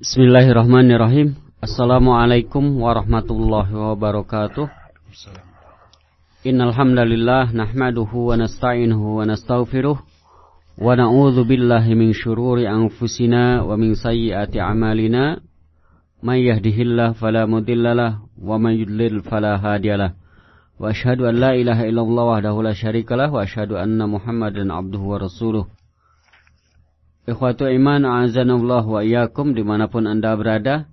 Bismillahirrahmanirrahim. Assalamualaikum warahmatullahi wabarakatuh. Innal hamdalillah nahmaduhu wa nasta'inuhu wa nastaghfiruh wa na'udzu billahi min shururi anfusina wa min sayyiati a'malina. May yahdihillahu fala mudhillalah wa may yudlil fala hadiyalah. Wa asyhadu an la ilaha illallah wahdahu la syarikalah wa asyhadu anna Muhammadan abduhu wa rasuluh. Ikhwatu iman a'azanallah wa iyyakum di mana pun anda berada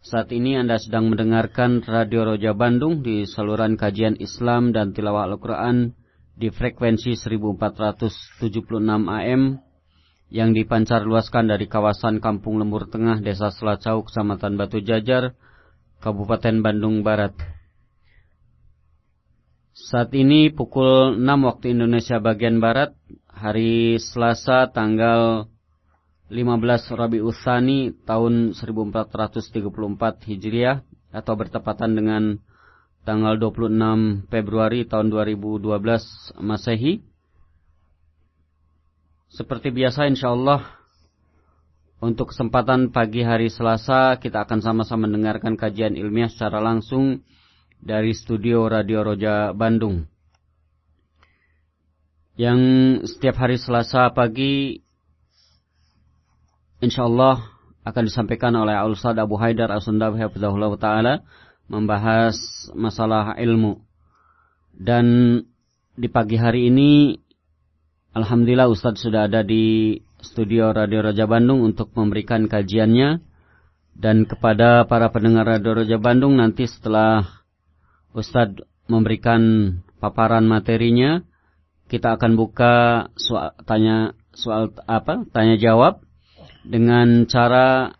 Saat ini anda sedang mendengarkan Radio Roja Bandung di saluran kajian Islam dan tilawah Al-Quran di frekuensi 1476 AM yang dipancar luaskan dari kawasan Kampung Lembur Tengah, Desa Selacau, Kecamatan Batu Jajar, Kabupaten Bandung Barat. Saat ini pukul 6 waktu Indonesia bagian Barat, hari Selasa tanggal 15 Rabiul Tsani tahun 1434 Hijriah atau bertepatan dengan tanggal 26 Februari tahun 2012 Masehi. Seperti biasa insyaallah untuk kesempatan pagi hari Selasa kita akan sama-sama mendengarkan kajian ilmiah secara langsung dari studio Radio Roja Bandung yang setiap hari Selasa pagi insyaallah akan disampaikan oleh Al-Ustaz Abu Haidar As-Sundawi Hafizahullah Ta'ala membahas masalah ilmu. Dan di pagi hari ini Alhamdulillah Ustaz sudah ada di studio Radio Raja Bandung untuk memberikan kajiannya. Dan kepada para pendengar Radio Raja Bandung nanti setelah Ustaz memberikan paparan materinya, kita akan buka soal tanya soal apa? Tanya jawab dengan cara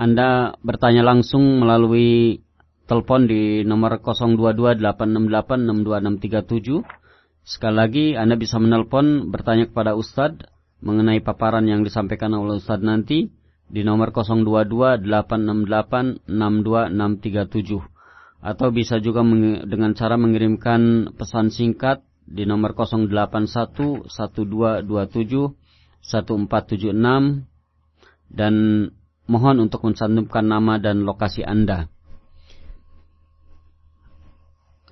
Anda bertanya langsung melalui telepon di nomor 0228686267. Sekali lagi Anda bisa menelpon bertanya kepada Ustadz mengenai paparan yang disampaikan oleh Ustadz nanti di nomor 0228686267 atau bisa juga dengan cara mengirimkan pesan singkat di nomor 081 1227 1476 dan mohon untuk mencantumkan nama dan lokasi Anda.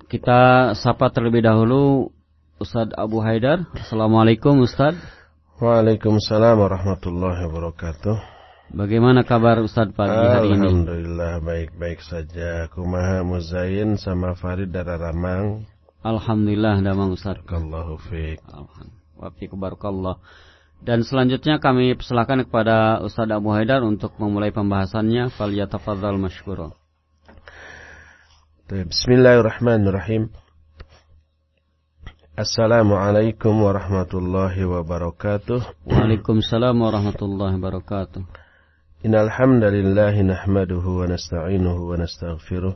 Kita sapa terlebih dahulu Ustaz Abu Haidar. Assalamualaikum Ustaz. Waalaikumsalam warahmatullahi wabarakatuh. Bagaimana kabar Ustaz pagi hari ini? Alhamdulillah baik-baik saja. Kumaha Muzain sama Farid dari Ramang. Alhamdulillah damang Ustaz. Allahu fiik. Alhamdulillah. Dan selanjutnya kami persilakan kepada Ustaz Abu Haidar untuk memulai pembahasannya. Falyatafadzal masykurah. Bismillahirrahmanirrahim. Assalamualaikum warahmatullahi wabarakatuh. Waalaikumsalam warahmatullahi wabarakatuh. Innal hamdalillah nahmaduhu wa nasta'inuhu wa nastaghfiruh.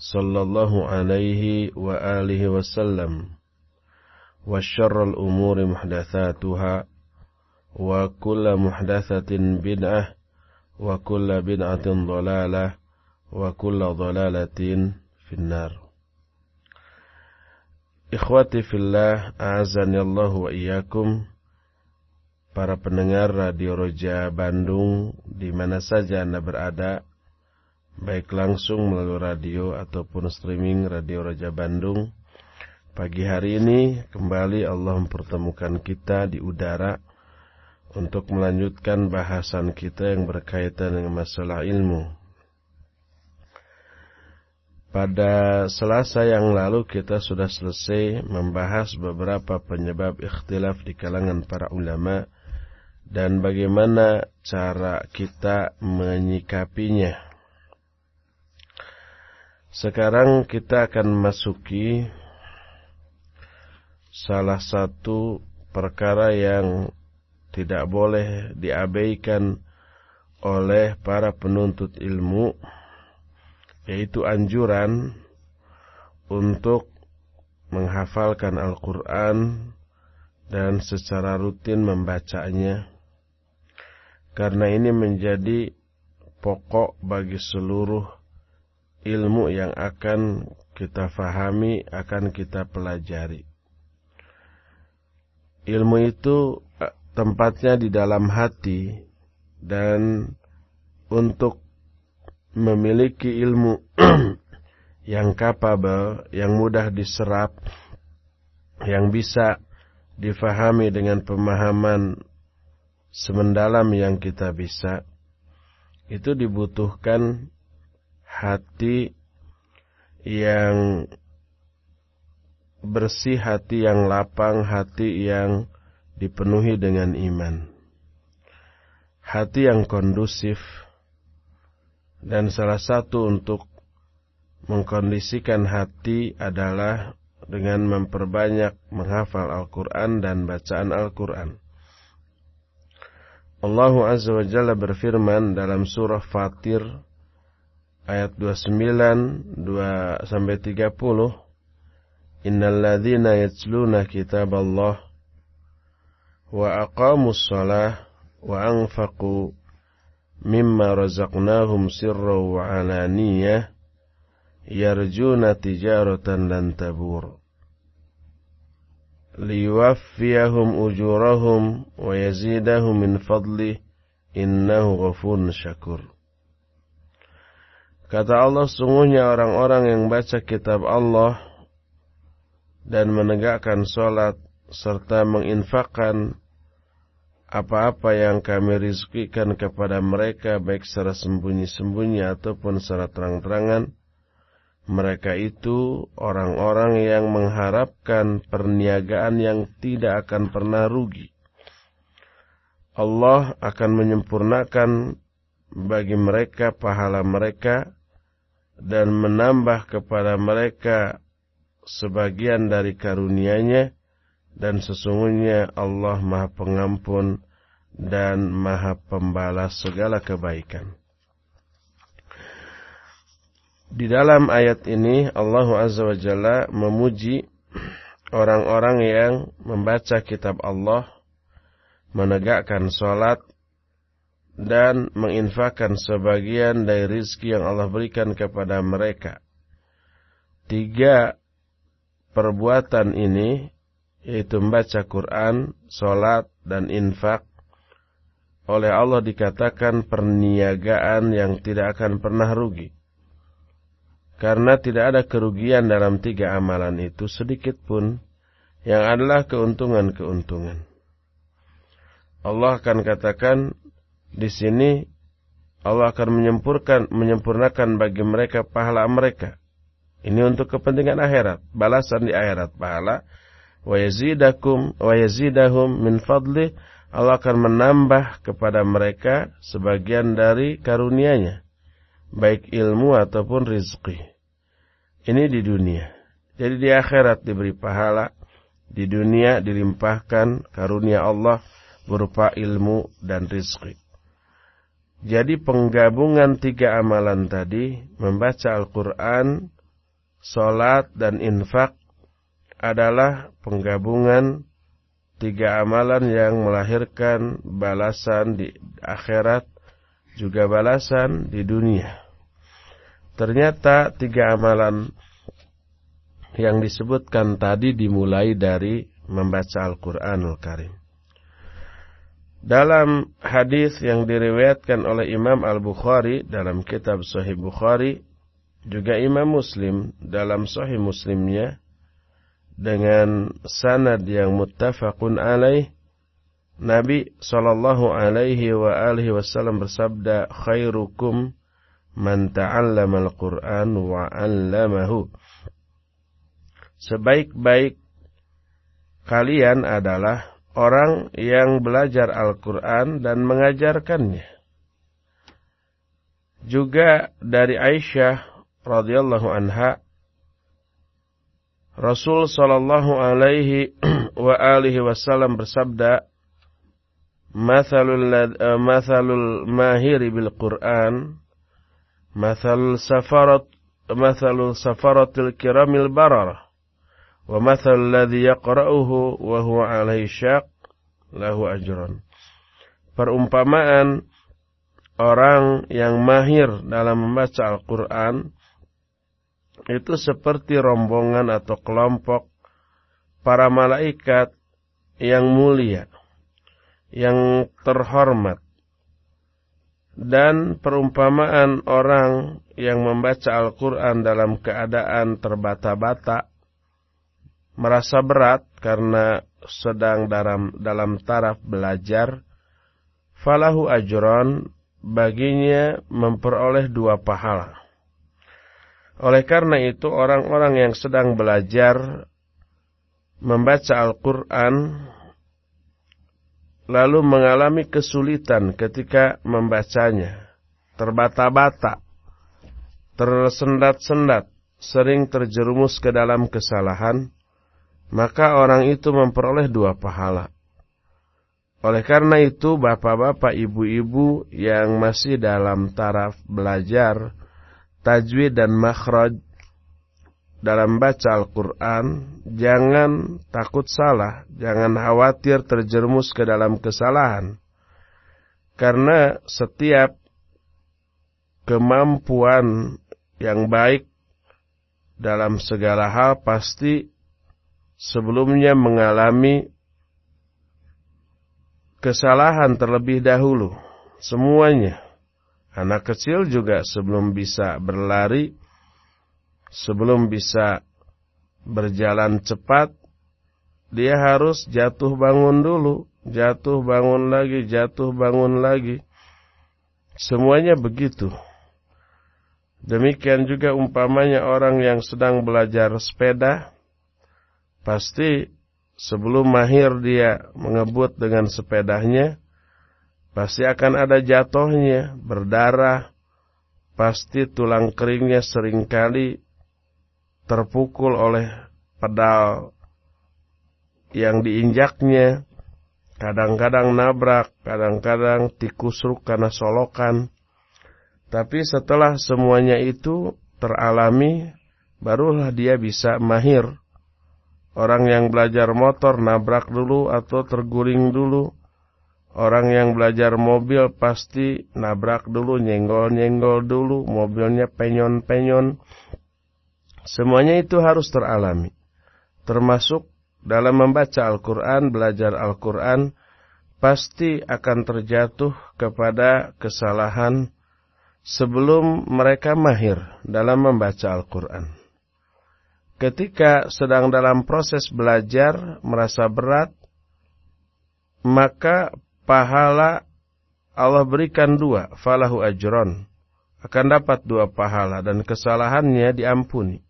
sallallahu alaihi wa alihi wasallam wa syarrul umuri muhdatsatuha wa kullu muhdatsatin bid'ah wa kullu bid'atin dhalalah wa kullu dhalalatin finnar Ikhwati fillah, azanillahu wa iyyakum. Para pendengar Radio Roja Bandung di mana saja Anda berada, baik langsung melalui radio ataupun streaming Radio Roja Bandung. Pagi hari ini kembali Allah mempertemukan kita di udara untuk melanjutkan bahasan kita yang berkaitan dengan masalah ilmu. Pada selasa yang lalu kita sudah selesai membahas beberapa penyebab ikhtilaf di kalangan para ulama dan bagaimana cara kita menyikapinya. Sekarang kita akan masuki salah satu perkara yang tidak boleh diabaikan oleh para penuntut ilmu yaitu anjuran untuk menghafalkan Al-Quran dan secara rutin membacanya. Karena ini menjadi pokok bagi seluruh ilmu yang akan kita fahami, akan kita pelajari. Ilmu itu eh, tempatnya di dalam hati dan untuk memiliki ilmu yang capable, yang mudah diserap, yang bisa difahami dengan pemahaman semendalam yang kita bisa, itu dibutuhkan hati yang bersih, hati yang lapang, hati yang dipenuhi dengan iman. Hati yang kondusif, dan salah satu untuk mengkondisikan hati adalah dengan memperbanyak menghafal Al-Quran dan bacaan Al-Quran. Allah Azza wa Jalla berfirman dalam surah Fatir ayat 29 2 sampai 30 Innal ladzina yatluna kitab Allah wa aqamus shalah wa anfaqu مما رزقناهم سرا وعلانية يرجون تجارة لن تبور ليوفيهم أجورهم ويزيدهم من فضله إنه غفور شكور Kata Allah, sungguhnya orang-orang yang baca kitab Allah dan menegakkan sholat serta menginfakkan apa-apa yang kami rizkikan kepada mereka baik secara sembunyi-sembunyi ataupun secara terang-terangan mereka itu orang-orang yang mengharapkan perniagaan yang tidak akan pernah rugi. Allah akan menyempurnakan bagi mereka pahala mereka dan menambah kepada mereka sebagian dari karunia-Nya dan sesungguhnya Allah Maha Pengampun dan Maha Pembalas segala kebaikan. Di dalam ayat ini Allah Azza wa Jalla memuji orang-orang yang membaca kitab Allah, menegakkan sholat, dan menginfakkan sebagian dari rizki yang Allah berikan kepada mereka. Tiga perbuatan ini yaitu membaca Quran, solat, dan infak, oleh Allah dikatakan perniagaan yang tidak akan pernah rugi. Karena tidak ada kerugian dalam tiga amalan itu sedikit pun, yang adalah keuntungan-keuntungan. Allah akan katakan di sini Allah akan menyempurnakan, menyempurnakan bagi mereka pahala mereka. Ini untuk kepentingan akhirat, balasan di akhirat pahala. Wa yazidakum wa yazidahum min fadli. Allah akan menambah kepada mereka sebagian dari karunia-Nya baik ilmu ataupun rizki. Ini di dunia. Jadi di akhirat diberi pahala di dunia dilimpahkan karunia Allah berupa ilmu dan rizki jadi penggabungan tiga amalan tadi membaca Al-Quran, solat dan infak adalah penggabungan tiga amalan yang melahirkan balasan di akhirat juga balasan di dunia. Ternyata tiga amalan yang disebutkan tadi dimulai dari membaca Al-Quranul Karim. Dalam hadis yang diriwayatkan oleh Imam Al-Bukhari dalam kitab Sahih Bukhari, juga Imam Muslim dalam Sahih Muslimnya, dengan sanad yang muttafaqun alaih, Nabi Shallallahu alaihi wa alihi wasallam bersabda, "Khairukum man ta'allama al-Qur'an wa 'allamahu." Sebaik-baik kalian adalah orang yang belajar Al-Quran dan mengajarkannya. Juga dari Aisyah radhiyallahu anha Rasul sallallahu alaihi wa alihi wasallam bersabda Mathalul eh, mathalul mahiri bil Quran mathalul safarat mathalul safaratil kiramil bararah ومثل الذي يقرأه وهو عليه شاق lahu ajron. Perumpamaan orang yang mahir dalam membaca Al-Quran itu seperti rombongan atau kelompok para malaikat yang mulia, yang terhormat. Dan perumpamaan orang yang membaca Al-Quran dalam keadaan terbata-bata merasa berat karena sedang dalam dalam taraf belajar, falahu ajron baginya memperoleh dua pahala. Oleh karena itu orang-orang yang sedang belajar membaca Al-Quran lalu mengalami kesulitan ketika membacanya, terbata-bata, tersendat-sendat, sering terjerumus ke dalam kesalahan, maka orang itu memperoleh dua pahala. Oleh karena itu, bapak-bapak, ibu-ibu yang masih dalam taraf belajar tajwid dan makhraj dalam baca Al-Quran, jangan takut salah, jangan khawatir terjerumus ke dalam kesalahan. Karena setiap kemampuan yang baik dalam segala hal pasti sebelumnya mengalami kesalahan terlebih dahulu. Semuanya. Anak kecil juga sebelum bisa berlari, sebelum bisa berjalan cepat, dia harus jatuh bangun dulu, jatuh bangun lagi, jatuh bangun lagi. Semuanya begitu. Demikian juga umpamanya orang yang sedang belajar sepeda, pasti sebelum mahir dia mengebut dengan sepedanya, pasti akan ada jatuhnya, berdarah, pasti tulang keringnya sering kali terpukul oleh pedal yang diinjaknya, kadang-kadang nabrak, kadang-kadang tikusruk karena solokan. Tapi setelah semuanya itu teralami, barulah dia bisa mahir Orang yang belajar motor nabrak dulu atau terguling dulu. Orang yang belajar mobil pasti nabrak dulu, nyenggol-nyenggol dulu, mobilnya penyon-penyon. Semuanya itu harus teralami. Termasuk dalam membaca Al-Quran, belajar Al-Quran, pasti akan terjatuh kepada kesalahan sebelum mereka mahir dalam membaca Al-Quran ketika sedang dalam proses belajar merasa berat, maka pahala Allah berikan dua, falahu ajron. Akan dapat dua pahala dan kesalahannya diampuni.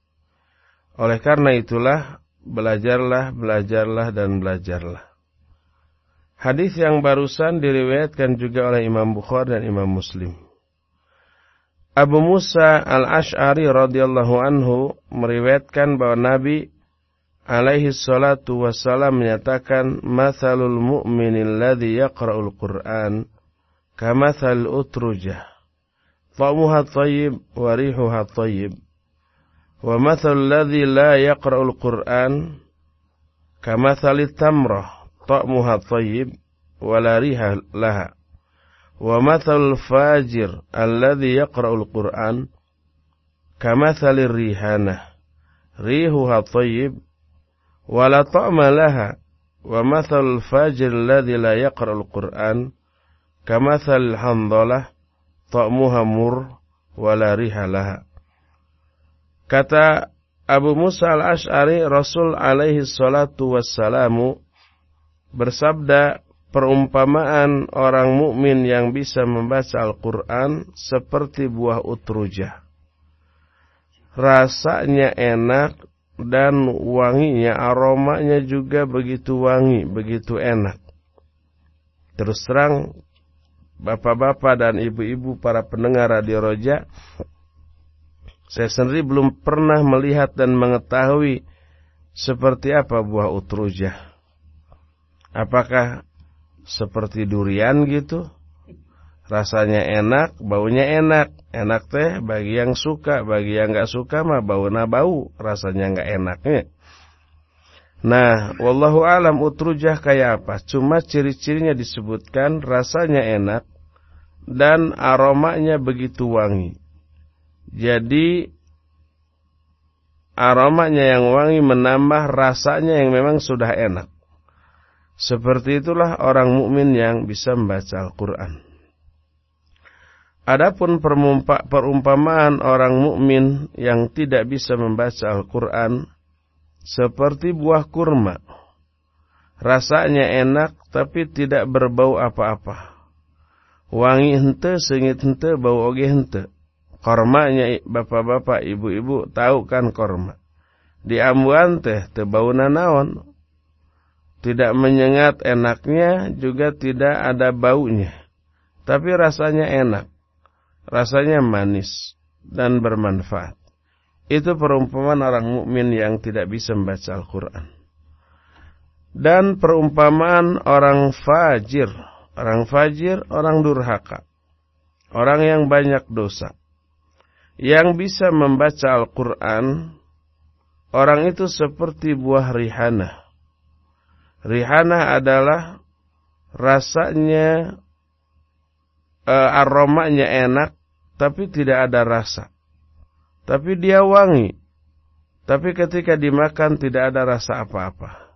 Oleh karena itulah, belajarlah, belajarlah, dan belajarlah. Hadis yang barusan diriwayatkan juga oleh Imam Bukhari dan Imam Muslim. Abu Musa al-Ash'ari radhiyallahu anhu meriwayatkan bahwa Nabi alaihi salatu wassalam menyatakan mathalul mu'minil ladzi yaqra'ul Qur'an kamathal utrujah ta'muha thayyib wa rihuha thayyib wa mathalul ladzi la yaqra'ul Qur'an kamathalit tamrah ta'muha thayyib wa la laha Wa mathal fajir alladhi yaqra'ul Qur'an kamathalir rihanah rihuha thayyib wa la ta'ma laha wa mathal fajir alladhi la yaqra'ul Qur'an kamathal handalah ta'muha mur wa la riha laha Kata Abu Musa al-Ash'ari Rasul alaihi salatu wassalamu bersabda perumpamaan orang mukmin yang bisa membaca Al-Qur'an seperti buah utrujah. Rasanya enak dan wanginya, aromanya juga begitu wangi, begitu enak. Terus terang bapak-bapak dan ibu-ibu para pendengar Radio Roja saya sendiri belum pernah melihat dan mengetahui seperti apa buah utrujah. Apakah seperti durian gitu? Rasanya enak, baunya enak. Enak teh bagi yang suka, bagi yang gak suka mah baunya bau, rasanya gak enaknya. Nah, wallahu alam utrujah kayak apa? Cuma ciri-cirinya disebutkan rasanya enak dan aromanya begitu wangi. Jadi aromanya yang wangi menambah rasanya yang memang sudah enak. Seperti itulah orang mukmin yang bisa membaca Al-Qur'an. Adapun perumpamaan orang mukmin yang tidak bisa membaca Al-Qur'an seperti buah kurma. Rasanya enak tapi tidak berbau apa-apa. Wangi hente, sengit hente, bau oge hente. Kormanya bapak-bapak, ibu-ibu tahu kan korma. Di ambuan teh tebau naon. Tidak menyengat enaknya juga tidak ada baunya. Tapi rasanya enak. Rasanya manis dan bermanfaat. Itu perumpamaan orang mukmin yang tidak bisa membaca Al-Quran. Dan perumpamaan orang fajir. Orang fajir, orang durhaka. Orang yang banyak dosa yang bisa membaca Al-Quran, orang itu seperti buah rihana. Rihana adalah rasanya, e, aromanya enak, tapi tidak ada rasa. Tapi dia wangi. Tapi ketika dimakan tidak ada rasa apa-apa.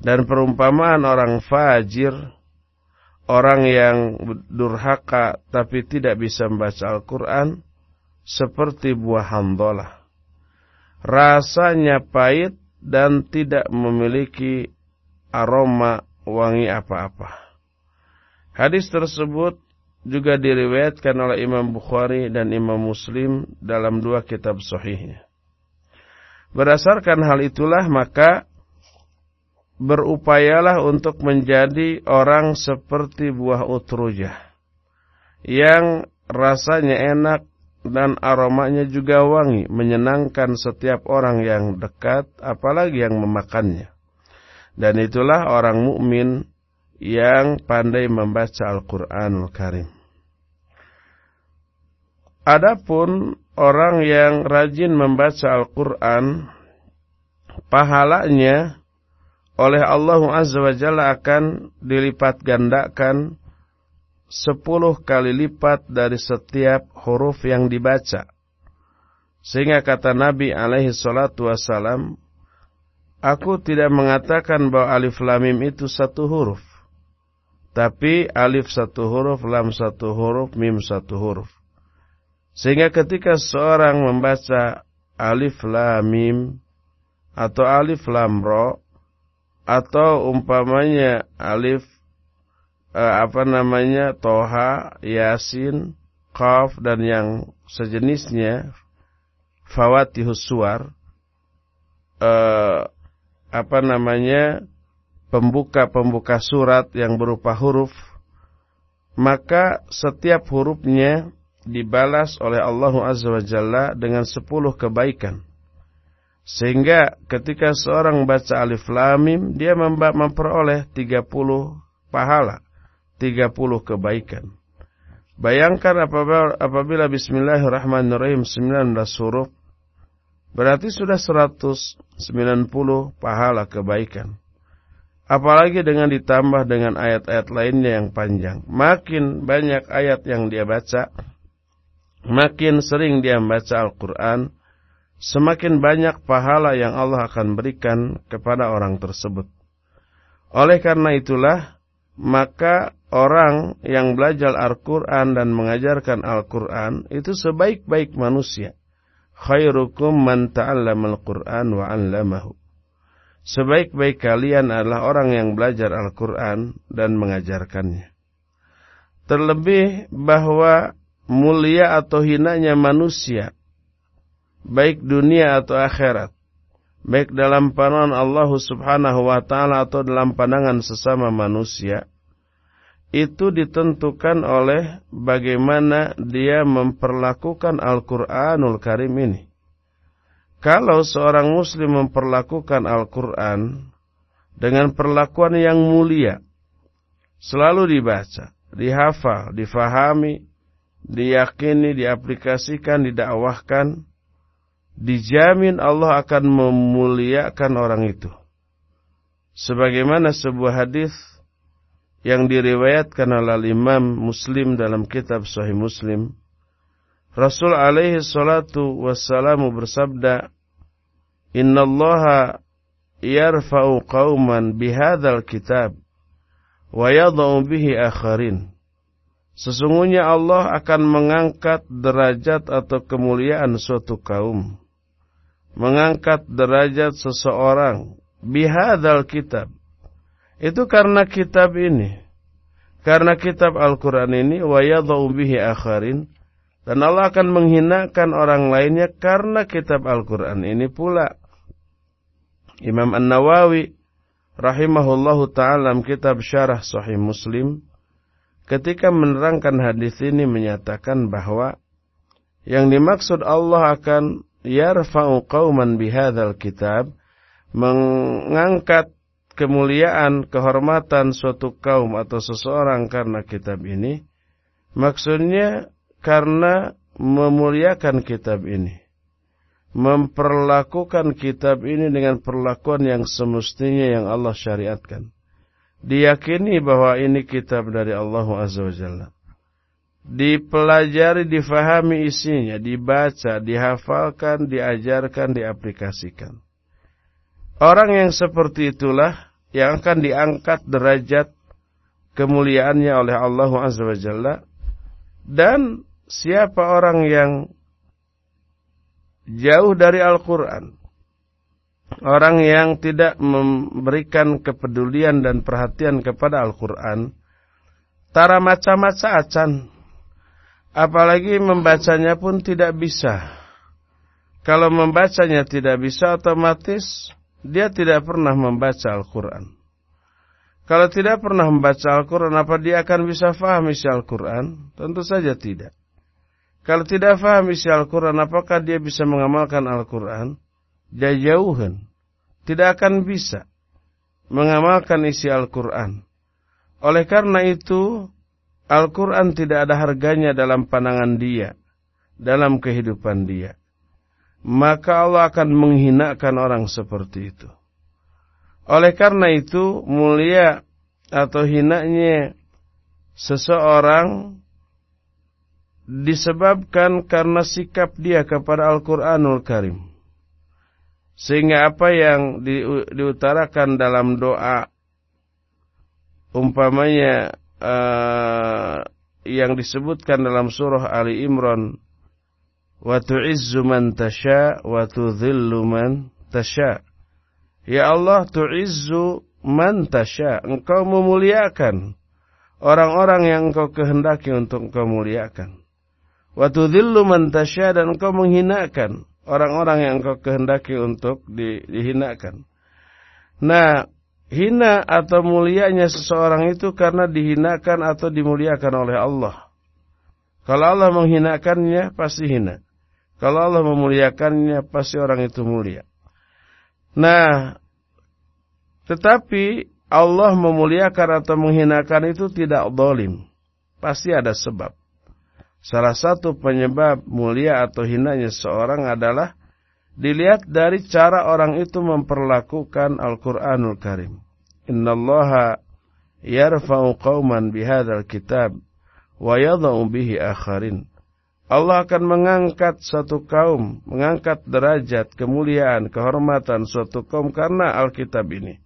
Dan perumpamaan orang fajir, orang yang durhaka tapi tidak bisa membaca Al-Quran, seperti buah handolah. Rasanya pahit dan tidak memiliki aroma wangi apa-apa. Hadis tersebut juga diriwayatkan oleh Imam Bukhari dan Imam Muslim dalam dua kitab sahihnya. Berdasarkan hal itulah maka berupayalah untuk menjadi orang seperti buah utrujah yang rasanya enak dan aromanya juga wangi, menyenangkan setiap orang yang dekat, apalagi yang memakannya. Dan itulah orang mukmin yang pandai membaca Al-Qur'anul Karim. Adapun orang yang rajin membaca Al-Qur'an, pahalanya oleh Allah Azza wa Jalla akan dilipat gandakan sepuluh kali lipat dari setiap huruf yang dibaca. Sehingga kata Nabi alaihi salatu wassalam, Aku tidak mengatakan bahwa alif lamim itu satu huruf. Tapi alif satu huruf, lam satu huruf, mim satu huruf. Sehingga ketika seorang membaca alif lamim atau alif lam ro atau umpamanya alif uh, apa namanya Toha, Yasin, Qaf dan yang sejenisnya Fawatihus Suar uh, apa namanya pembuka-pembuka surat yang berupa huruf maka setiap hurufnya dibalas oleh Allah Azza wa Jalla dengan sepuluh kebaikan. Sehingga ketika seorang baca alif lamim dia memperoleh 30 pahala. 30 kebaikan. Bayangkan apabila, apabila Bismillahirrahmanirrahim 19 huruf, berarti sudah 190 pahala kebaikan. Apalagi dengan ditambah dengan ayat-ayat lainnya yang panjang. Makin banyak ayat yang dia baca, makin sering dia membaca Al-Quran, semakin banyak pahala yang Allah akan berikan kepada orang tersebut. Oleh karena itulah, maka orang yang belajar Al-Quran dan mengajarkan Al-Quran itu sebaik-baik manusia. Khairukum man ta'allama Al-Quran wa 'allamahu. Sebaik-baik kalian adalah orang yang belajar Al-Quran dan mengajarkannya. Terlebih bahwa mulia atau hinanya manusia, baik dunia atau akhirat, baik dalam pandangan Allah Subhanahu wa taala atau dalam pandangan sesama manusia, itu ditentukan oleh bagaimana dia memperlakukan Al-Qur'anul Karim ini. Kalau seorang muslim memperlakukan Al-Quran dengan perlakuan yang mulia, selalu dibaca, dihafal, difahami, diyakini, diaplikasikan, didakwahkan, dijamin Allah akan memuliakan orang itu. Sebagaimana sebuah hadis yang diriwayatkan oleh Imam Muslim dalam kitab Sahih Muslim, Rasul alaihi salatu wassalamu bersabda, Inna allaha yarfa'u qawman bihadzal kitab wa yadha'u bihi akharin. Sesungguhnya Allah akan mengangkat derajat atau kemuliaan suatu kaum. Mengangkat derajat seseorang bihadzal kitab. Itu karena kitab ini. Karena kitab Al-Quran ini bihi akharin dan Allah akan menghinakan orang lainnya karena kitab Al-Quran ini pula. Imam An-Nawawi rahimahullahu ta'ala kitab syarah sahih muslim. Ketika menerangkan hadis ini menyatakan bahwa yang dimaksud Allah akan yarfa'u qauman bihadzal kitab mengangkat kemuliaan, kehormatan suatu kaum atau seseorang karena kitab ini maksudnya karena memuliakan kitab ini. Memperlakukan kitab ini dengan perlakuan yang semestinya yang Allah syariatkan. Diyakini bahwa ini kitab dari Allah Azza wa. Dipelajari, difahami isinya, dibaca, dihafalkan, diajarkan, diaplikasikan. Orang yang seperti itulah yang akan diangkat derajat kemuliaannya oleh Allah Azza wa Jalla dan siapa orang yang jauh dari Al-Quran, orang yang tidak memberikan kepedulian dan perhatian kepada Al-Quran, tara maca-maca acan, apalagi membacanya pun tidak bisa. Kalau membacanya tidak bisa otomatis dia tidak pernah membaca Al-Quran. Kalau tidak pernah membaca Al-Quran, apa dia akan bisa faham isi Al-Quran? Tentu saja tidak. Kalau tidak faham isi Al-Quran, apakah dia bisa mengamalkan Al-Quran? Dia jauhan. Tidak akan bisa mengamalkan isi Al-Quran. Oleh karena itu, Al-Quran tidak ada harganya dalam pandangan dia, dalam kehidupan dia. Maka Allah akan menghinakan orang seperti itu. Oleh karena itu, mulia atau hinanya seseorang disebabkan karena sikap dia kepada Al-Quranul Karim. Sehingga apa yang di, diutarakan dalam doa umpamanya uh, yang disebutkan dalam surah Ali Imran wa tu'izzu man tasha wa tudhillu man tasha Ya Allah tu'izzu man tasha engkau memuliakan orang-orang yang engkau kehendaki untuk engkau muliakan Wa tudhillu man tasya dan engkau menghinakan orang-orang yang engkau kehendaki untuk di, dihinakan. Nah, hina atau mulianya seseorang itu karena dihinakan atau dimuliakan oleh Allah. Kalau Allah menghinakannya pasti hina. Kalau Allah memuliakannya pasti orang itu mulia. Nah, tetapi Allah memuliakan atau menghinakan itu tidak dolim. Pasti ada sebab. Salah satu penyebab mulia atau hinanya seorang adalah dilihat dari cara orang itu memperlakukan Al-Quranul Karim. Inna Allaha yarfa'u qawman bihadal kitab wa yadha'u bihi akharin. Allah akan mengangkat satu kaum, mengangkat derajat, kemuliaan, kehormatan suatu kaum karena Alkitab ini,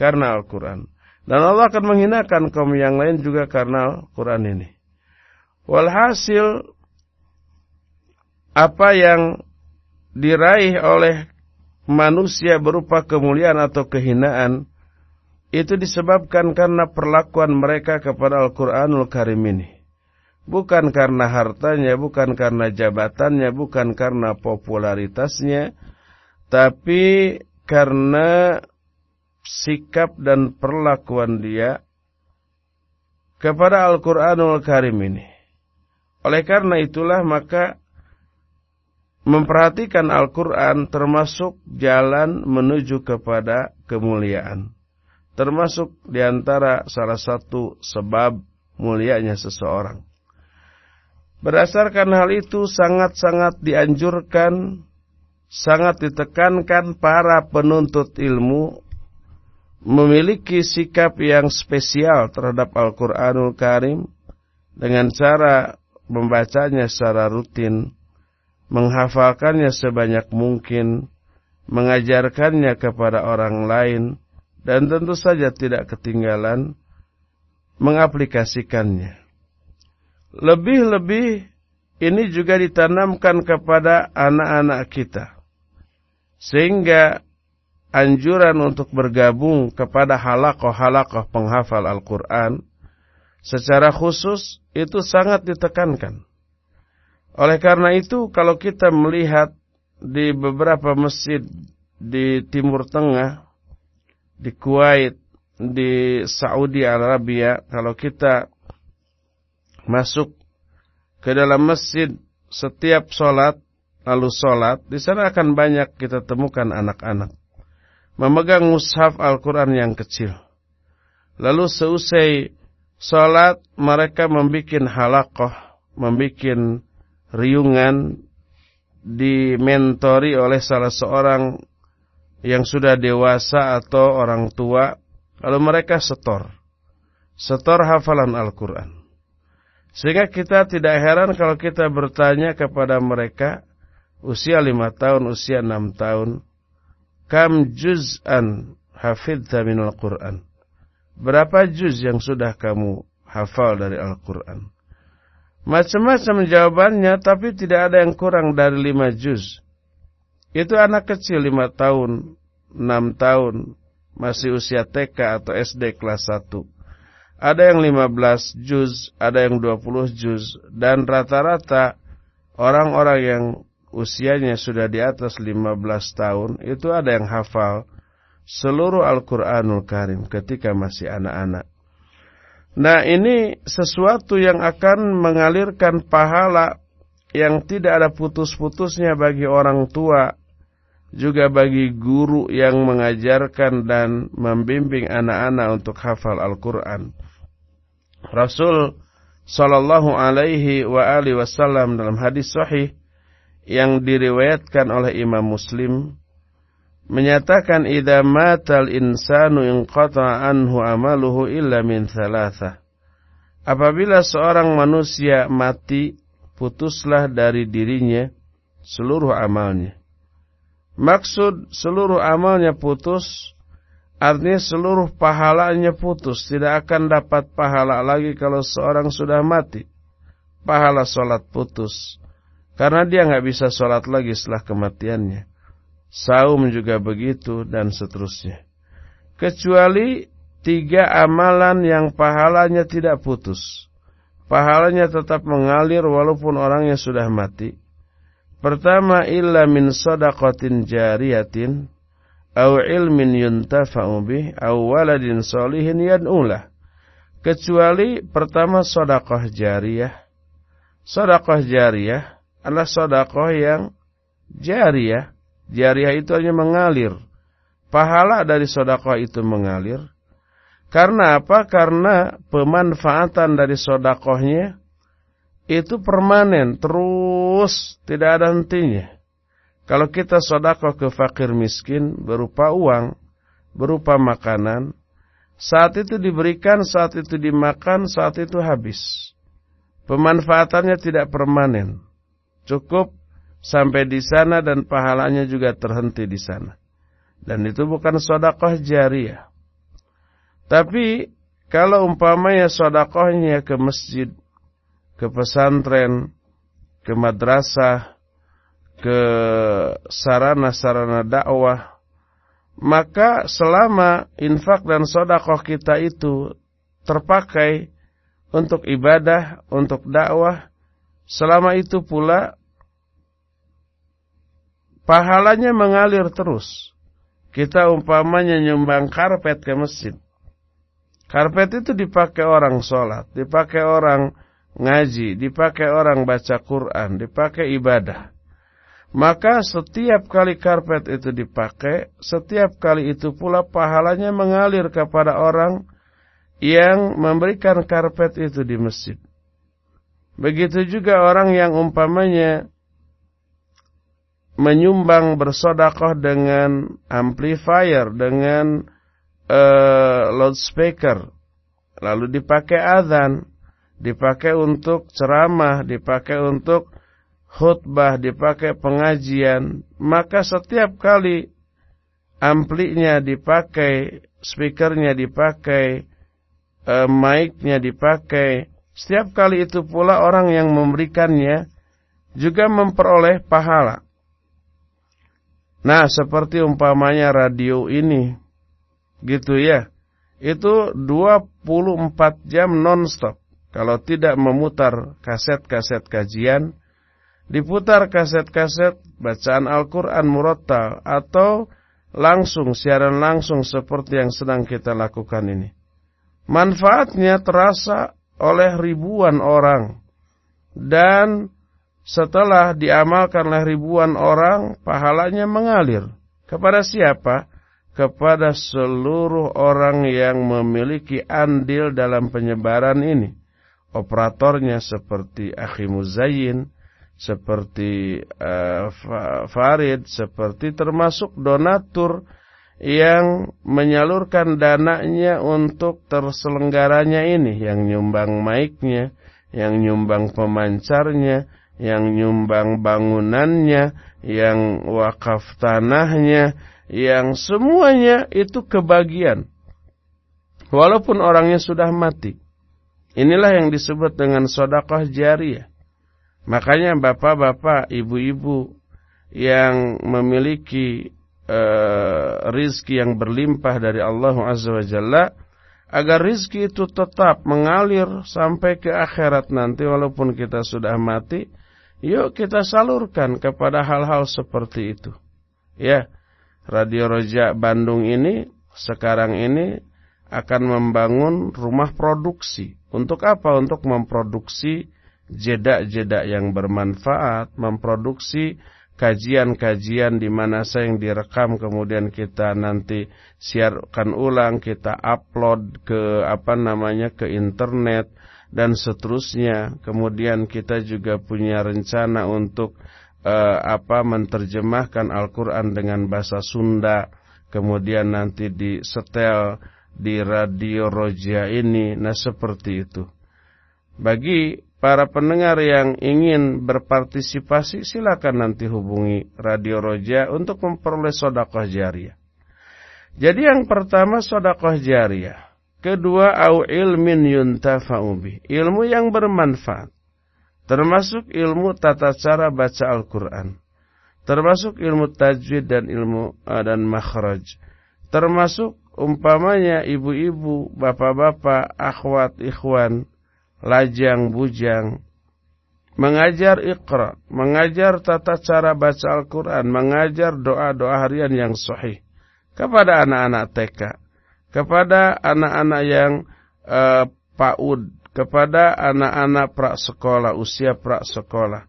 karena Al-Quran. Dan Allah akan menghinakan kaum yang lain juga karena Al-Quran ini. Walhasil, apa yang diraih oleh manusia berupa kemuliaan atau kehinaan, itu disebabkan karena perlakuan mereka kepada Al-Quranul Karim ini. Bukan karena hartanya, bukan karena jabatannya, bukan karena popularitasnya, tapi karena sikap dan perlakuan dia kepada Al-Quranul Karim ini. Oleh karena itulah maka memperhatikan Al-Quran termasuk jalan menuju kepada kemuliaan. Termasuk di antara salah satu sebab mulianya seseorang. Berdasarkan hal itu sangat-sangat dianjurkan, sangat ditekankan para penuntut ilmu memiliki sikap yang spesial terhadap Al-Quranul Karim dengan cara membacanya secara rutin, menghafalkannya sebanyak mungkin, mengajarkannya kepada orang lain, dan tentu saja tidak ketinggalan mengaplikasikannya. Lebih-lebih ini juga ditanamkan kepada anak-anak kita. Sehingga anjuran untuk bergabung kepada halakoh-halakoh penghafal Al-Quran secara khusus itu sangat ditekankan. Oleh karena itu kalau kita melihat di beberapa masjid di Timur Tengah, di Kuwait, di Saudi Arabia, kalau kita masuk ke dalam masjid setiap sholat, lalu sholat, di sana akan banyak kita temukan anak-anak. Memegang mushaf Al-Quran yang kecil. Lalu seusai sholat, mereka membuat halakoh, membuat riungan, dimentori oleh salah seorang yang sudah dewasa atau orang tua, lalu mereka setor. Setor hafalan Al-Quran. Sehingga kita tidak heran kalau kita bertanya kepada mereka usia lima tahun, usia enam tahun, kam juz'an hafidha minal Qur'an. Berapa juz yang sudah kamu hafal dari Al-Quran? Macam-macam jawabannya, tapi tidak ada yang kurang dari lima juz. Itu anak kecil lima tahun, enam tahun, masih usia TK atau SD kelas satu. Ada yang 15 juz, ada yang 20 juz, dan rata-rata orang-orang yang usianya sudah di atas 15 tahun, itu ada yang hafal seluruh Al-Quranul Karim ketika masih anak-anak. Nah ini sesuatu yang akan mengalirkan pahala yang tidak ada putus-putusnya bagi orang tua, juga bagi guru yang mengajarkan dan membimbing anak-anak untuk hafal Al-Quran. Rasul Sallallahu alaihi wa alihi wasallam dalam hadis sahih yang diriwayatkan oleh Imam Muslim menyatakan idza matal insanu inqata anhu amaluhu illa min thalatha. Apabila seorang manusia mati, putuslah dari dirinya seluruh amalnya. Maksud seluruh amalnya putus Artinya seluruh pahalanya putus, tidak akan dapat pahala lagi kalau seorang sudah mati. Pahala sholat putus, karena dia nggak bisa sholat lagi setelah kematiannya. Saum juga begitu dan seterusnya. Kecuali tiga amalan yang pahalanya tidak putus. Pahalanya tetap mengalir walaupun orangnya sudah mati. Pertama, illa min sodakotin jariyatin au ilmin yuntafa'u bih au waladin solihin yad'ulah kecuali pertama sodakoh jariyah. Sodakoh jariyah adalah sodakoh yang jariyah. Jariyah itu hanya mengalir. Pahala dari sodakoh itu mengalir. Karena apa? Karena pemanfaatan dari sodakohnya itu permanen, terus tidak ada hentinya. Kalau kita sodakoh ke fakir miskin berupa uang, berupa makanan, saat itu diberikan, saat itu dimakan, saat itu habis. Pemanfaatannya tidak permanen. Cukup sampai di sana dan pahalanya juga terhenti di sana. Dan itu bukan sodakoh jariah. Tapi kalau umpamanya sodakohnya ke masjid, ke pesantren, ke madrasah, ke sarana-sarana dakwah, maka selama infak dan sodakoh kita itu terpakai untuk ibadah, untuk dakwah, selama itu pula pahalanya mengalir terus. Kita umpamanya nyumbang karpet ke masjid. Karpet itu dipakai orang sholat, dipakai orang ngaji, dipakai orang baca Quran, dipakai ibadah. Maka setiap kali karpet itu dipakai, setiap kali itu pula pahalanya mengalir kepada orang yang memberikan karpet itu di masjid. Begitu juga orang yang umpamanya menyumbang bersodakoh dengan amplifier, dengan uh, loudspeaker, lalu dipakai azan, dipakai untuk ceramah, dipakai untuk khutbah, dipakai pengajian, maka setiap kali amplinya dipakai, speakernya dipakai, uh, mic-nya dipakai, setiap kali itu pula orang yang memberikannya juga memperoleh pahala. Nah, seperti umpamanya radio ini, gitu ya. Itu 24 jam nonstop. Kalau tidak memutar kaset-kaset kajian, diputar kaset-kaset bacaan Al-Quran murattal atau langsung, siaran langsung seperti yang sedang kita lakukan ini. Manfaatnya terasa oleh ribuan orang dan setelah diamalkan oleh ribuan orang, pahalanya mengalir. Kepada siapa? Kepada seluruh orang yang memiliki andil dalam penyebaran ini. Operatornya seperti Akhi Muzayyin, seperti uh, Farid, seperti termasuk donatur yang menyalurkan dananya untuk terselenggaranya ini, yang nyumbang mic-nya, yang nyumbang pemancarnya, yang nyumbang bangunannya, yang wakaf tanahnya, yang semuanya itu kebagian. Walaupun orangnya sudah mati. Inilah yang disebut dengan sodakoh jariah. Makanya bapak-bapak, ibu-ibu yang memiliki uh, rizki yang berlimpah dari Allah Azza wa Jalla, agar rizki itu tetap mengalir sampai ke akhirat nanti walaupun kita sudah mati, Yuk kita salurkan kepada hal-hal seperti itu. Ya, Radio Roja Bandung ini sekarang ini akan membangun rumah produksi. Untuk apa? Untuk memproduksi jeda-jeda yang bermanfaat, memproduksi kajian-kajian di mana saya yang direkam kemudian kita nanti siarkan ulang, kita upload ke apa namanya ke internet dan seterusnya. Kemudian kita juga punya rencana untuk uh, apa menerjemahkan Al-Qur'an dengan bahasa Sunda. Kemudian nanti di setel di radio Roja ini. Nah, seperti itu. Bagi para pendengar yang ingin berpartisipasi silakan nanti hubungi Radio Roja untuk memperoleh sodakoh jariah. Jadi yang pertama sodakoh jariah. Kedua, au ilmin yuntafa'u bih. Ilmu yang bermanfaat. Termasuk ilmu tata cara baca Al-Quran. Termasuk ilmu tajwid dan ilmu uh, dan makhraj. Termasuk umpamanya ibu-ibu, bapak-bapak, akhwat, ikhwan, lajang, bujang. Mengajar ikhra, mengajar tata cara baca Al-Quran, mengajar doa-doa harian yang sahih. Kepada anak-anak TK kepada anak-anak yang uh, PAUD, kepada anak-anak prasekolah, usia prasekolah.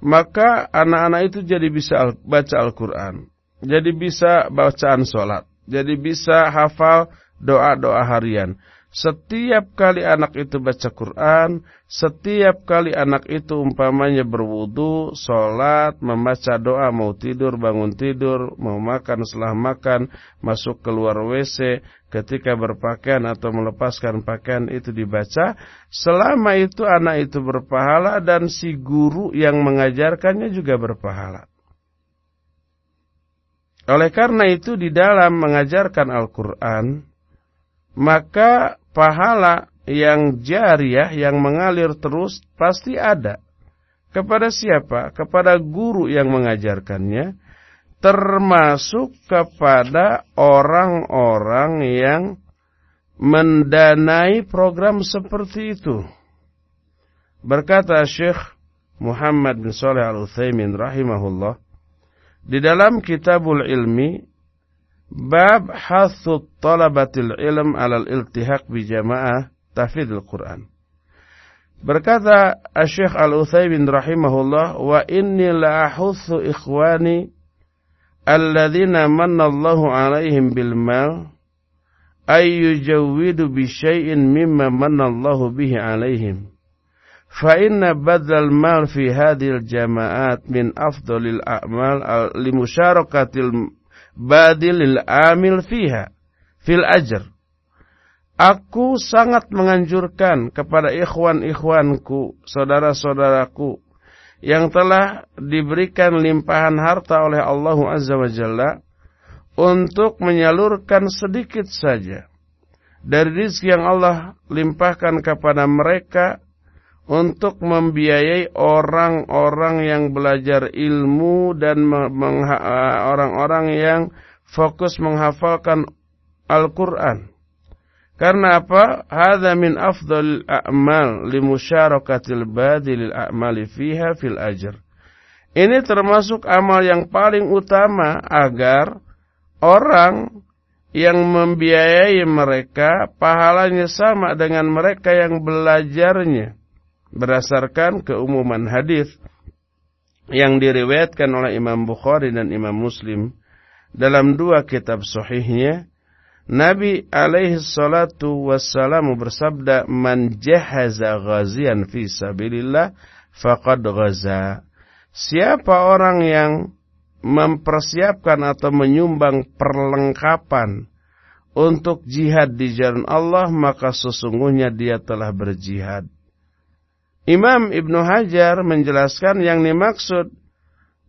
Maka anak-anak itu jadi bisa baca Al-Quran. Jadi bisa bacaan sholat. Jadi bisa hafal doa-doa harian. Setiap kali anak itu baca Quran, setiap kali anak itu umpamanya berwudu, sholat, membaca doa, mau tidur, bangun tidur, mau makan setelah makan, masuk keluar WC, ketika berpakaian atau melepaskan pakaian itu dibaca, selama itu anak itu berpahala dan si guru yang mengajarkannya juga berpahala. Oleh karena itu di dalam mengajarkan Al-Quran, maka pahala yang jariah yang mengalir terus pasti ada. Kepada siapa? Kepada guru yang mengajarkannya, termasuk kepada orang-orang yang mendanai program seperti itu. Berkata Syekh Muhammad bin Saleh Al-Utsaimin rahimahullah di dalam Kitabul Ilmi Bab hathu talabatil ilm alal iltihaq bi jamaah tahfidul Quran. Berkata Syekh Al-Utsaimin rahimahullah wa inni la ahuthu ikhwani alladzina manna Allahu alaihim bil mal ay yujawwidu bi syai'in mimma manna Allahu bihi alaihim. Fa inna badal mal fi hadhil jama'at min afdalil a'mal li musharakatil badilil amil fiha fil ajr. Aku sangat menganjurkan kepada ikhwan-ikhwanku, saudara-saudaraku yang telah diberikan limpahan harta oleh Allah Azza wa Jalla untuk menyalurkan sedikit saja dari rizki yang Allah limpahkan kepada mereka untuk membiayai orang-orang yang belajar ilmu dan orang-orang yang fokus menghafalkan Al-Quran. Karena apa? Hada min afdal a'mal li badilil a'mali fiha fil ajr. Ini termasuk amal yang paling utama agar orang yang membiayai mereka pahalanya sama dengan mereka yang belajarnya berdasarkan keumuman hadis yang diriwayatkan oleh Imam Bukhari dan Imam Muslim dalam dua kitab sahihnya Nabi alaihi salatu wassalamu bersabda man jahaza ghazian fi sabilillah faqad ghaza. Siapa orang yang mempersiapkan atau menyumbang perlengkapan untuk jihad di jalan Allah maka sesungguhnya dia telah berjihad Imam Ibnu Hajar menjelaskan yang dimaksud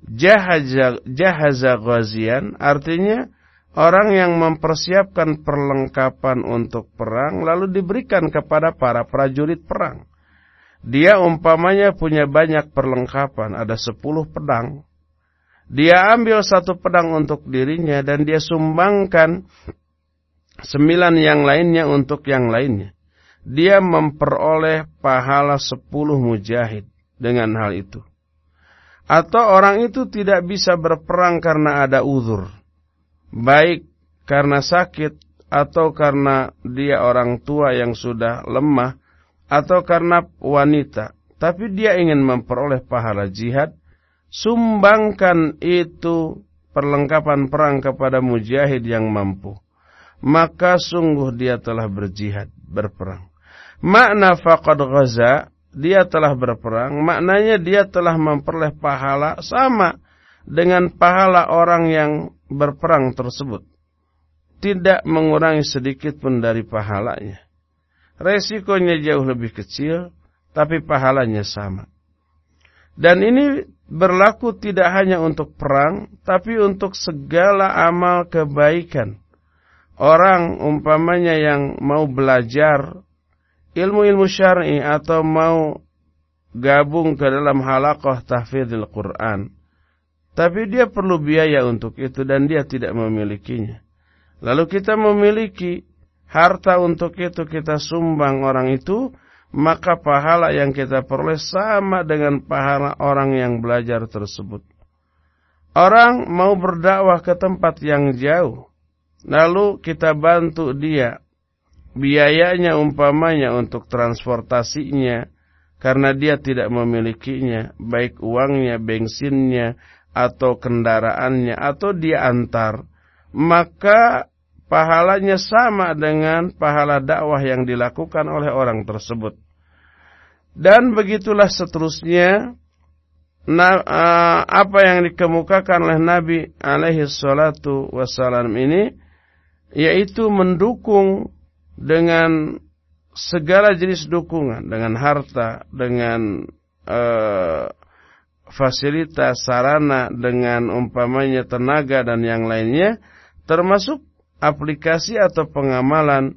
jahaza, jahaza ghazian artinya orang yang mempersiapkan perlengkapan untuk perang lalu diberikan kepada para prajurit perang. Dia umpamanya punya banyak perlengkapan, ada sepuluh pedang. Dia ambil satu pedang untuk dirinya dan dia sumbangkan sembilan yang lainnya untuk yang lainnya dia memperoleh pahala sepuluh mujahid dengan hal itu. Atau orang itu tidak bisa berperang karena ada uzur. Baik karena sakit atau karena dia orang tua yang sudah lemah atau karena wanita. Tapi dia ingin memperoleh pahala jihad. Sumbangkan itu perlengkapan perang kepada mujahid yang mampu. Maka sungguh dia telah berjihad, berperang. Makna faqad ghaza, dia telah berperang, maknanya dia telah memperoleh pahala sama dengan pahala orang yang berperang tersebut. Tidak mengurangi sedikit pun dari pahalanya. Resikonya jauh lebih kecil, tapi pahalanya sama. Dan ini berlaku tidak hanya untuk perang, tapi untuk segala amal kebaikan. Orang umpamanya yang mau belajar ilmu-ilmu syar'i atau mau gabung ke dalam halakoh tahfidzul Quran. Tapi dia perlu biaya untuk itu dan dia tidak memilikinya. Lalu kita memiliki harta untuk itu kita sumbang orang itu, maka pahala yang kita peroleh sama dengan pahala orang yang belajar tersebut. Orang mau berdakwah ke tempat yang jauh, lalu kita bantu dia biayanya umpamanya untuk transportasinya karena dia tidak memilikinya baik uangnya, bensinnya atau kendaraannya atau dia antar maka pahalanya sama dengan pahala dakwah yang dilakukan oleh orang tersebut. Dan begitulah seterusnya apa yang dikemukakan oleh Nabi alaihi salatu wassalam ini yaitu mendukung dengan segala jenis dukungan dengan harta, dengan uh, fasilitas sarana, dengan umpamanya tenaga dan yang lainnya termasuk aplikasi atau pengamalan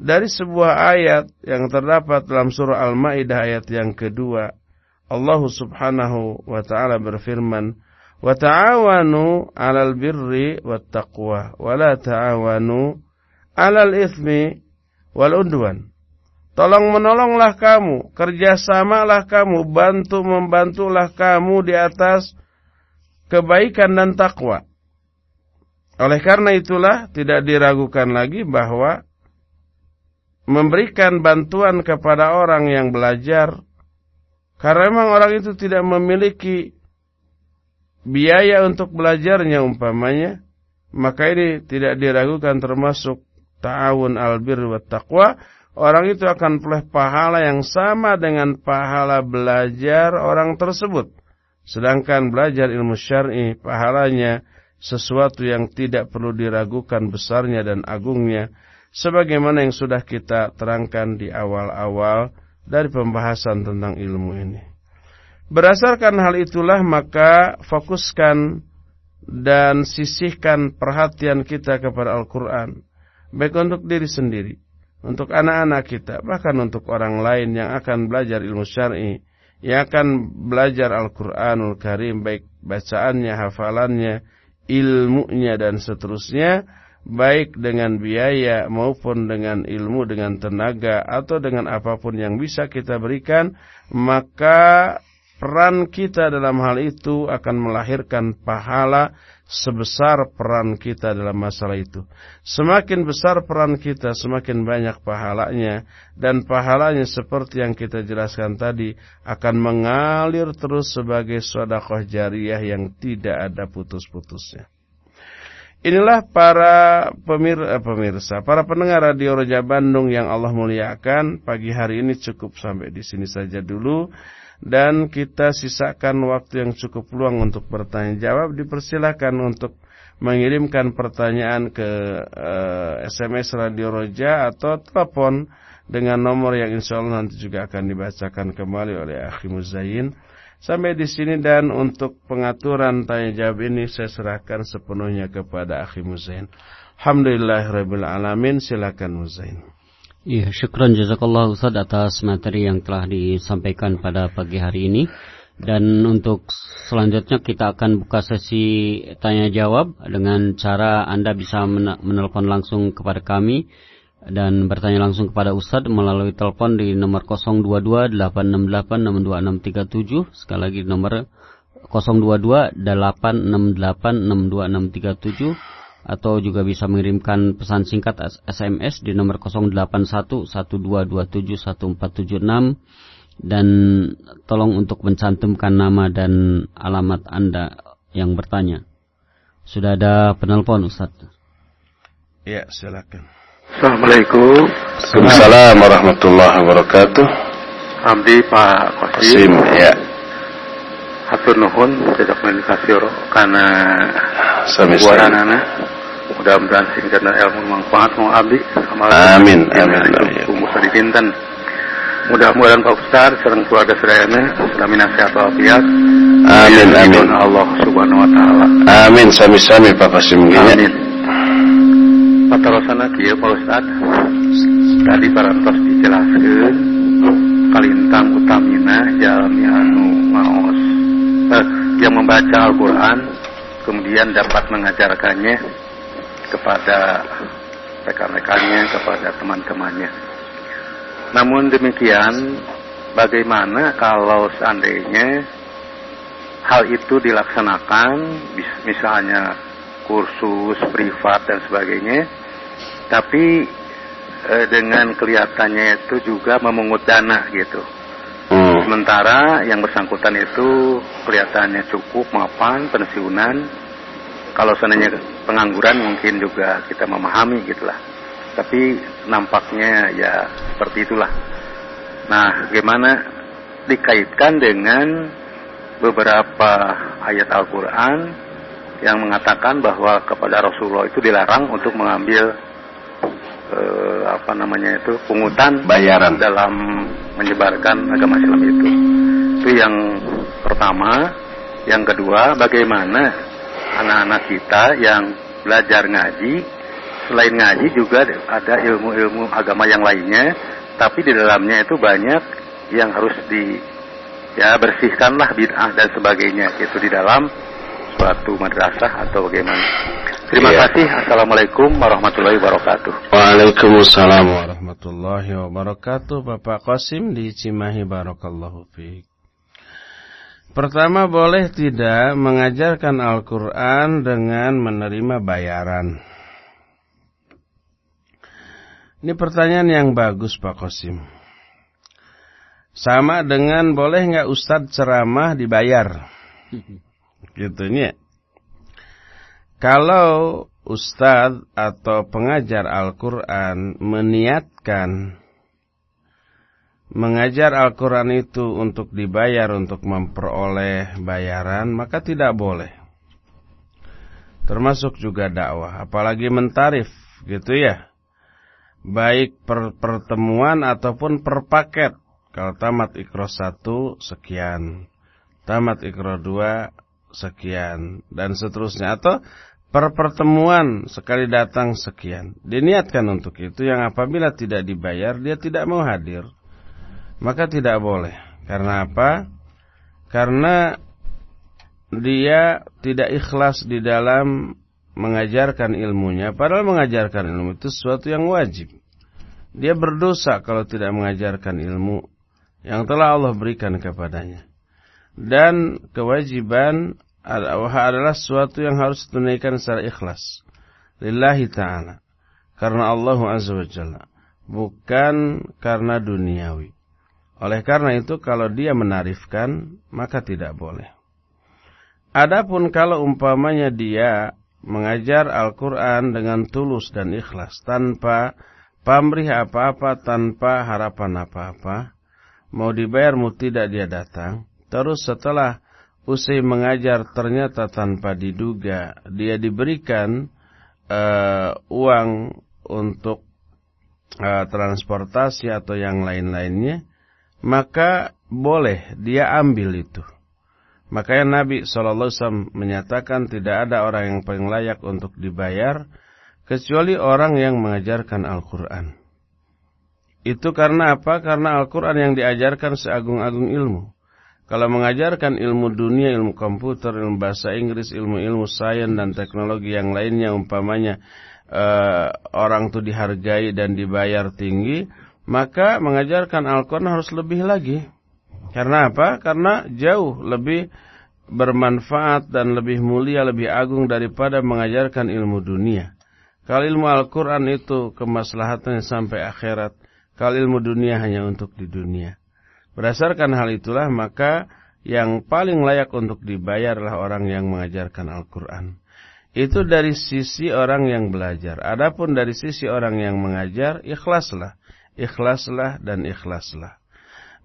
dari sebuah ayat yang terdapat dalam surah Al-Maidah ayat yang kedua. Allah Subhanahu wa taala berfirman, "Wa ta'awanu 'alal birri wat taqwa, 'alal itsmi wal udwan." Tolong menolonglah kamu, kerjasamalah kamu, bantu membantulah kamu di atas kebaikan dan takwa. Oleh karena itulah tidak diragukan lagi bahwa memberikan bantuan kepada orang yang belajar karena memang orang itu tidak memiliki biaya untuk belajarnya umpamanya maka ini tidak diragukan termasuk ta'awun albir wa taqwa orang itu akan peroleh pahala yang sama dengan pahala belajar orang tersebut sedangkan belajar ilmu syar'i pahalanya sesuatu yang tidak perlu diragukan besarnya dan agungnya sebagaimana yang sudah kita terangkan di awal-awal dari pembahasan tentang ilmu ini. Berdasarkan hal itulah maka fokuskan dan sisihkan perhatian kita kepada Al-Quran. Baik untuk diri sendiri, untuk anak-anak kita, bahkan untuk orang lain yang akan belajar ilmu syar'i, yang akan belajar Al-Quranul Karim, baik bacaannya, hafalannya, ilmunya dan seterusnya baik dengan biaya maupun dengan ilmu, dengan tenaga atau dengan apa pun yang bisa kita berikan, maka peran kita dalam hal itu akan melahirkan pahala sebesar peran kita dalam masalah itu. Semakin besar peran kita, semakin banyak pahalanya dan pahalanya seperti yang kita jelaskan tadi akan mengalir terus sebagai sedekah jariah yang tidak ada putus-putusnya. Inilah para eh, pemirsa, para pendengar Radio Roja Bandung yang Allah muliakan. Pagi hari ini cukup sampai di sini saja dulu. Dan kita sisakan waktu yang cukup luang untuk bertanya jawab. Dipersilakan untuk mengirimkan pertanyaan ke uh, eh, SMS Radio Roja atau telepon dengan nomor yang insya Allah nanti juga akan dibacakan kembali oleh Akhi Muzayin. Sampai di sini dan untuk pengaturan tanya jawab ini saya serahkan sepenuhnya kepada Akhi Muzain. Alhamdulillahirabbil alamin. Silakan Muzain. Iya, syukran jazakallah Ustaz atas materi yang telah disampaikan pada pagi hari ini. Dan untuk selanjutnya kita akan buka sesi tanya jawab dengan cara Anda bisa menelpon langsung kepada kami dan bertanya langsung kepada Ustadz melalui telepon di nomor 022-868-62637 sekali lagi nomor 022-868-62637 atau juga bisa mengirimkan pesan singkat SMS di nomor 081-1227-1476 dan tolong untuk mencantumkan nama dan alamat Anda yang bertanya. Sudah ada penelpon Ustadz? Ya, silakan. Assalamualaikum. Waalaikumsalam warahmatullahi wabarakatuh. Abdi Pak Qasim. ya. Hatur nuhun tidak komunikasi karena buaranana. Mudah-mudahan sing dan ilmu manfaat mau abdi. Amin. Amin. Musa dipinten. Mudah-mudahan Pak Ustaz serang keluarga sedayana sami nasihat walafiat. Amin amin. Allah Subhanahu wa taala. Amin sami-sami Pak Qasim. Amin. Patarosana kieu Pak Ustad tadi parantos dijelaskan kalintang utamina jalmi anu eh, yang membaca Al-Quran kemudian dapat mengajarkannya kepada rekan-rekannya kepada teman-temannya namun demikian bagaimana kalau seandainya hal itu dilaksanakan misalnya kursus privat dan sebagainya tapi e, dengan kelihatannya itu juga memungut dana gitu. Sementara yang bersangkutan itu kelihatannya cukup mapan pensiunan kalau seandainya pengangguran mungkin juga kita memahami gitulah. Tapi nampaknya ya seperti itulah. Nah, gimana dikaitkan dengan beberapa ayat Al-Quran yang mengatakan bahwa kepada Rasulullah itu dilarang untuk mengambil eh, apa namanya itu pungutan bayaran dalam menyebarkan agama Islam itu. Itu yang pertama. Yang kedua, bagaimana anak-anak kita yang belajar ngaji, selain ngaji juga ada ilmu-ilmu agama yang lainnya, tapi di dalamnya itu banyak yang harus di ya bersihkanlah bid'ah dan sebagainya itu di dalam suatu madrasah atau bagaimana. Terima ya. kasih. Assalamualaikum warahmatullahi wabarakatuh. Waalaikumsalam warahmatullahi wabarakatuh. Bapak Qasim di Cimahi Barakallahu fiik. Pertama boleh tidak mengajarkan Al-Quran dengan menerima bayaran. Ini pertanyaan yang bagus Pak Qasim. Sama dengan boleh nggak Ustadz ceramah dibayar? Gitu ya. Kalau ustadz atau pengajar Al-Quran meniatkan mengajar Al-Quran itu untuk dibayar, untuk memperoleh bayaran, maka tidak boleh. Termasuk juga dakwah, apalagi mentarif, gitu ya. Baik per pertemuan ataupun per paket. Kalau tamat ikro satu, sekian. Tamat ikro dua, sekian. Dan seterusnya. Atau per pertemuan sekali datang sekian. Diniatkan untuk itu yang apabila tidak dibayar dia tidak mau hadir. Maka tidak boleh. Karena apa? Karena dia tidak ikhlas di dalam mengajarkan ilmunya. Padahal mengajarkan ilmu itu sesuatu yang wajib. Dia berdosa kalau tidak mengajarkan ilmu yang telah Allah berikan kepadanya. Dan kewajiban adalah sesuatu yang harus ditunaikan secara ikhlas. Lillahi ta'ala. Karena Allah Azza wa Jalla. Bukan karena duniawi. Oleh karena itu kalau dia menarifkan maka tidak boleh. Adapun kalau umpamanya dia mengajar Al-Quran dengan tulus dan ikhlas tanpa pamrih apa-apa, tanpa harapan apa-apa, mau dibayar mau tidak dia datang, terus setelah usai mengajar ternyata tanpa diduga dia diberikan uh, uang untuk uh, transportasi atau yang lain-lainnya, maka boleh dia ambil itu. Makanya Nabi SAW menyatakan tidak ada orang yang paling layak untuk dibayar kecuali orang yang mengajarkan Al-Quran. Itu karena apa? Karena Al-Quran yang diajarkan seagung-agung ilmu. Kalau mengajarkan ilmu dunia, ilmu komputer, ilmu bahasa Inggris, ilmu-ilmu sains dan teknologi yang lainnya umpamanya uh, orang itu dihargai dan dibayar tinggi, maka mengajarkan Al-Quran harus lebih lagi. Karena apa? Karena jauh lebih bermanfaat dan lebih mulia, lebih agung daripada mengajarkan ilmu dunia. Kalau ilmu Al-Quran itu kemaslahatannya sampai akhirat, kalau ilmu dunia hanya untuk di dunia. Berdasarkan hal itulah maka yang paling layak untuk dibayarlah orang yang mengajarkan Al-Quran. Itu dari sisi orang yang belajar. Adapun dari sisi orang yang mengajar, ikhlaslah. Ikhlaslah dan ikhlaslah.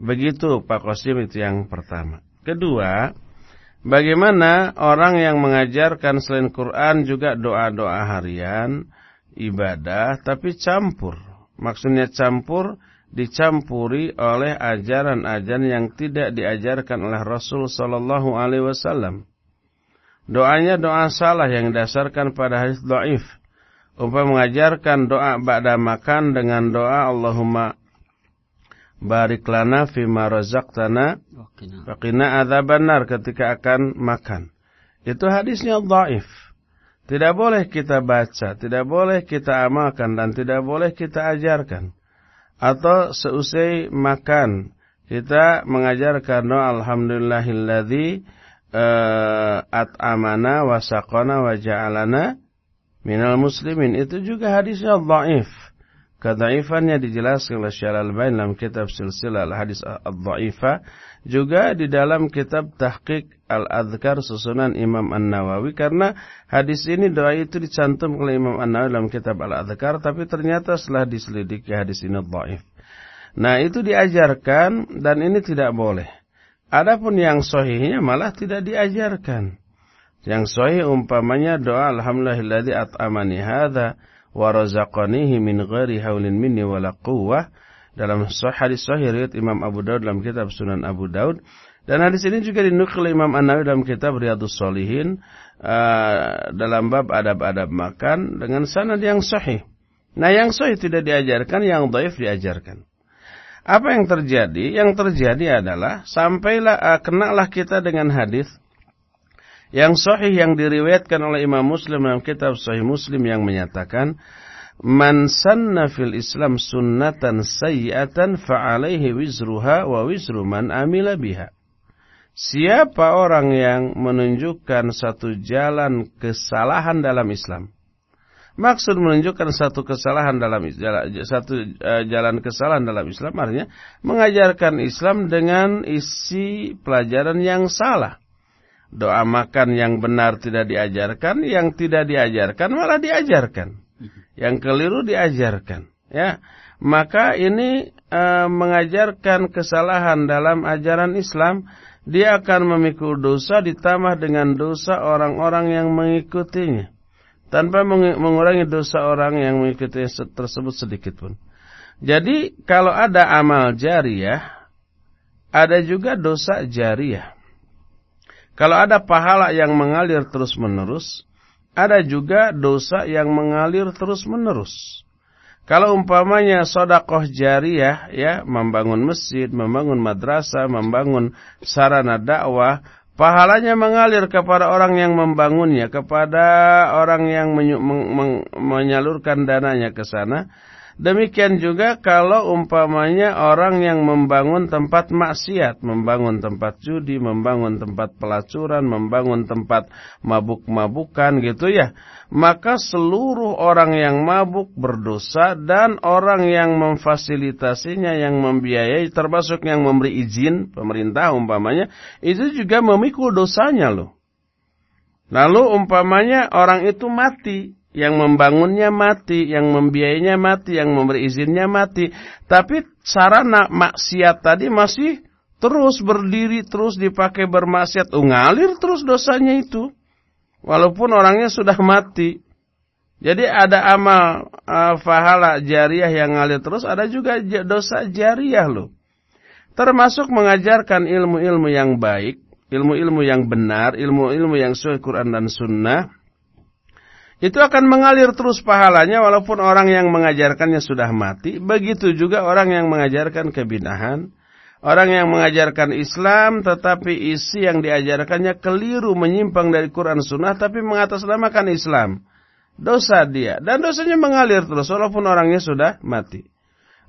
Begitu Pak Qasim itu yang pertama. Kedua, bagaimana orang yang mengajarkan selain Quran juga doa-doa harian, ibadah, tapi campur. Maksudnya campur dicampuri oleh ajaran-ajaran yang tidak diajarkan oleh Rasul Sallallahu Alaihi Wasallam. Doanya doa salah yang didasarkan pada hadis doif. Umpah mengajarkan doa ba'da makan dengan doa Allahumma barik lana fima razaqtana waqina adzabannar ketika akan makan. Itu hadisnya dhaif. Tidak boleh kita baca, tidak boleh kita amalkan dan tidak boleh kita ajarkan atau seusai makan. Kita mengajarkan doa alhamdulillahilladzi uh, at'amana wa saqana wa ja'alana minal muslimin. Itu juga hadisnya dhaif. Kedaifannya dijelaskan oleh Syekh Al-Albani dalam kitab silsilah hadis ad-dhaifa juga di dalam kitab Tahqiq Al-Adhkar susunan Imam An-Nawawi karena hadis ini doa itu dicantum oleh Imam An-Nawawi dalam kitab Al-Adhkar tapi ternyata setelah diselidiki hadis ini dhaif. Nah, itu diajarkan dan ini tidak boleh. Adapun yang sahihnya malah tidak diajarkan. Yang sahih umpamanya doa alhamdulillahilladzi at'amani hadza wa razaqanihi min ghairi haulin minni wala quwwah dalam hadis sahih riwayat Imam Abu Daud dalam kitab Sunan Abu Daud dan hadis ini juga dinukil Imam An-Nawawi dalam kitab Riyadhus Shalihin uh, dalam bab adab-adab makan dengan sanad yang sahih. Nah, yang sahih tidak diajarkan, yang dhaif diajarkan. Apa yang terjadi? Yang terjadi adalah sampailah uh, kenalah kita dengan hadis yang sahih yang diriwayatkan oleh Imam Muslim dalam kitab Sahih Muslim yang menyatakan Man sanna fil Islam sunnatan sayyi'atan fa'alaihi wizruha wa wizru man amila biha. Siapa orang yang menunjukkan satu jalan kesalahan dalam Islam? Maksud menunjukkan satu kesalahan dalam satu uh, jalan kesalahan dalam Islam artinya mengajarkan Islam dengan isi pelajaran yang salah. Doa makan yang benar tidak diajarkan, yang tidak diajarkan malah diajarkan yang keliru diajarkan ya. Maka ini e, mengajarkan kesalahan dalam ajaran Islam dia akan memikul dosa ditambah dengan dosa orang-orang yang mengikutinya. Tanpa mengurangi dosa orang yang mengikuti tersebut sedikit pun. Jadi kalau ada amal jariah ada juga dosa jariah. Kalau ada pahala yang mengalir terus-menerus ada juga dosa yang mengalir terus-menerus. Kalau umpamanya sodakoh jariah, ya, membangun masjid, membangun madrasah, membangun sarana dakwah, pahalanya mengalir kepada orang yang membangunnya, kepada orang yang menyalurkan dananya ke sana, Demikian juga kalau umpamanya orang yang membangun tempat maksiat, membangun tempat judi, membangun tempat pelacuran, membangun tempat mabuk-mabukan gitu ya. Maka seluruh orang yang mabuk berdosa dan orang yang memfasilitasinya, yang membiayai, termasuk yang memberi izin, pemerintah umpamanya, itu juga memikul dosanya loh. Lalu umpamanya orang itu mati, yang membangunnya mati, yang membiayainya mati, yang memberi izinnya mati. Tapi sarana maksiat tadi masih terus berdiri, terus dipakai bermaksiat. Ngalir terus dosanya itu. Walaupun orangnya sudah mati. Jadi ada amal uh, fahala jariah yang ngalir terus, ada juga dosa jariah loh. Termasuk mengajarkan ilmu-ilmu yang baik, ilmu-ilmu yang benar, ilmu-ilmu yang sesuai Quran dan Sunnah itu akan mengalir terus pahalanya walaupun orang yang mengajarkannya sudah mati. Begitu juga orang yang mengajarkan kebinahan. Orang yang mengajarkan Islam tetapi isi yang diajarkannya keliru menyimpang dari Quran Sunnah tapi mengatasnamakan Islam. Dosa dia. Dan dosanya mengalir terus walaupun orangnya sudah mati.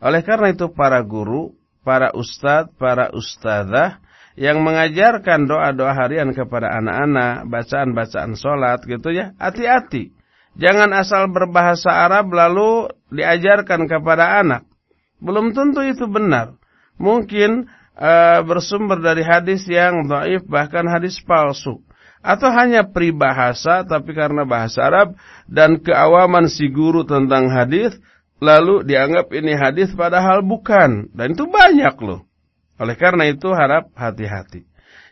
Oleh karena itu para guru, para ustadz, para ustadzah yang mengajarkan doa-doa harian kepada anak-anak, bacaan-bacaan sholat gitu ya, hati-hati. Jangan asal berbahasa Arab lalu diajarkan kepada anak. Belum tentu itu benar. Mungkin uh, bersumber dari hadis yang dhaif bahkan hadis palsu. Atau hanya peribahasa tapi karena bahasa Arab dan keawaman si guru tentang hadis lalu dianggap ini hadis padahal bukan. Dan itu banyak loh. Oleh karena itu harap hati-hati.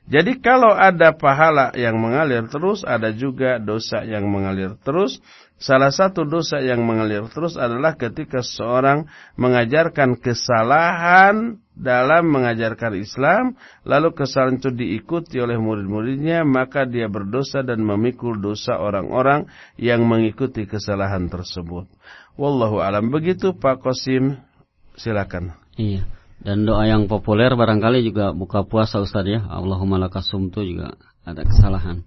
Jadi kalau ada pahala yang mengalir terus, ada juga dosa yang mengalir terus. Salah satu dosa yang mengalir terus adalah ketika seorang mengajarkan kesalahan dalam mengajarkan Islam, lalu kesalahan itu diikuti oleh murid-muridnya, maka dia berdosa dan memikul dosa orang-orang yang mengikuti kesalahan tersebut. Wallahu alam. Begitu Pak Kosim, silakan. Iya. Dan doa yang populer barangkali juga buka puasa Ustaz ya. Allahumma lakasumtu juga ada kesalahan.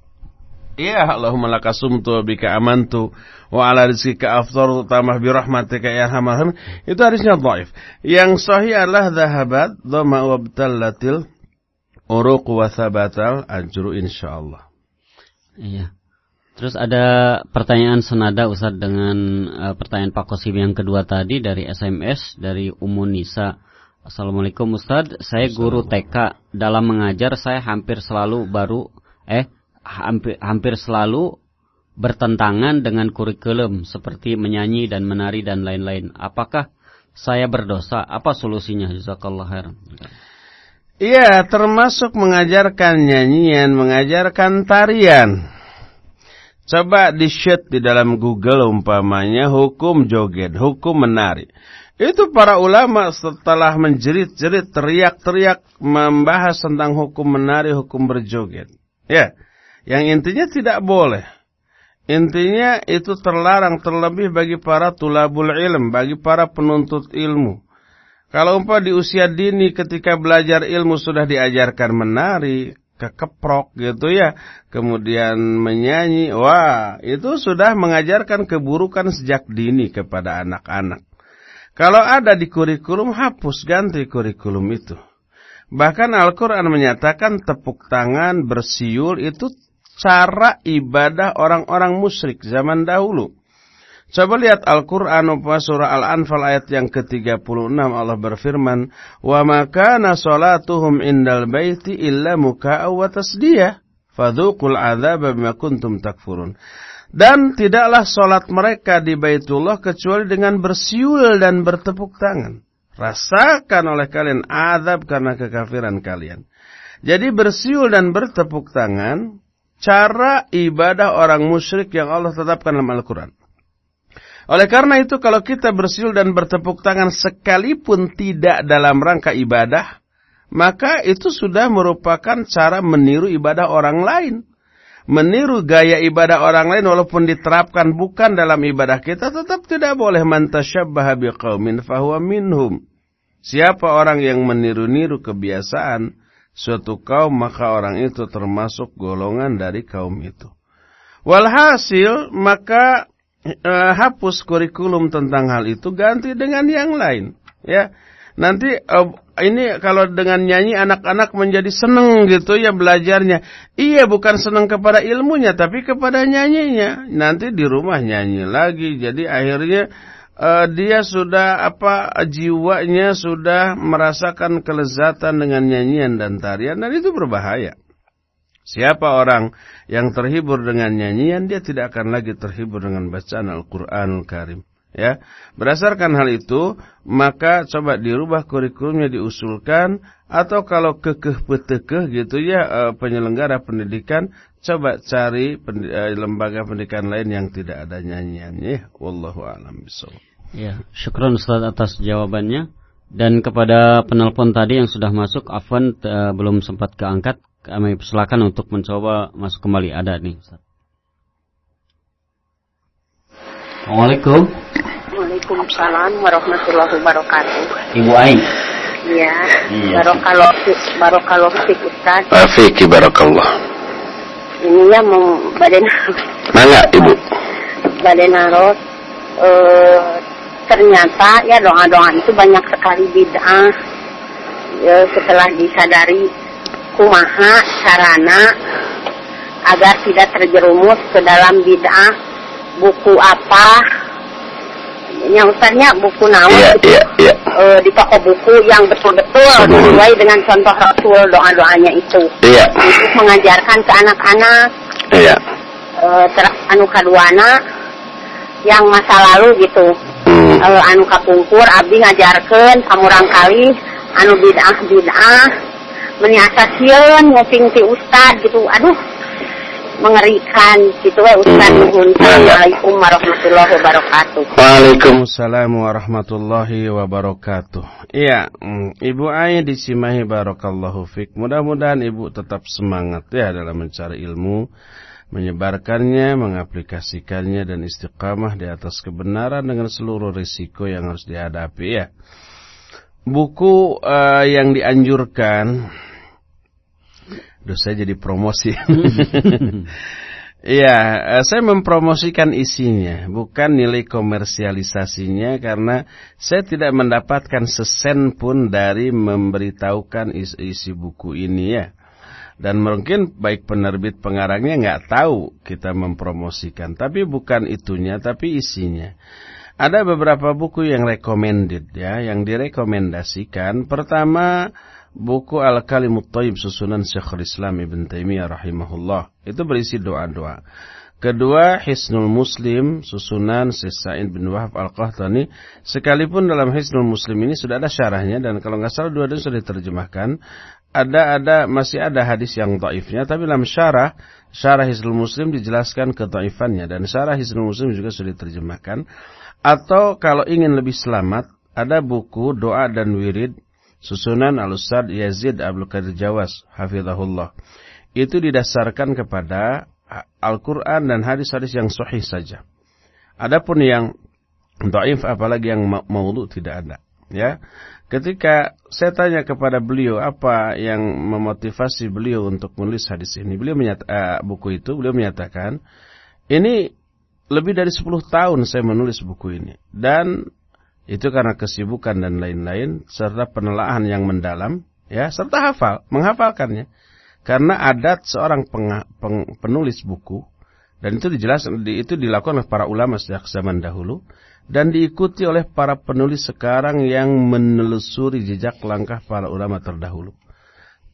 Iya, Allahumma lakasumtu bika amantu wa ala rizkika aftar tamah bi rahmatika ya arhamar Itu hadisnya dhaif. Yang sahih adalah dhahabat dhamma wa btallatil uruq wa thabatal ajru insyaallah. Iya. Terus ada pertanyaan senada Ustaz dengan uh, pertanyaan Pak Kosim yang kedua tadi dari SMS dari Umun Nisa Assalamualaikum Ustadz, saya guru TK. Dalam mengajar saya hampir selalu baru eh hampir hampir selalu bertentangan dengan kurikulum seperti menyanyi dan menari dan lain-lain. Apakah saya berdosa? Apa solusinya? Jazakallah khair. Iya, termasuk mengajarkan nyanyian, mengajarkan tarian. Coba di-shoot di dalam Google umpamanya hukum joget, hukum menari. Itu para ulama setelah menjerit-jerit, teriak-teriak membahas tentang hukum menari, hukum berjoget. Ya, yang intinya tidak boleh. Intinya itu terlarang terlebih bagi para tulabul ilm, bagi para penuntut ilmu. Kalau umpah di usia dini ketika belajar ilmu sudah diajarkan menari, kekeprok gitu ya, kemudian menyanyi, wah itu sudah mengajarkan keburukan sejak dini kepada anak-anak. Kalau ada di kurikulum, hapus ganti kurikulum itu. Bahkan Al-Quran menyatakan tepuk tangan, bersiul itu cara ibadah orang-orang musyrik zaman dahulu. Coba lihat Al-Quran surah Al-Anfal ayat yang ke-36 Allah berfirman, Wa makana salatuhum indal baiti illa wa tasdiyah, fadhuqul azab bima kuntum takfurun. Dan tidaklah solat mereka di Baitullah kecuali dengan bersiul dan bertepuk tangan. Rasakan oleh kalian azab karena kekafiran kalian. Jadi bersiul dan bertepuk tangan cara ibadah orang musyrik yang Allah tetapkan dalam Al-Quran. Oleh karena itu kalau kita bersiul dan bertepuk tangan sekalipun tidak dalam rangka ibadah, maka itu sudah merupakan cara meniru ibadah orang lain meniru gaya ibadah orang lain walaupun diterapkan bukan dalam ibadah kita tetap tidak boleh mantasyabbaha biqaumin fahuwa minhum. Siapa orang yang meniru-niru kebiasaan suatu kaum maka orang itu termasuk golongan dari kaum itu. Walhasil maka eh, hapus kurikulum tentang hal itu ganti dengan yang lain ya. Nanti uh, ini kalau dengan nyanyi anak-anak menjadi seneng gitu ya belajarnya. Iya bukan seneng kepada ilmunya tapi kepada nyanyinya. Nanti di rumah nyanyi lagi. Jadi akhirnya uh, dia sudah apa jiwanya sudah merasakan kelezatan dengan nyanyian dan tarian dan itu berbahaya. Siapa orang yang terhibur dengan nyanyian dia tidak akan lagi terhibur dengan bacaan Al-Qur'anul Karim ya. Berdasarkan hal itu, maka coba dirubah kurikulumnya diusulkan atau kalau kekeh petekeh gitu ya eh, penyelenggara pendidikan coba cari eh, lembaga pendidikan lain yang tidak ada nyanyiannya. Wallahu a'lam bishawab. Ya, syukron Ustaz atas jawabannya. Dan kepada penelpon tadi yang sudah masuk, Afwan uh, belum sempat keangkat, kami persilakan untuk mencoba masuk kembali. Ada nih Ustaz. Assalamualaikum. Waalaikumsalam warahmatullahi wabarakatuh. Ibu Ain. Iya. iya. Barokallah barokallah fik Ustaz. Afiki barakallah. Ini ya mau badan Mana Ibu? Badan Naros eh ternyata ya doa-doa itu banyak sekali bid'ah. Ya, setelah disadari kumaha sarana agar tidak terjerumus ke dalam bid'ah buku apa yang Ustaznya buku naon yeah, gitu, yeah, yeah. Uh, di toko buku yang betul-betul sesuai dengan contoh Rasul doa-doanya itu. Yeah. Untuk mengajarkan ke anak-anak. Yeah. Uh, terus anu kaduana yang masa lalu gitu. Hmm. Uh, anu kapungkur abdi ngajarkan samurang kali anu bid'ah bid'ah meniasa sieun nguping ti ustad gitu. Aduh, mengerikan gitu ya Ustaz. Hmm. Assalamualaikum warahmatullahi wabarakatuh. Waalaikumsalam warahmatullahi wabarakatuh. Iya mm, Ibu Ai di Cimahi Barakallahu Fik. Mudah-mudahan Ibu tetap semangat ya dalam mencari ilmu Menyebarkannya, mengaplikasikannya dan istiqamah di atas kebenaran dengan seluruh risiko yang harus dihadapi ya. Buku uh, yang dianjurkan Duh, saya jadi promosi. Iya, eh, saya mempromosikan isinya, bukan nilai komersialisasinya karena saya tidak mendapatkan sesen pun dari memberitahukan isi, isi buku ini ya. Dan mungkin baik penerbit pengarangnya nggak tahu kita mempromosikan, tapi bukan itunya, tapi isinya. Ada beberapa buku yang recommended ya, yang direkomendasikan. Pertama, buku Al-Kalimut Thayyib susunan Syekhul Islam Ibn Taimiyah rahimahullah. Itu berisi doa-doa. Kedua, Hisnul Muslim, susunan Syekh Sa'id bin Wahab Al-Qahtani. Sekalipun dalam Hisnul Muslim ini sudah ada syarahnya dan kalau nggak salah dua-duanya sudah diterjemahkan. Ada ada masih ada hadis yang taifnya, tapi dalam syarah syarah Hisnul Muslim dijelaskan ketaifannya dan syarah Hisnul Muslim juga sudah diterjemahkan. Atau kalau ingin lebih selamat, ada buku doa dan wirid susunan Al-Ustaz Yazid Abdul Qadir Jawas, hafizahullah. Itu didasarkan kepada Al-Quran dan hadis-hadis yang sahih saja. Adapun yang dhaif apalagi yang maudhu tidak ada. Ya, ketika saya tanya kepada beliau apa yang memotivasi beliau untuk menulis hadis ini, beliau menyata, uh, buku itu, beliau menyatakan ini lebih dari 10 tahun saya menulis buku ini dan itu karena kesibukan dan lain-lain serta penelaahan yang mendalam, ya serta hafal, menghafalkannya. Karena adat seorang peng, peng, penulis buku dan itu dijelaskan itu dilakukan oleh para ulama sejak zaman dahulu dan diikuti oleh para penulis sekarang yang menelusuri jejak langkah para ulama terdahulu.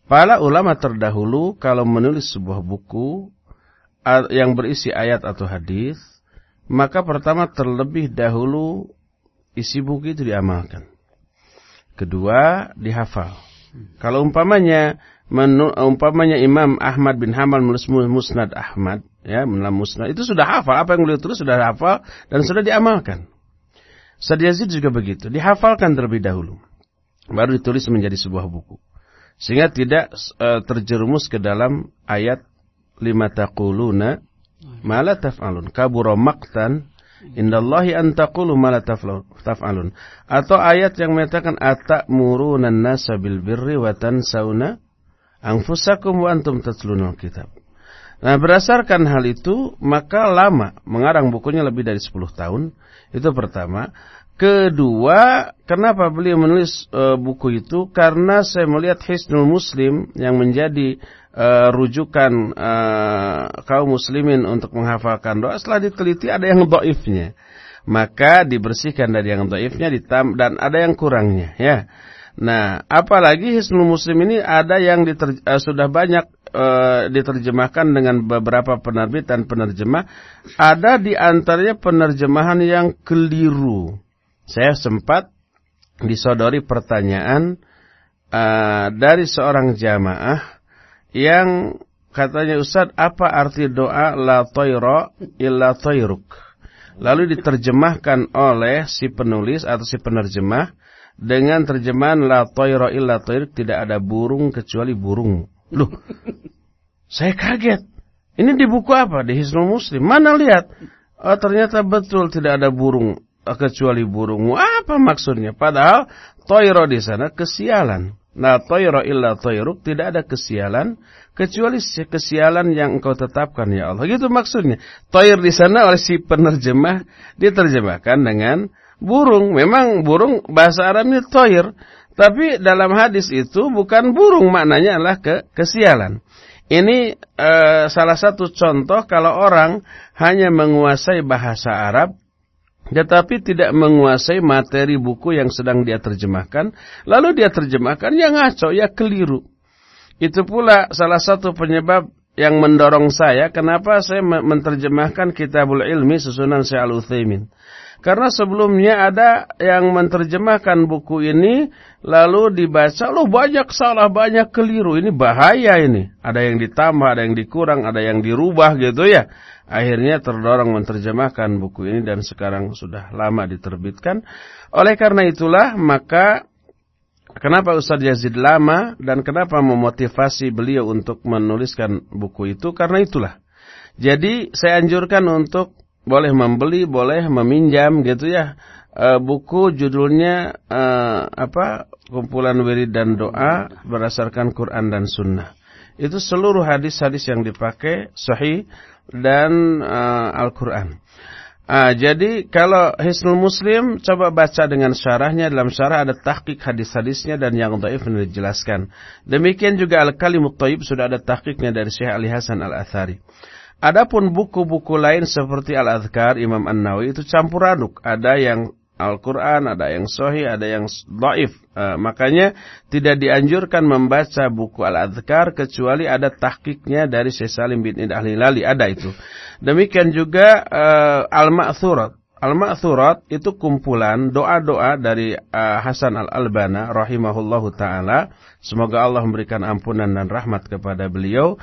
Para ulama terdahulu kalau menulis sebuah buku yang berisi ayat atau hadis, maka pertama terlebih dahulu isi buku itu diamalkan. Kedua, dihafal. Kalau umpamanya umpamanya Imam Ahmad bin Hamal menulis Musnad Ahmad, ya, menulis Musnad itu sudah hafal apa yang beliau tulis sudah hafal dan sudah diamalkan. Ustaz Yazid juga begitu, dihafalkan terlebih dahulu, baru ditulis menjadi sebuah buku, sehingga tidak uh, terjerumus ke dalam ayat lima taquluna mala taf'alun kabura Indallahi an taqulu ma la taf'alun. Atau ayat yang menyatakan atamuruna an-nasa bil birri wa tansawna anfusakum wa antum tatlunul kitab. Nah, berdasarkan hal itu, maka lama mengarang bukunya lebih dari 10 tahun. Itu pertama. Kedua, kenapa beliau menulis e, buku itu? Karena saya melihat Hisnul Muslim yang menjadi e, rujukan e, kaum muslimin untuk menghafalkan doa setelah diteliti ada yang doifnya. Maka dibersihkan dari yang doifnya dan ada yang kurangnya, ya. Nah, apalagi Hisnul Muslim ini ada yang diter, uh, sudah banyak uh, diterjemahkan dengan beberapa penerbit dan penerjemah. Ada di antaranya penerjemahan yang keliru. Saya sempat disodori pertanyaan uh, dari seorang jamaah yang katanya Ustaz, apa arti doa la toiro illa toiruk? Lalu diterjemahkan oleh si penulis atau si penerjemah dengan terjemahan la toiro illa toir tidak ada burung kecuali burung. Loh, saya kaget. Ini di buku apa? Di Hisnul Muslim. Mana lihat? Oh, ternyata betul tidak ada burung kecuali burung. Apa maksudnya? Padahal toiro di sana kesialan. Nah, toiro illa toiruk tidak ada kesialan kecuali kesialan yang engkau tetapkan ya Allah. Gitu maksudnya. Toir di sana oleh si penerjemah diterjemahkan dengan burung. Memang burung bahasa Arabnya toir. Tapi dalam hadis itu bukan burung maknanya adalah ke kesialan. Ini e, salah satu contoh kalau orang hanya menguasai bahasa Arab tetapi tidak menguasai materi buku yang sedang dia terjemahkan, lalu dia terjemahkan ya ngaco, ya keliru. Itu pula salah satu penyebab yang mendorong saya kenapa saya menerjemahkan Kitabul Ilmi susunan Syekh Al-Utsaimin. Karena sebelumnya ada yang menerjemahkan buku ini lalu dibaca, loh banyak salah, banyak keliru. Ini bahaya ini. Ada yang ditambah, ada yang dikurang, ada yang dirubah gitu ya. Akhirnya terdorong menerjemahkan buku ini dan sekarang sudah lama diterbitkan. Oleh karena itulah maka kenapa Ustaz Yazid lama dan kenapa memotivasi beliau untuk menuliskan buku itu karena itulah. Jadi saya anjurkan untuk boleh membeli, boleh meminjam gitu ya. E, buku judulnya e, apa? Kumpulan wirid dan doa berdasarkan Quran dan Sunnah. Itu seluruh hadis-hadis yang dipakai sahih dan e, Al-Quran. Ah, jadi kalau Hisnul Muslim coba baca dengan syarahnya dalam syarah ada tahqiq hadis-hadisnya dan yang dhaif dijelaskan. Demikian juga Al-Kalimut Thayyib sudah ada tahqiqnya dari Syekh Ali Hasan Al-Athari. Adapun buku-buku lain seperti Al-Adhkar Imam An-Nawawi itu campur aduk. Ada yang Al-Quran, ada yang Sahih, ada yang Daif. Uh, makanya tidak dianjurkan membaca buku Al-Adhkar kecuali ada tahkiknya dari Syekh Salim bin Idah Lali. Ada itu. Demikian juga uh, Al-Ma'thurat. Al-Ma'thurat itu kumpulan doa-doa dari uh, Hasan Al-Albana rahimahullahu taala. Semoga Allah memberikan ampunan dan rahmat kepada beliau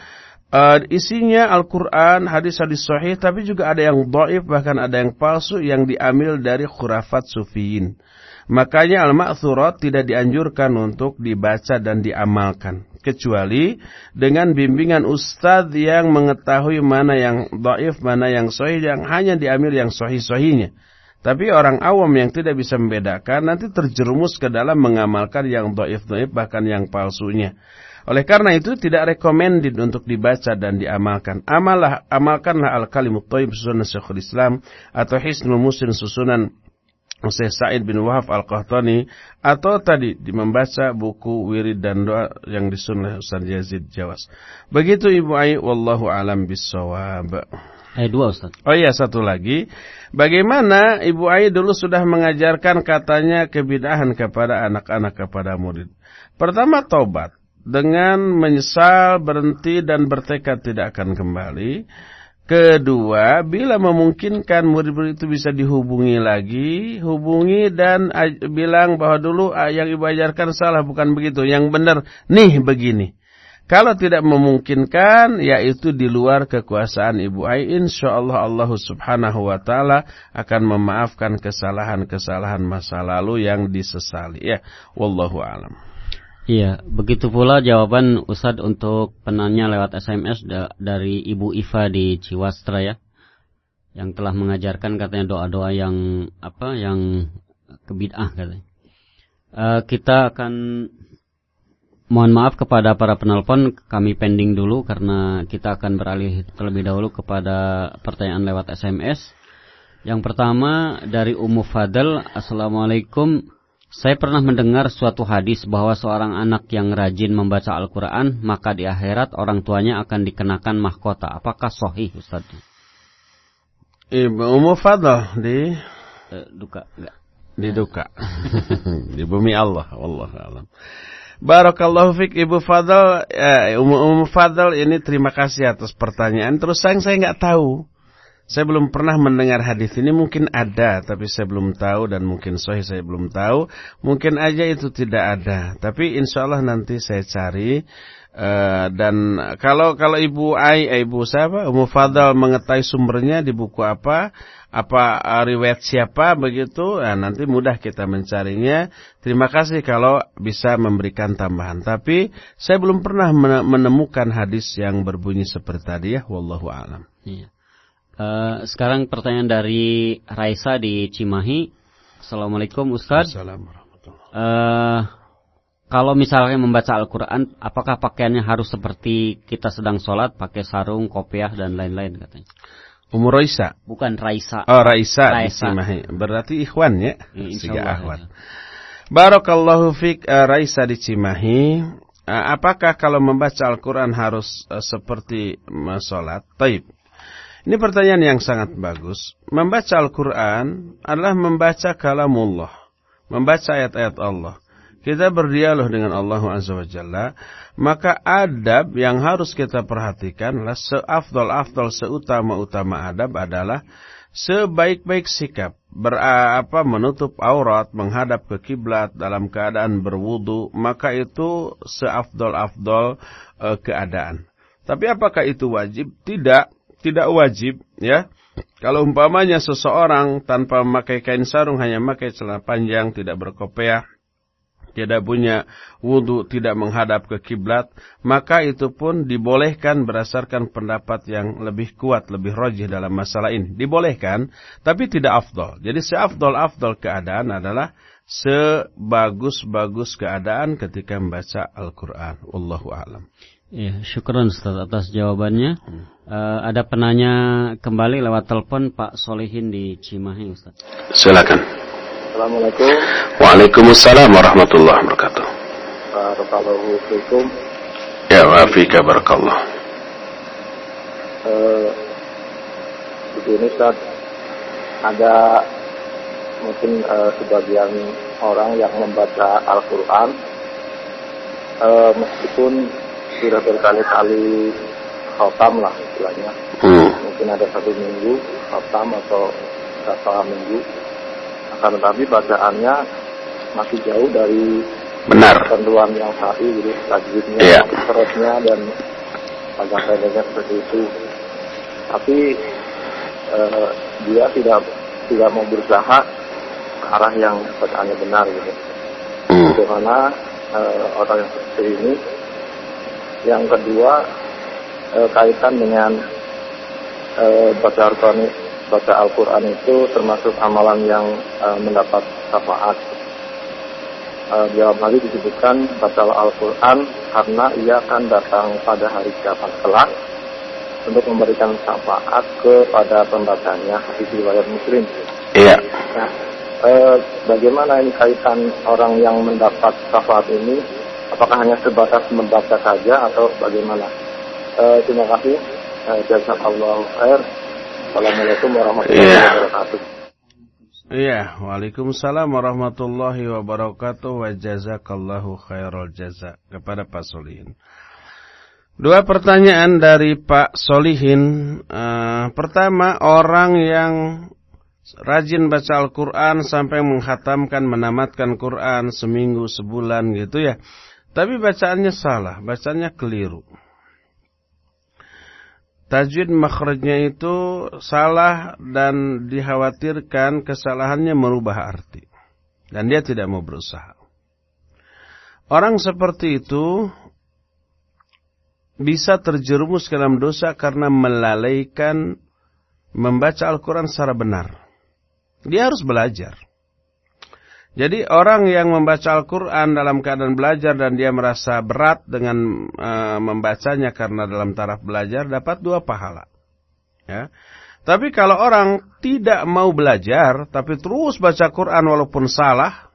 Uh, isinya Al-Quran, hadis-hadis sahih, tapi juga ada yang doif, bahkan ada yang palsu yang diambil dari khurafat sufiyin. Makanya Al-Ma'thurat tidak dianjurkan untuk dibaca dan diamalkan. Kecuali dengan bimbingan ustadz yang mengetahui mana yang doif, mana yang sahih, yang hanya diambil yang sahih-sahihnya. Tapi orang awam yang tidak bisa membedakan nanti terjerumus ke dalam mengamalkan yang doif-doif bahkan yang palsunya. Oleh karena itu tidak recommended untuk dibaca dan diamalkan. Amalah, amalkanlah al-kalimut thayyib susunan Syekhul Islam atau Hisnul Muslim susunan Syekh Said bin Wahab Al-Qahtani atau tadi di membaca buku wirid dan doa yang disunnah Ustaz Yazid Jawas. Begitu Ibu Ai wallahu alam bisawab. Ayat dua Ustaz. Oh iya satu lagi. Bagaimana Ibu Ai dulu sudah mengajarkan katanya kebidahan kepada anak-anak kepada murid. Pertama tobat dengan menyesal, berhenti dan bertekad tidak akan kembali. Kedua, bila memungkinkan murid-murid itu bisa dihubungi lagi, hubungi dan bilang bahwa dulu yang ibu ajarkan salah, bukan begitu. Yang benar, nih begini. Kalau tidak memungkinkan, yaitu di luar kekuasaan Ibu Ai, insya Allah Allah subhanahu wa ta'ala akan memaafkan kesalahan-kesalahan masa lalu yang disesali. Ya, Wallahu alam. Iya, begitu pula jawaban Ustadz untuk penanya lewat SMS da dari Ibu Iva di Ciwastra ya. Yang telah mengajarkan katanya doa-doa yang apa yang kebid'ah katanya. Uh, kita akan mohon maaf kepada para penelpon kami pending dulu karena kita akan beralih terlebih dahulu kepada pertanyaan lewat SMS. Yang pertama dari Ummu Fadel, Assalamualaikum. Saya pernah mendengar suatu hadis bahwa seorang anak yang rajin membaca Al-Quran, maka di akhirat orang tuanya akan dikenakan mahkota. Apakah sahih Ustaz? Ibu Ummu Fadl di uh, duka enggak? Di duka. di bumi Allah, Allah alam. Barakallahu fik Ibu Fadl, eh, Fadl ini terima kasih atas pertanyaan. Terus sayang saya nggak tahu saya belum pernah mendengar hadis ini, mungkin ada, tapi saya belum tahu dan mungkin sahih saya belum tahu. Mungkin aja itu tidak ada, tapi insya Allah nanti saya cari. Uh, dan kalau kalau Ibu Ai, eh, Ibu siapa, Ummu Fadal mengetahui sumbernya di buku apa, apa uh, riwayat siapa begitu, nah, nanti mudah kita mencarinya. Terima kasih kalau bisa memberikan tambahan. Tapi saya belum pernah menemukan hadis yang berbunyi seperti tadi ya, wallahu alam. Iya. Uh, sekarang pertanyaan dari Raisa di Cimahi. Assalamualaikum Ustaz. Assalamualaikum. Uh, kalau misalnya membaca Al-Quran, apakah pakaiannya harus seperti kita sedang sholat, pakai sarung, kopiah, dan lain-lain katanya? Umur Raisa? Bukan Raisa. Oh Raisa, Raisa. di Cimahi. Berarti ikhwan ya? Insya Allah. Barakallahu fiqh uh, Raisa di Cimahi. Uh, apakah kalau membaca Al-Quran harus uh, seperti uh, sholat? Taib. Ini pertanyaan yang sangat bagus. Membaca Al-Quran adalah membaca kalamullah. Membaca ayat-ayat Allah. Kita berdialog dengan Allah Jalla. Maka adab yang harus kita perhatikan adalah seafdol-afdol, seutama-utama adab adalah sebaik-baik sikap. Berapa menutup aurat, menghadap ke kiblat dalam keadaan berwudu. Maka itu seafdol-afdol uh, keadaan. Tapi apakah itu wajib? Tidak tidak wajib ya. Kalau umpamanya seseorang tanpa memakai kain sarung hanya memakai celana panjang tidak berkopiah tidak punya wudhu, tidak menghadap ke kiblat, maka itu pun dibolehkan berdasarkan pendapat yang lebih kuat, lebih rojih dalam masalah ini. Dibolehkan, tapi tidak afdol. Jadi seafdol-afdol keadaan adalah sebagus-bagus keadaan ketika membaca Al-Quran. Wallahu a'lam. Ya, syukuran Ustaz atas jawabannya. Hmm. Uh, ada penanya kembali lewat telepon Pak Solihin di Cimahi Ustaz. Silakan. Assalamualaikum. Waalaikumsalam warahmatullahi wabarakatuh. Barakallahu Ya, wa fika barakallah. Uh, di sini Ustaz ada mungkin uh, sebagian orang yang membaca Al-Quran uh, meskipun sudah berkali-kali khotam lah istilahnya hmm. mungkin ada satu minggu khotam atau beberapa minggu akan tetapi bacaannya masih jauh dari benar ketentuan yang sahih gitu tajwidnya yeah. terusnya dan agak pendeknya seperti itu tapi uh, dia tidak tidak mau berusaha ke arah yang bacaannya benar gitu. Hmm. Bagaimana uh, orang yang seperti ini? Yang kedua uh, kaitan dengan uh, baca Al-Quran baca Al-Quran itu termasuk amalan yang uh, mendapat syafaat. Uh, dalam hal ini disebutkan baca Al-Quran karena ia akan datang pada hari kiamat kelak untuk memberikan syafaat kepada pembacanya hadis riwayat Muslim. Iya. Nah, eh, bagaimana ini kaitan orang yang mendapat syafaat ini? Apakah hanya sebatas membaca saja atau bagaimana? Eh, terima kasih. Eh, Jazakallahu khair. Assalamualaikum warahmatullahi iya. wabarakatuh. Iya, Waalaikumsalam warahmatullahi wabarakatuh wa jazakallahu khairal jaza kepada Pak Solihin. Dua pertanyaan dari Pak Solihin. Uh, pertama, orang yang rajin baca Al-Quran sampai menghatamkan, menamatkan Quran seminggu, sebulan gitu ya. Tapi bacaannya salah, bacaannya keliru. Tajwid makhrajnya itu salah dan dikhawatirkan kesalahannya merubah arti. Dan dia tidak mau berusaha. Orang seperti itu bisa terjerumus ke dalam dosa karena melalaikan membaca Al-Quran secara benar. Dia harus belajar. Jadi orang yang membaca Al-Quran dalam keadaan belajar dan dia merasa berat dengan e, membacanya karena dalam taraf belajar dapat dua pahala. Ya. Tapi kalau orang tidak mau belajar tapi terus baca Quran walaupun salah,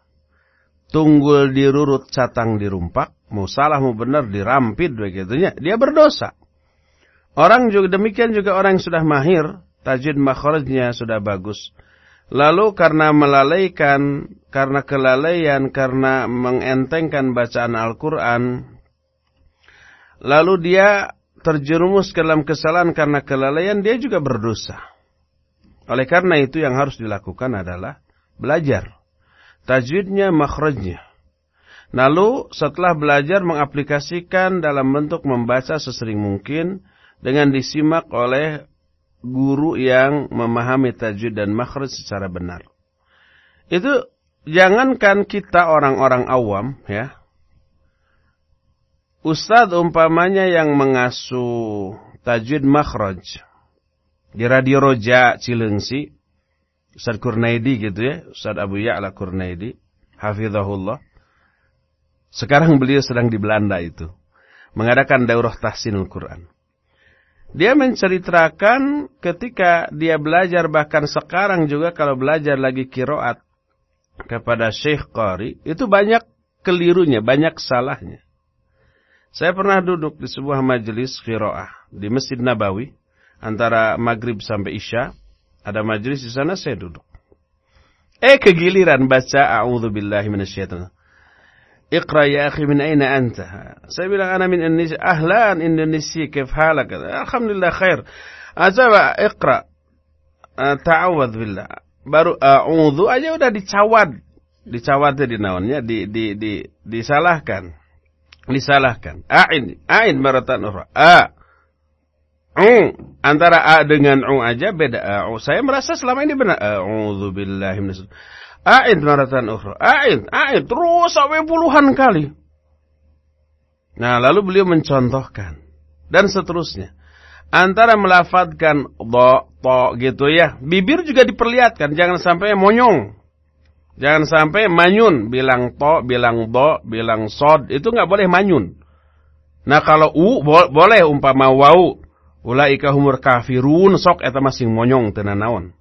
tunggul dirurut catang dirumpak, mau salah mau benar dirampit begitunya, dia berdosa. Orang juga demikian juga orang yang sudah mahir, tajwid makhrajnya sudah bagus. Lalu karena melalaikan, karena kelalaian, karena mengentengkan bacaan Al-Quran, lalu dia terjerumus ke dalam kesalahan karena kelalaian, dia juga berdosa. Oleh karena itu yang harus dilakukan adalah belajar. Tajwidnya, makhrajnya. Lalu setelah belajar mengaplikasikan dalam bentuk membaca sesering mungkin dengan disimak oleh guru yang memahami tajwid dan makhraj secara benar. Itu jangankan kita orang-orang awam ya. Ustadz umpamanya yang mengasuh tajwid makhraj di Radio Roja Cilengsi, Ustadz Kurnaidi gitu ya, Ustadz Abu Ya'la Kurnaidi, hafizahullah. Sekarang beliau sedang di Belanda itu. Mengadakan daurah tahsinul Quran. Dia menceritakan ketika dia belajar bahkan sekarang juga kalau belajar lagi kiroat kepada Syekh Qari itu banyak kelirunya, banyak salahnya. Saya pernah duduk di sebuah majelis kiroah di Masjid Nabawi antara maghrib sampai isya. Ada majelis di sana saya duduk. Eh kegiliran baca a'udzubillahi Iqra ya akhi min aina anta? Saya bilang ana min Indonesia. Ahlan Indonesia, kif halak? Alhamdulillah khair. Coba iqra. Ta'awad billah. Baru a'udhu aja udah dicawad. Dicawad di naonnya, di, di, di, disalahkan. Disalahkan. A'in, a'in maratan ukhra. A. U. Antara A dengan U aja beda. A. Saya merasa selama ini benar. A'udhu billahi minasyaitonir A'id maratan ukhra. A'id, a'id. Terus sampai puluhan kali. Nah, lalu beliau mencontohkan. Dan seterusnya. Antara melafadkan do, to gitu ya. Bibir juga diperlihatkan. Jangan sampai monyong. Jangan sampai manyun. Bilang to, bilang do, bilang sod. Itu nggak boleh manyun. Nah kalau u bo boleh umpama wau. Ulaika humur kafirun sok eta masing monyong tenanawan.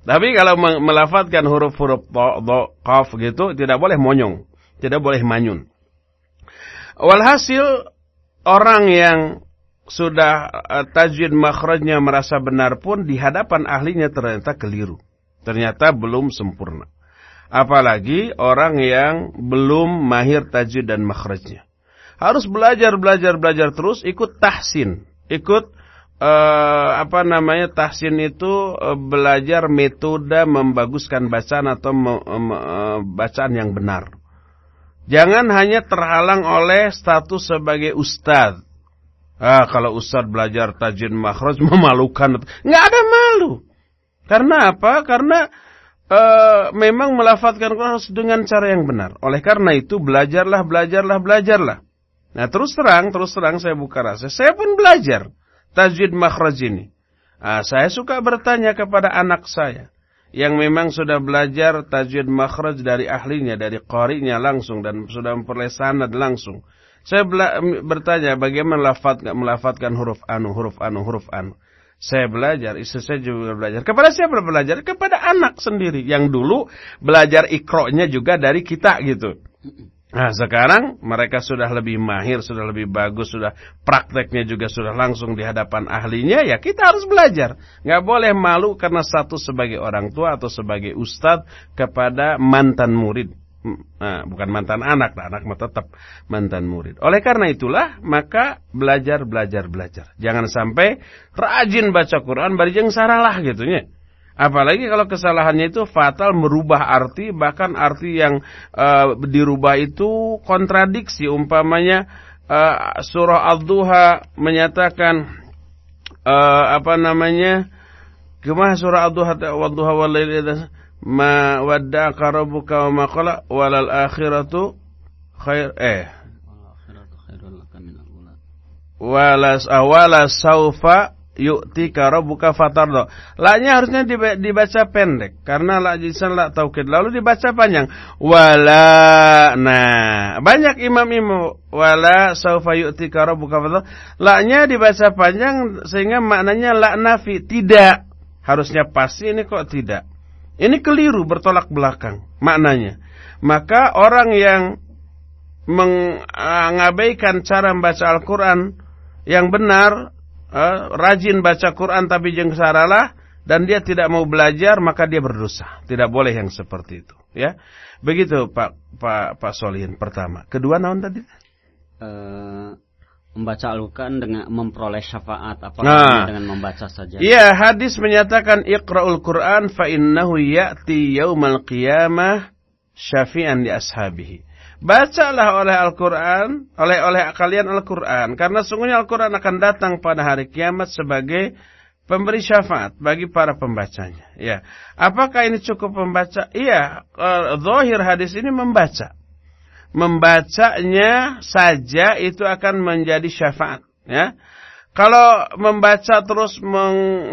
Tapi kalau melafatkan huruf-huruf to, do, qaf gitu tidak boleh monyong, tidak boleh manyun. Walhasil orang yang sudah uh, tajwid makhrajnya merasa benar pun di hadapan ahlinya ternyata keliru. Ternyata belum sempurna. Apalagi orang yang belum mahir tajwid dan makhrajnya. Harus belajar, belajar, belajar terus, ikut tahsin. Ikut uh, apa namanya tahsin itu uh, belajar metode membaguskan bacaan atau me, uh, bacaan yang benar. Jangan hanya terhalang oleh status sebagai ustadz. Ah, kalau ustadz belajar tajwid makhraj memalukan. Nggak ada malu. Karena apa? Karena uh, memang melafatkan Quran harus dengan cara yang benar. Oleh karena itu belajarlah, belajarlah, belajarlah. Nah terus terang, terus terang saya buka rasa. Saya pun belajar tajwid makhraj ini. Nah, saya suka bertanya kepada anak saya yang memang sudah belajar tajwid makhraj dari ahlinya, dari qarinya langsung dan sudah memperoleh sanad langsung. Saya bertanya bagaimana melafat, melafatkan huruf anu, huruf anu, huruf anu. Saya belajar, istri saya juga belajar. Kepada siapa belajar? Kepada anak sendiri. Yang dulu belajar ikroknya juga dari kita gitu. Nah sekarang mereka sudah lebih mahir, sudah lebih bagus, sudah prakteknya juga sudah langsung di hadapan ahlinya, ya kita harus belajar. Nggak boleh malu karena satu sebagai orang tua atau sebagai ustadz kepada mantan murid. Nah, bukan mantan anak, nah, anak tetap mantan murid. Oleh karena itulah, maka belajar, belajar, belajar. Jangan sampai rajin baca Quran, barijeng saralah gitu ya. Apalagi kalau kesalahannya itu fatal merubah arti, bahkan arti yang uh, dirubah itu kontradiksi. Umpamanya uh, surah Al-Duha menyatakan uh, apa namanya? Ke mana surah Al-Duha wadduha walaili ma wadda'aka rabbuka wa ma qala walal akhiratu khair eh wala wala saufa yu'tika rabbuka fatardo. Laknya harusnya dibaca pendek karena la jisan la taukid. Lalu dibaca panjang. Wala nah, banyak imam-imam wala saufa yu'tika rabbuka fatardo. Laknya dibaca panjang sehingga maknanya la nafi, tidak. Harusnya pasti ini kok tidak. Ini keliru bertolak belakang maknanya. Maka orang yang mengabaikan cara membaca Al-Quran yang benar uh, rajin baca Quran tapi jeng saralah dan dia tidak mau belajar maka dia berdosa. Tidak boleh yang seperti itu, ya. Begitu Pak Pak Pak Solihin pertama. Kedua naon tadi? Uh, membaca Al-Quran dengan memperoleh syafaat apa nah, dengan membaca saja. Iya, hadis menyatakan Iqra'ul Quran fa innahu ya'ti yaumal qiyamah syafi'an di ashabihi. Bacalah oleh Al-Quran, oleh oleh kalian Al-Quran. Karena sungguhnya Al-Quran akan datang pada hari kiamat sebagai pemberi syafaat bagi para pembacanya. Ya, apakah ini cukup membaca? Iya, uh, zahir hadis ini membaca. Membacanya saja itu akan menjadi syafaat. Ya, kalau membaca terus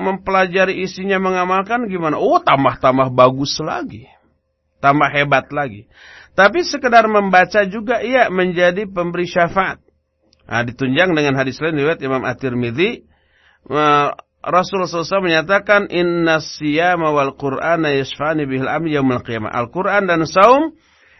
mempelajari isinya mengamalkan gimana? Oh, tambah-tambah bagus lagi, tambah hebat lagi. Tapi sekedar membaca juga ia menjadi pemberi syafaat. Nah, ditunjang dengan hadis lain riwayat Imam At-Tirmidzi Rasulullah SAW menyatakan inna siyama wal qur'ana yashfani bihil am yaumil qiyamah. Al-Qur'an dan saum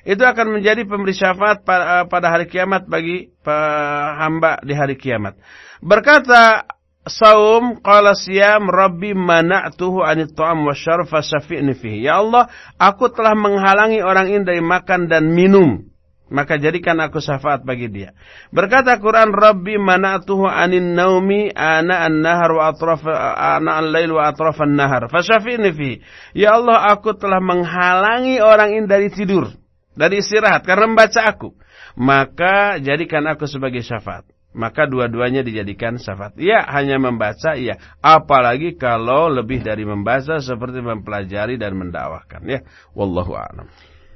itu akan menjadi pemberi syafaat pada hari kiamat bagi hamba di hari kiamat. Berkata saum qala siyam rabbi mana'tuhu anit ta'am wasyarab fasyafi'ni fihi. Ya Allah, aku telah menghalangi orang ini dari makan dan minum. Maka jadikan aku syafaat bagi dia. Berkata Quran, Rabbi mana'tuhu anin naumi ana an-nahar wa atraf ana al-lail wa atraf an-nahar. Fasyafi'ni fihi. Ya Allah, aku telah menghalangi orang ini dari tidur, dari istirahat karena membaca aku. Maka jadikan aku sebagai syafaat maka dua-duanya dijadikan syafaat. Iya, hanya membaca, iya. Apalagi kalau lebih dari membaca seperti mempelajari dan mendakwahkan. Ya, wallahu a'lam.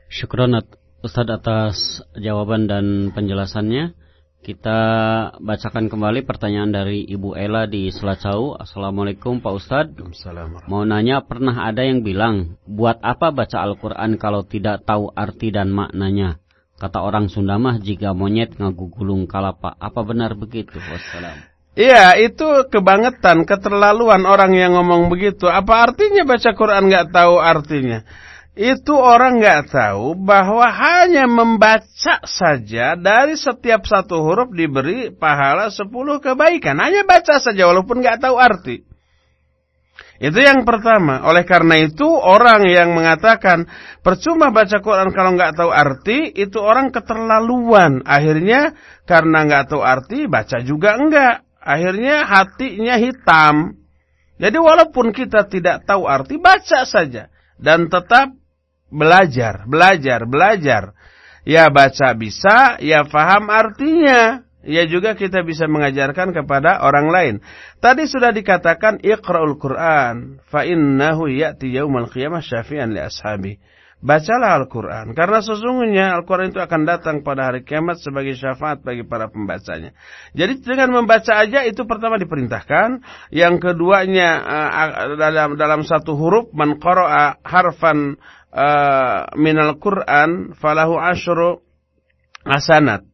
Syukron Ustaz atas jawaban dan penjelasannya. Kita bacakan kembali pertanyaan dari Ibu Ella di Selacau. Assalamualaikum Pak Ustadz. Mau nanya, pernah ada yang bilang, buat apa baca Al-Quran kalau tidak tahu arti dan maknanya? Kata orang Sunda mah jika monyet ngagugulung kalapa. Apa benar begitu? Wassalam. Iya, itu kebangetan, keterlaluan orang yang ngomong begitu. Apa artinya baca Quran nggak tahu artinya? itu orang nggak tahu bahwa hanya membaca saja dari setiap satu huruf diberi pahala sepuluh kebaikan. Hanya baca saja walaupun nggak tahu arti. Itu yang pertama. Oleh karena itu orang yang mengatakan percuma baca Quran kalau nggak tahu arti itu orang keterlaluan. Akhirnya karena nggak tahu arti baca juga enggak. Akhirnya hatinya hitam. Jadi walaupun kita tidak tahu arti baca saja dan tetap belajar, belajar, belajar. Ya baca bisa, ya faham artinya. Ya juga kita bisa mengajarkan kepada orang lain. Tadi sudah dikatakan Iqra'ul Qur'an fa innahu ya'ti yaumal qiyamah syafi'an li ashabi. Bacalah Al-Quran. Karena sesungguhnya Al-Quran itu akan datang pada hari kiamat sebagai syafaat bagi para pembacanya. Jadi dengan membaca aja itu pertama diperintahkan. Yang keduanya uh, dalam dalam satu huruf man qara'a harfan uh, minal Quran falahu asyru asanat.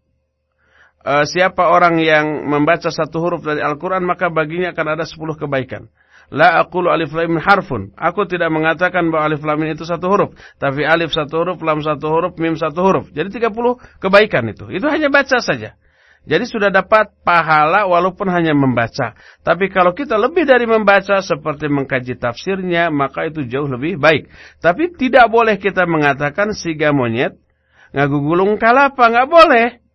Uh, siapa orang yang membaca satu huruf dari Al-Quran maka baginya akan ada sepuluh kebaikan. La aqulu alif lam harfun. Aku tidak mengatakan bahwa alif lam itu satu huruf, tapi alif satu huruf, lam satu huruf, mim satu huruf. Jadi 30 kebaikan itu. Itu hanya baca saja. Jadi sudah dapat pahala walaupun hanya membaca. Tapi kalau kita lebih dari membaca seperti mengkaji tafsirnya, maka itu jauh lebih baik. Tapi tidak boleh kita mengatakan siga monyet, ngagugulung kalapa, nggak boleh.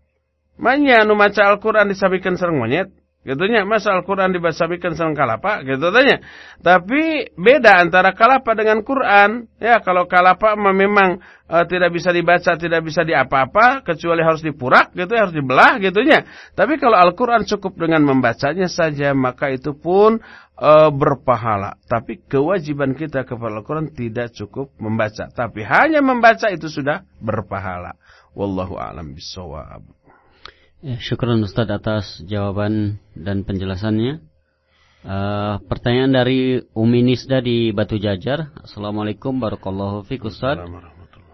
Manya nu maca Al-Quran disabikan serang monyet. Gitunya, masa Al-Quran dibasabikan serang kalapa, gitu tanya. Tapi beda antara kalapa dengan Quran. Ya, kalau kalapa memang e, tidak bisa dibaca, tidak bisa diapa-apa, kecuali harus dipurak, gitu harus dibelah, gitunya. Tapi kalau Al-Quran cukup dengan membacanya saja, maka itu pun e, berpahala. Tapi kewajiban kita kepada Al-Quran tidak cukup membaca. Tapi hanya membaca itu sudah berpahala. Wallahu a'lam bishawab. Ya, syukur Ustaz atas jawaban dan penjelasannya. Uh, pertanyaan dari Umi Nisda di Batu Jajar. Assalamualaikum warahmatullahi wabarakatuh Ustaz.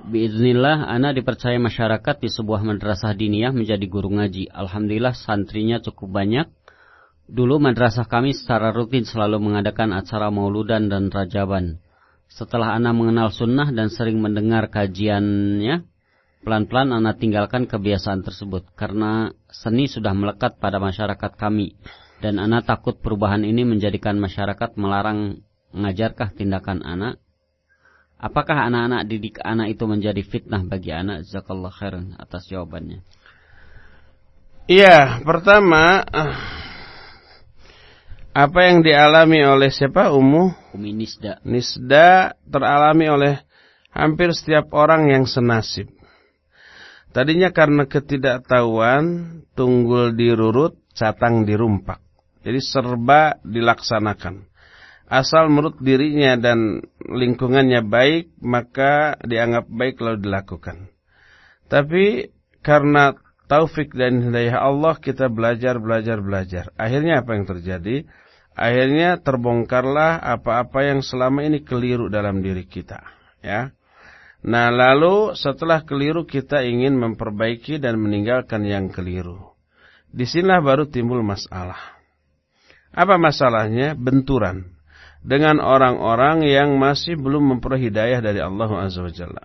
Biiznillah, Ana dipercaya masyarakat di sebuah madrasah diniyah menjadi guru ngaji. Alhamdulillah santrinya cukup banyak. Dulu madrasah kami secara rutin selalu mengadakan acara mauludan dan rajaban. Setelah Ana mengenal sunnah dan sering mendengar kajiannya, Pelan-pelan anak tinggalkan kebiasaan tersebut karena seni sudah melekat pada masyarakat kami dan anak takut perubahan ini menjadikan masyarakat melarang mengajarkah tindakan anak. Apakah anak-anak didik anak itu menjadi fitnah bagi anak? Jazakallah khairan atas jawabannya. Iya, pertama eh, apa yang dialami oleh siapa? Umu? Umi Nisda. Nisda teralami oleh hampir setiap orang yang senasib. Tadinya karena ketidaktahuan, tunggul dirurut, catang dirumpak. Jadi serba dilaksanakan. Asal menurut dirinya dan lingkungannya baik, maka dianggap baik lalu dilakukan. Tapi karena taufik dan hidayah Allah kita belajar, belajar, belajar. Akhirnya apa yang terjadi? Akhirnya terbongkarlah apa-apa yang selama ini keliru dalam diri kita. Ya, Nah lalu setelah keliru kita ingin memperbaiki dan meninggalkan yang keliru. Di sinilah baru timbul masalah. Apa masalahnya? Benturan. Dengan orang-orang yang masih belum memperoleh hidayah dari Allah Azza wa Jalla.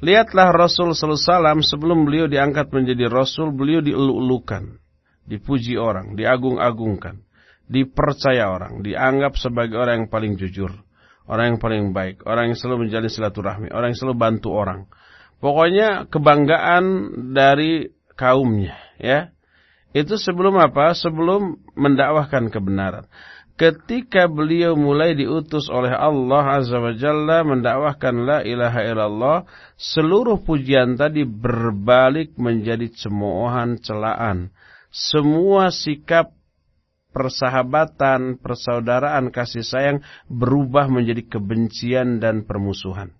Lihatlah Rasul SAW sebelum beliau diangkat menjadi Rasul, beliau dielu-elukan. Dipuji orang, diagung-agungkan. Dipercaya orang, dianggap sebagai orang yang paling jujur orang yang paling baik, orang yang selalu menjalin silaturahmi, orang yang selalu bantu orang. Pokoknya kebanggaan dari kaumnya, ya. Itu sebelum apa? Sebelum mendakwahkan kebenaran. Ketika beliau mulai diutus oleh Allah Azza wa Jalla mendakwahkan la ilaha illallah, seluruh pujian tadi berbalik menjadi cemoohan celaan. Semua sikap persahabatan, persaudaraan, kasih sayang berubah menjadi kebencian dan permusuhan.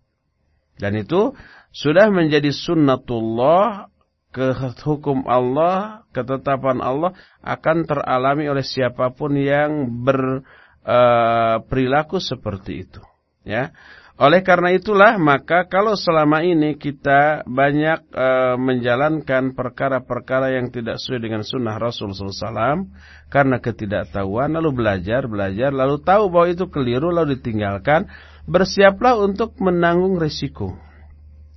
Dan itu sudah menjadi sunnatullah, ke hukum Allah, ketetapan Allah akan teralami oleh siapa pun yang berperilaku uh, seperti itu. Ya. Oleh karena itulah maka kalau selama ini kita banyak e, menjalankan perkara-perkara yang tidak sesuai dengan sunnah Rasul SAW karena ketidaktahuan lalu belajar belajar lalu tahu bahwa itu keliru lalu ditinggalkan bersiaplah untuk menanggung risiko.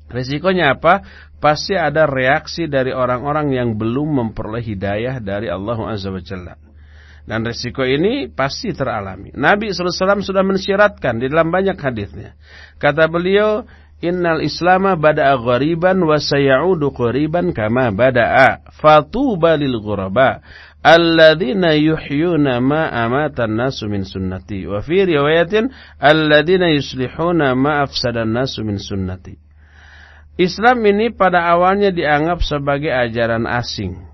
Risikonya apa? Pasti ada reaksi dari orang-orang yang belum memperoleh hidayah dari Allah Azza wa Jalla. Dan resiko ini pasti teralami. Nabi SAW sudah mensyaratkan di dalam banyak hadisnya. Kata beliau, Innal islama bada'a ghariban wa sayaudu qariban kama bada'a. Fatuba lil ghuraba. Alladzina yuhyuna ma amatan nasu min sunnati. Wa fi riwayatin, Alladzina yuslihuna ma afsadan nasu min sunnati. Islam ini pada awalnya dianggap sebagai ajaran asing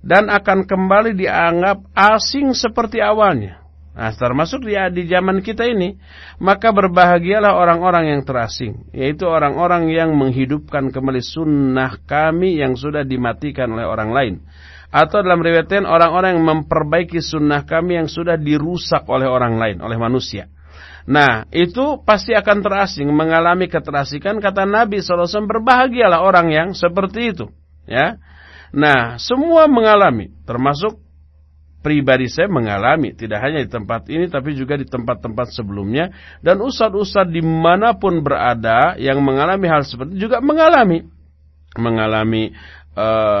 dan akan kembali dianggap asing seperti awalnya. Nah, termasuk di, di zaman kita ini, maka berbahagialah orang-orang yang terasing, yaitu orang-orang yang menghidupkan kembali sunnah kami yang sudah dimatikan oleh orang lain. Atau dalam riwayatnya orang-orang yang memperbaiki sunnah kami yang sudah dirusak oleh orang lain, oleh manusia. Nah, itu pasti akan terasing, mengalami keterasikan. Kata Nabi SAW, berbahagialah orang yang seperti itu. Ya, Nah, semua mengalami, termasuk pribadi saya mengalami, tidak hanya di tempat ini, tapi juga di tempat-tempat sebelumnya. Dan ustadz-ustadz di mana pun berada yang mengalami hal seperti itu juga mengalami. Mengalami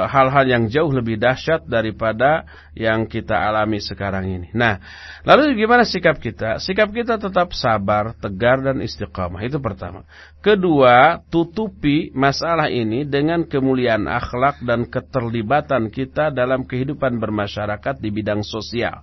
hal-hal uh, yang jauh lebih dahsyat daripada yang kita alami sekarang ini. Nah, lalu gimana sikap kita? Sikap kita tetap sabar, tegar dan istiqamah. Itu pertama. Kedua, tutupi masalah ini dengan kemuliaan akhlak dan keterlibatan kita dalam kehidupan bermasyarakat di bidang sosial.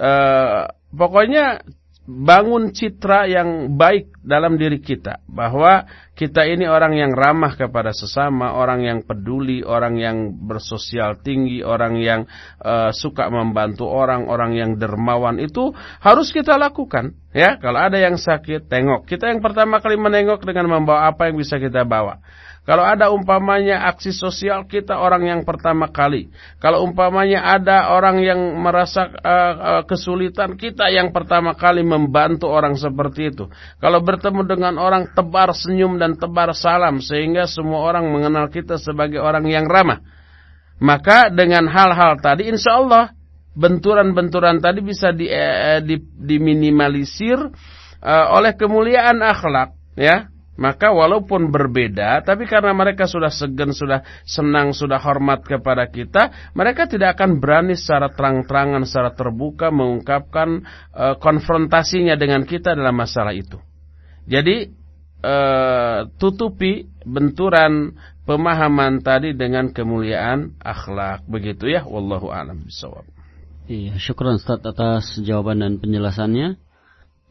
Uh, pokoknya bangun citra yang baik dalam diri kita bahwa kita ini orang yang ramah kepada sesama, orang yang peduli, orang yang bersosial tinggi, orang yang uh, suka membantu orang, orang yang dermawan itu harus kita lakukan ya. Kalau ada yang sakit, tengok. Kita yang pertama kali menengok dengan membawa apa yang bisa kita bawa. Kalau ada umpamanya aksi sosial kita orang yang pertama kali. Kalau umpamanya ada orang yang merasa uh, kesulitan kita yang pertama kali membantu orang seperti itu. Kalau bertemu dengan orang tebar senyum dan tebar salam sehingga semua orang mengenal kita sebagai orang yang ramah. Maka dengan hal-hal tadi insya Allah benturan-benturan tadi bisa di, eh, di, diminimalisir uh, oleh kemuliaan akhlak ya maka walaupun berbeda, tapi karena mereka sudah segan, sudah senang, sudah hormat kepada kita, mereka tidak akan berani secara terang-terangan, secara terbuka mengungkapkan e, konfrontasinya dengan kita dalam masalah itu. Jadi e, tutupi benturan pemahaman tadi dengan kemuliaan akhlak, begitu ya. Wallahu a'lam bishawab. Iya, syukur Ustaz atas jawaban dan penjelasannya.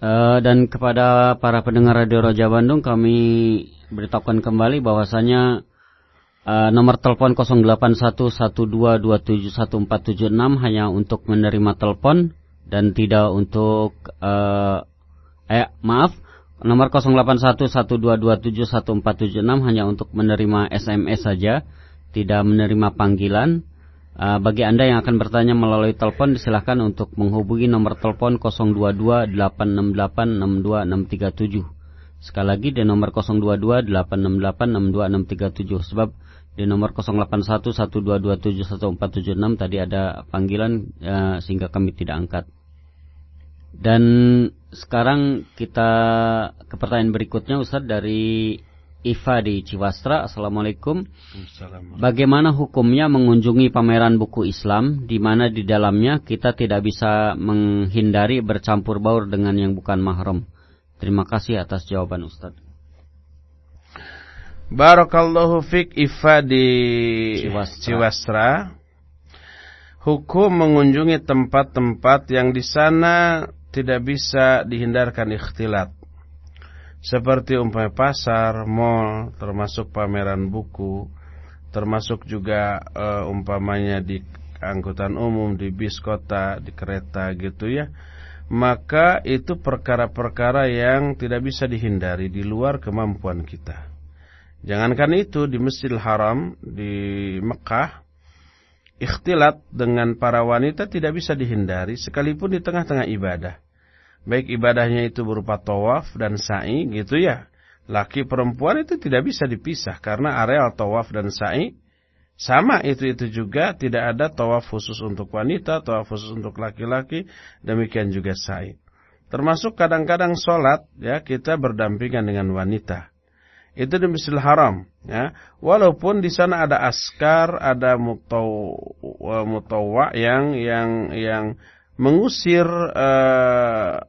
Uh, dan kepada para pendengar Radio Raja Bandung kami beritahukan kembali bahwasanya uh, nomor telepon 0811227146 hanya untuk menerima telepon dan tidak untuk uh, eh maaf nomor 0811227146 hanya untuk menerima SMS saja tidak menerima panggilan Uh, bagi Anda yang akan bertanya melalui telepon silahkan untuk menghubungi nomor telepon 0228686267. Sekali lagi di nomor 0228686267 sebab di nomor 0811227146 tadi ada panggilan uh, sehingga kami tidak angkat. Dan sekarang kita ke pertanyaan berikutnya Ustaz dari Iva di Ciwastra. Assalamualaikum. Bagaimana hukumnya mengunjungi pameran buku Islam di mana di dalamnya kita tidak bisa menghindari bercampur baur dengan yang bukan mahram? Terima kasih atas jawaban Ustaz. Barakallahu fik Iva di Ciwastra. Ciwastra. Hukum mengunjungi tempat-tempat yang di sana tidak bisa dihindarkan ikhtilat seperti umpamanya pasar, mall, termasuk pameran buku, termasuk juga uh, umpamanya di angkutan umum, di bis kota, di kereta gitu ya. Maka itu perkara-perkara yang tidak bisa dihindari di luar kemampuan kita. Jangankan itu di Masjidil Haram di Mekah ikhtilat dengan para wanita tidak bisa dihindari sekalipun di tengah-tengah ibadah. Baik ibadahnya itu berupa tawaf dan sa'i gitu ya. Laki perempuan itu tidak bisa dipisah karena areal tawaf dan sa'i sama itu-itu juga tidak ada tawaf khusus untuk wanita, tawaf khusus untuk laki-laki, demikian juga sa'i. Termasuk kadang-kadang sholat ya kita berdampingan dengan wanita. Itu di Masjidil Haram ya. Walaupun di sana ada askar, ada mutawwa yang yang yang mengusir uh,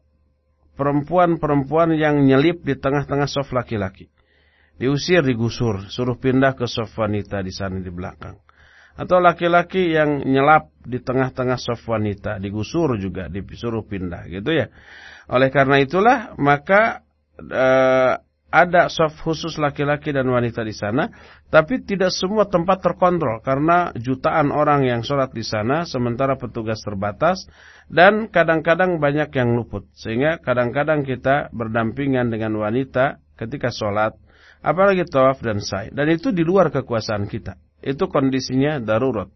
perempuan-perempuan yang nyelip di tengah-tengah soft laki-laki. Diusir, digusur, suruh pindah ke soft wanita di sana di belakang. Atau laki-laki yang nyelap di tengah-tengah soft wanita, digusur juga, disuruh pindah gitu ya. Oleh karena itulah maka e, ada soft khusus laki-laki dan wanita di sana, tapi tidak semua tempat terkontrol karena jutaan orang yang sholat di sana, sementara petugas terbatas dan kadang-kadang banyak yang luput. Sehingga kadang-kadang kita berdampingan dengan wanita ketika sholat, apalagi tawaf dan sa'i. Dan itu di luar kekuasaan kita. Itu kondisinya darurat.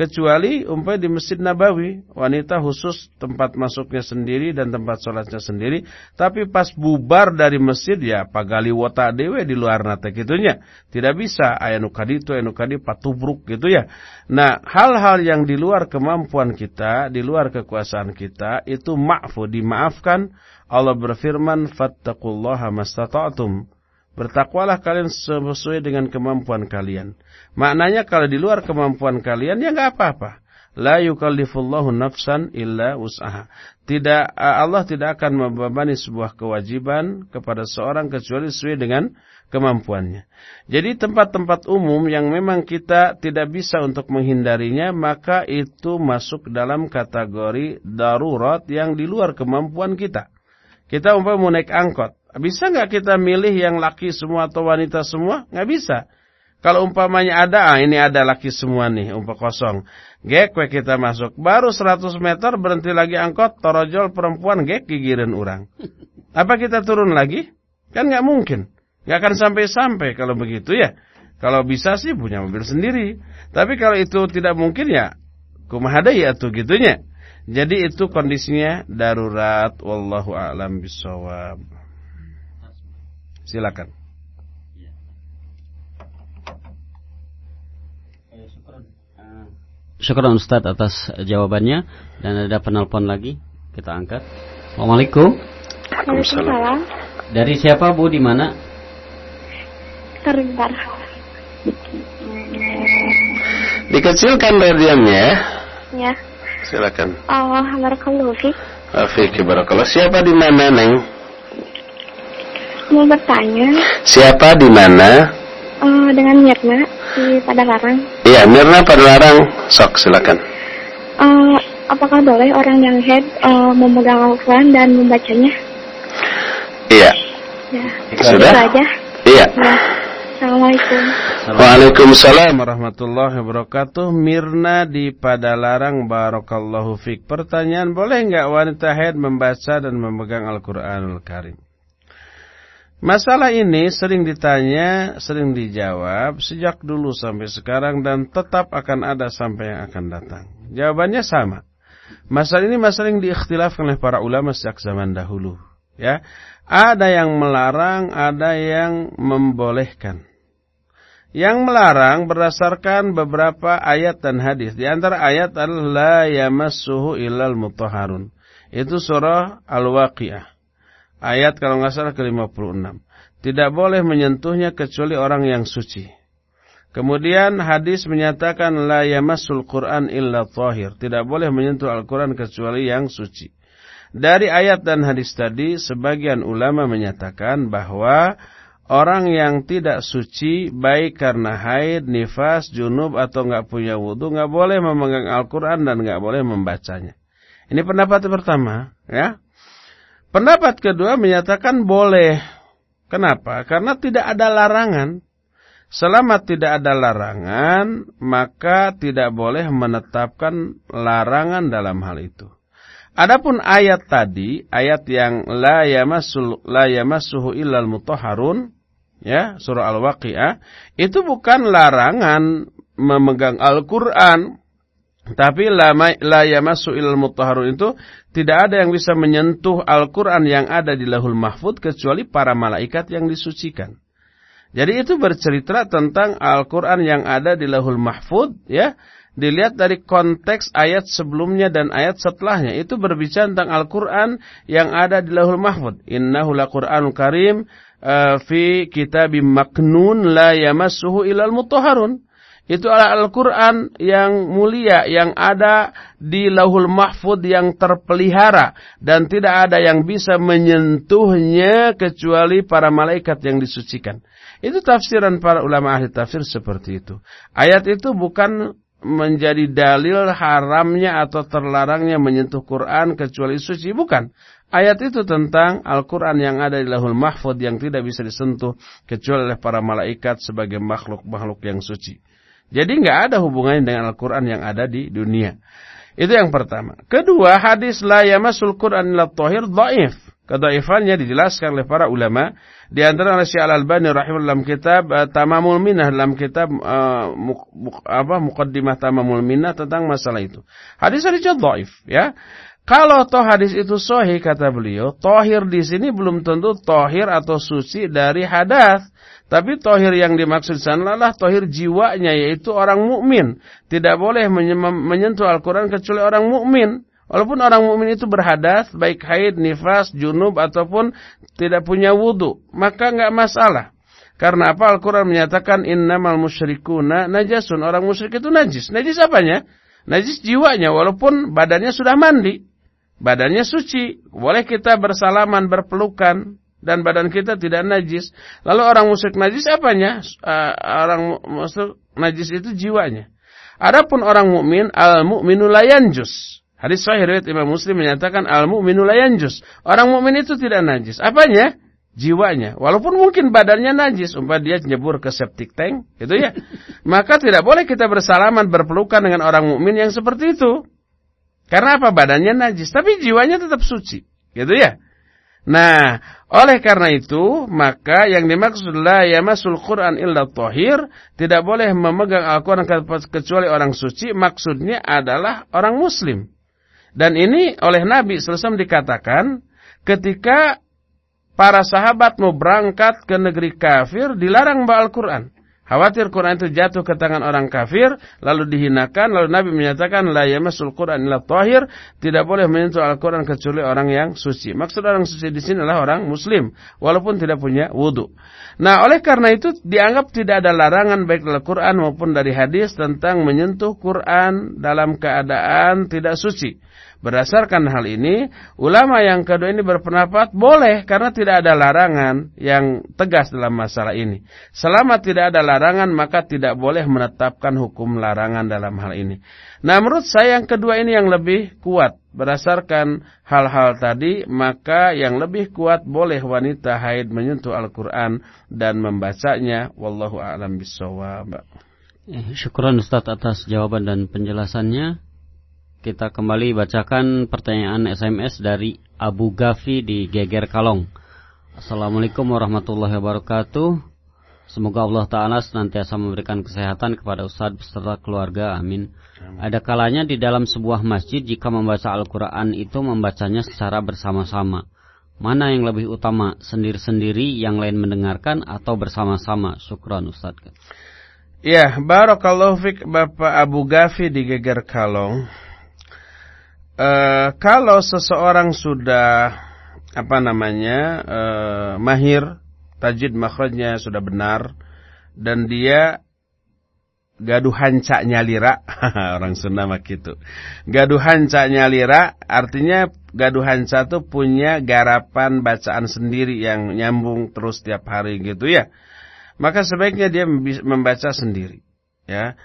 Kecuali umpamanya di Masjid Nabawi, wanita khusus tempat masuknya sendiri dan tempat sholatnya sendiri. Tapi pas bubar dari masjid ya pagali wota dewe di luar nate gitunya. Tidak bisa ayanu kadito, ayanu kadi patubruk gitu ya. Nah hal-hal yang di luar kemampuan kita, di luar kekuasaan kita itu ma'fu, dimaafkan. Allah berfirman, fattakullaha mastata'atum. Bertakwalah kalian sesuai dengan kemampuan kalian. Maknanya kalau di luar kemampuan kalian ya nggak apa-apa. La yukallifullahu nafsan illa usaha. Tidak Allah tidak akan membebani sebuah kewajiban kepada seorang kecuali sesuai dengan kemampuannya. Jadi tempat-tempat umum yang memang kita tidak bisa untuk menghindarinya, maka itu masuk dalam kategori darurat yang di luar kemampuan kita. Kita umpamanya mau naik angkot, bisa nggak kita milih yang laki semua atau wanita semua? Nggak bisa. Kalau umpamanya ada, ah ini ada laki semua nih, umpah kosong. Gek kita masuk. Baru 100 meter berhenti lagi angkot, torojol perempuan, gek gigiran orang. Apa kita turun lagi? Kan nggak mungkin. Nggak akan sampai-sampai kalau begitu ya. Kalau bisa sih punya mobil sendiri. Tapi kalau itu tidak mungkin ya, kumahada ya tuh gitunya. Jadi itu kondisinya darurat. Wallahu a'lam bisawab. Silakan. Syukur Ustaz atas jawabannya dan ada penelpon lagi kita angkat. Assalamualaikum. Waalaikumsalam. Dari siapa Bu di mana? Terbentar. Dikecilkan radiannya. Ya. Silakan. Allah barakallahu fiik. Afik barakallah. Siapa di mana, Neng? Mau bertanya. Siapa di mana? Uh, dengan Mirna di Padalarang. Iya, Mirna Padalarang. Sok, silakan. Uh, apakah boleh orang yang head uh, memegang Al-Quran dan membacanya? Iya. Ya. Sudah? aja. Iya. Ya. Assalamualaikum. Waalaikumsalam warahmatullahi wabarakatuh. Mirna di Padalarang Barakallahu Fik. Pertanyaan, boleh nggak wanita head membaca dan memegang Al-Quranul Karim? Masalah ini sering ditanya, sering dijawab sejak dulu sampai sekarang dan tetap akan ada sampai yang akan datang. Jawabannya sama. Masalah ini masalah yang diikhtilafkan oleh para ulama sejak zaman dahulu. Ya, ada yang melarang, ada yang membolehkan. Yang melarang berdasarkan beberapa ayat dan hadis. Di antara ayat adalah la yamassuhu illal mutahharun. Itu surah Al-Waqiah. Ayat kalau nggak salah ke-56. Tidak boleh menyentuhnya kecuali orang yang suci. Kemudian hadis menyatakan la yamassul Quran illa tahir. Tidak boleh menyentuh Al-Quran kecuali yang suci. Dari ayat dan hadis tadi, sebagian ulama menyatakan bahwa orang yang tidak suci, baik karena haid, nifas, junub, atau nggak punya wudhu, nggak boleh memegang Al-Quran dan nggak boleh membacanya. Ini pendapat pertama, ya. Pendapat kedua menyatakan boleh. Kenapa? Karena tidak ada larangan. Selama tidak ada larangan, maka tidak boleh menetapkan larangan dalam hal itu. Adapun ayat tadi, ayat yang la yamassul la yamassuhu illal mutahharun, ya, surah Al-Waqiah, itu bukan larangan memegang Al-Qur'an. Tapi la, yamassu ilal mutahharun itu tidak ada yang bisa menyentuh Al-Quran yang ada di lahul mahfud kecuali para malaikat yang disucikan. Jadi itu bercerita tentang Al-Quran yang ada di lahul mahfud ya. Dilihat dari konteks ayat sebelumnya dan ayat setelahnya. Itu berbicara tentang Al-Quran yang ada di lahul mahfud. Innahu laqur'anul karim uh, fi kitabim maknun la yamassuhu ilal mutahharun. Itu adalah Al-Quran yang mulia, yang ada di lauhul mahfud yang terpelihara. Dan tidak ada yang bisa menyentuhnya kecuali para malaikat yang disucikan. Itu tafsiran para ulama ahli tafsir seperti itu. Ayat itu bukan menjadi dalil haramnya atau terlarangnya menyentuh Quran kecuali suci. Bukan. Ayat itu tentang Al-Quran yang ada di lahul mahfud yang tidak bisa disentuh kecuali oleh para malaikat sebagai makhluk-makhluk yang suci. Jadi nggak ada hubungannya dengan Al-Quran yang ada di dunia. Itu yang pertama. Kedua, hadis la yamasul Quran illa tahir dhaif. Kedaifannya dijelaskan oleh para ulama. Di antara oleh Syekh Al-Albani rahimahullah dalam kitab uh, Tamamul Minah dalam kitab uh, muk, muk, apa Muqaddimah Tamamul Minah tentang masalah itu. Hadis hadisnya dhaif ya. Kalau toh hadis itu sahih kata beliau, tohir di sini belum tentu tohir atau suci dari hadas. Tapi tohir yang dimaksud sana adalah tohir jiwanya yaitu orang mukmin. Tidak boleh menyentuh Al-Quran kecuali orang mukmin. Walaupun orang mukmin itu berhadas, baik haid, nifas, junub ataupun tidak punya wudhu, maka nggak masalah. Karena apa Al-Quran menyatakan innamal musyrikuna najasun. Orang musyrik itu najis. Najis apanya? Najis jiwanya walaupun badannya sudah mandi. Badannya suci. Boleh kita bersalaman, berpelukan dan badan kita tidak najis. Lalu orang musyrik najis apanya? Uh, orang musyrik najis itu jiwanya. Adapun orang mukmin al mukminu layanjus. Hadis sahih riwayat Imam Muslim menyatakan al mukminu layanjus. Orang mukmin itu tidak najis. Apanya? Jiwanya. Walaupun mungkin badannya najis, umpah dia nyebur ke septic tank, gitu ya. Maka tidak boleh kita bersalaman berpelukan dengan orang mukmin yang seperti itu. Karena apa? Badannya najis, tapi jiwanya tetap suci, gitu ya. Nah, oleh karena itu, maka yang dimaksud la yamasul Quran illa tahir, tidak boleh memegang Al-Quran kecuali orang suci, maksudnya adalah orang muslim. Dan ini oleh Nabi SAW dikatakan, ketika para sahabat mau berangkat ke negeri kafir, dilarang bawa Al-Quran. Khawatir Quran itu jatuh ke tangan orang kafir, lalu dihinakan, lalu Nabi menyatakan, La yamasul Quran illa tidak boleh menyentuh Al-Quran kecuali orang yang suci. Maksud orang suci di sini adalah orang muslim, walaupun tidak punya wudhu. Nah, oleh karena itu dianggap tidak ada larangan baik dalam Quran maupun dari hadis tentang menyentuh Quran dalam keadaan tidak suci. Berdasarkan hal ini, ulama yang kedua ini berpendapat boleh karena tidak ada larangan yang tegas dalam masalah ini. Selama tidak ada larangan maka tidak boleh menetapkan hukum larangan dalam hal ini. Nah menurut saya yang kedua ini yang lebih kuat. Berdasarkan hal-hal tadi maka yang lebih kuat boleh wanita haid menyentuh Al-Quran dan membacanya. Wallahu a'lam bishawab. Eh, syukuran Ustaz atas jawaban dan penjelasannya. Kita kembali bacakan pertanyaan SMS dari Abu Gafi di Geger Kalong. Assalamualaikum warahmatullahi wabarakatuh. Semoga Allah Ta'ala senantiasa memberikan kesehatan kepada Ustadz beserta keluarga. Amin. Ada kalanya di dalam sebuah masjid jika membaca Al-Quran itu membacanya secara bersama-sama. Mana yang lebih utama, sendiri-sendiri yang lain mendengarkan atau bersama-sama? Syukran Ustadz. Ya, Barakallahu Fik Bapak Abu Gafi di Geger Kalong. Uh, kalau seseorang sudah apa namanya uh, mahir tajwid makhrajnya sudah benar dan dia gaduh hancak nyalira orang Sunda mah gitu. Gaduh hancak nyalira artinya gaduh hanca itu punya garapan bacaan sendiri yang nyambung terus tiap hari gitu ya. Maka sebaiknya dia membaca sendiri ya.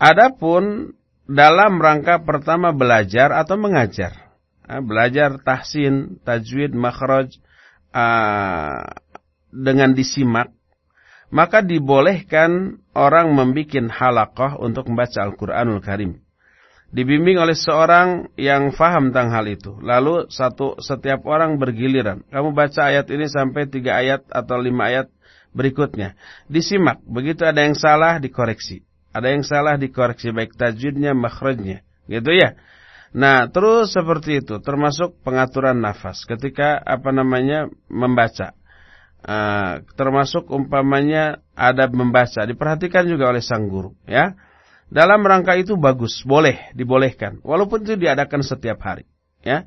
Adapun dalam rangka pertama belajar atau mengajar. Ah, belajar tahsin, tajwid, makhraj uh, dengan disimak, maka dibolehkan orang membuat halakoh untuk membaca Al-Quranul Karim. Dibimbing oleh seorang yang faham tentang hal itu. Lalu satu setiap orang bergiliran. Kamu baca ayat ini sampai tiga ayat atau lima ayat berikutnya. Disimak. Begitu ada yang salah, dikoreksi. Ada yang salah dikoreksi baik tajwidnya, makhrajnya. Gitu ya. Nah, terus seperti itu, termasuk pengaturan nafas ketika apa namanya membaca. Uh, termasuk umpamanya ada membaca, diperhatikan juga oleh sang guru, ya. Dalam rangka itu bagus, boleh, dibolehkan, walaupun itu diadakan setiap hari, ya.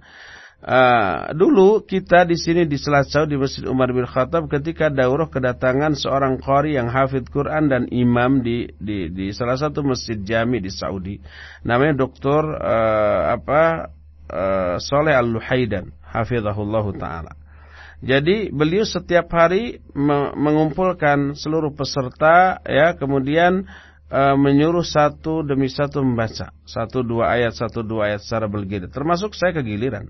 Uh, dulu kita di sini di Selacau di Masjid Umar bin Khattab ketika daurah kedatangan seorang qari yang hafid Quran dan imam di di di salah satu masjid jami di Saudi. Namanya Dr. Uh, apa uh, Soleh Al-Luhaidan hafizahullah taala. Jadi beliau setiap hari mengumpulkan seluruh peserta ya kemudian uh, menyuruh satu demi satu membaca satu dua ayat satu dua ayat secara bergilir termasuk saya kegiliran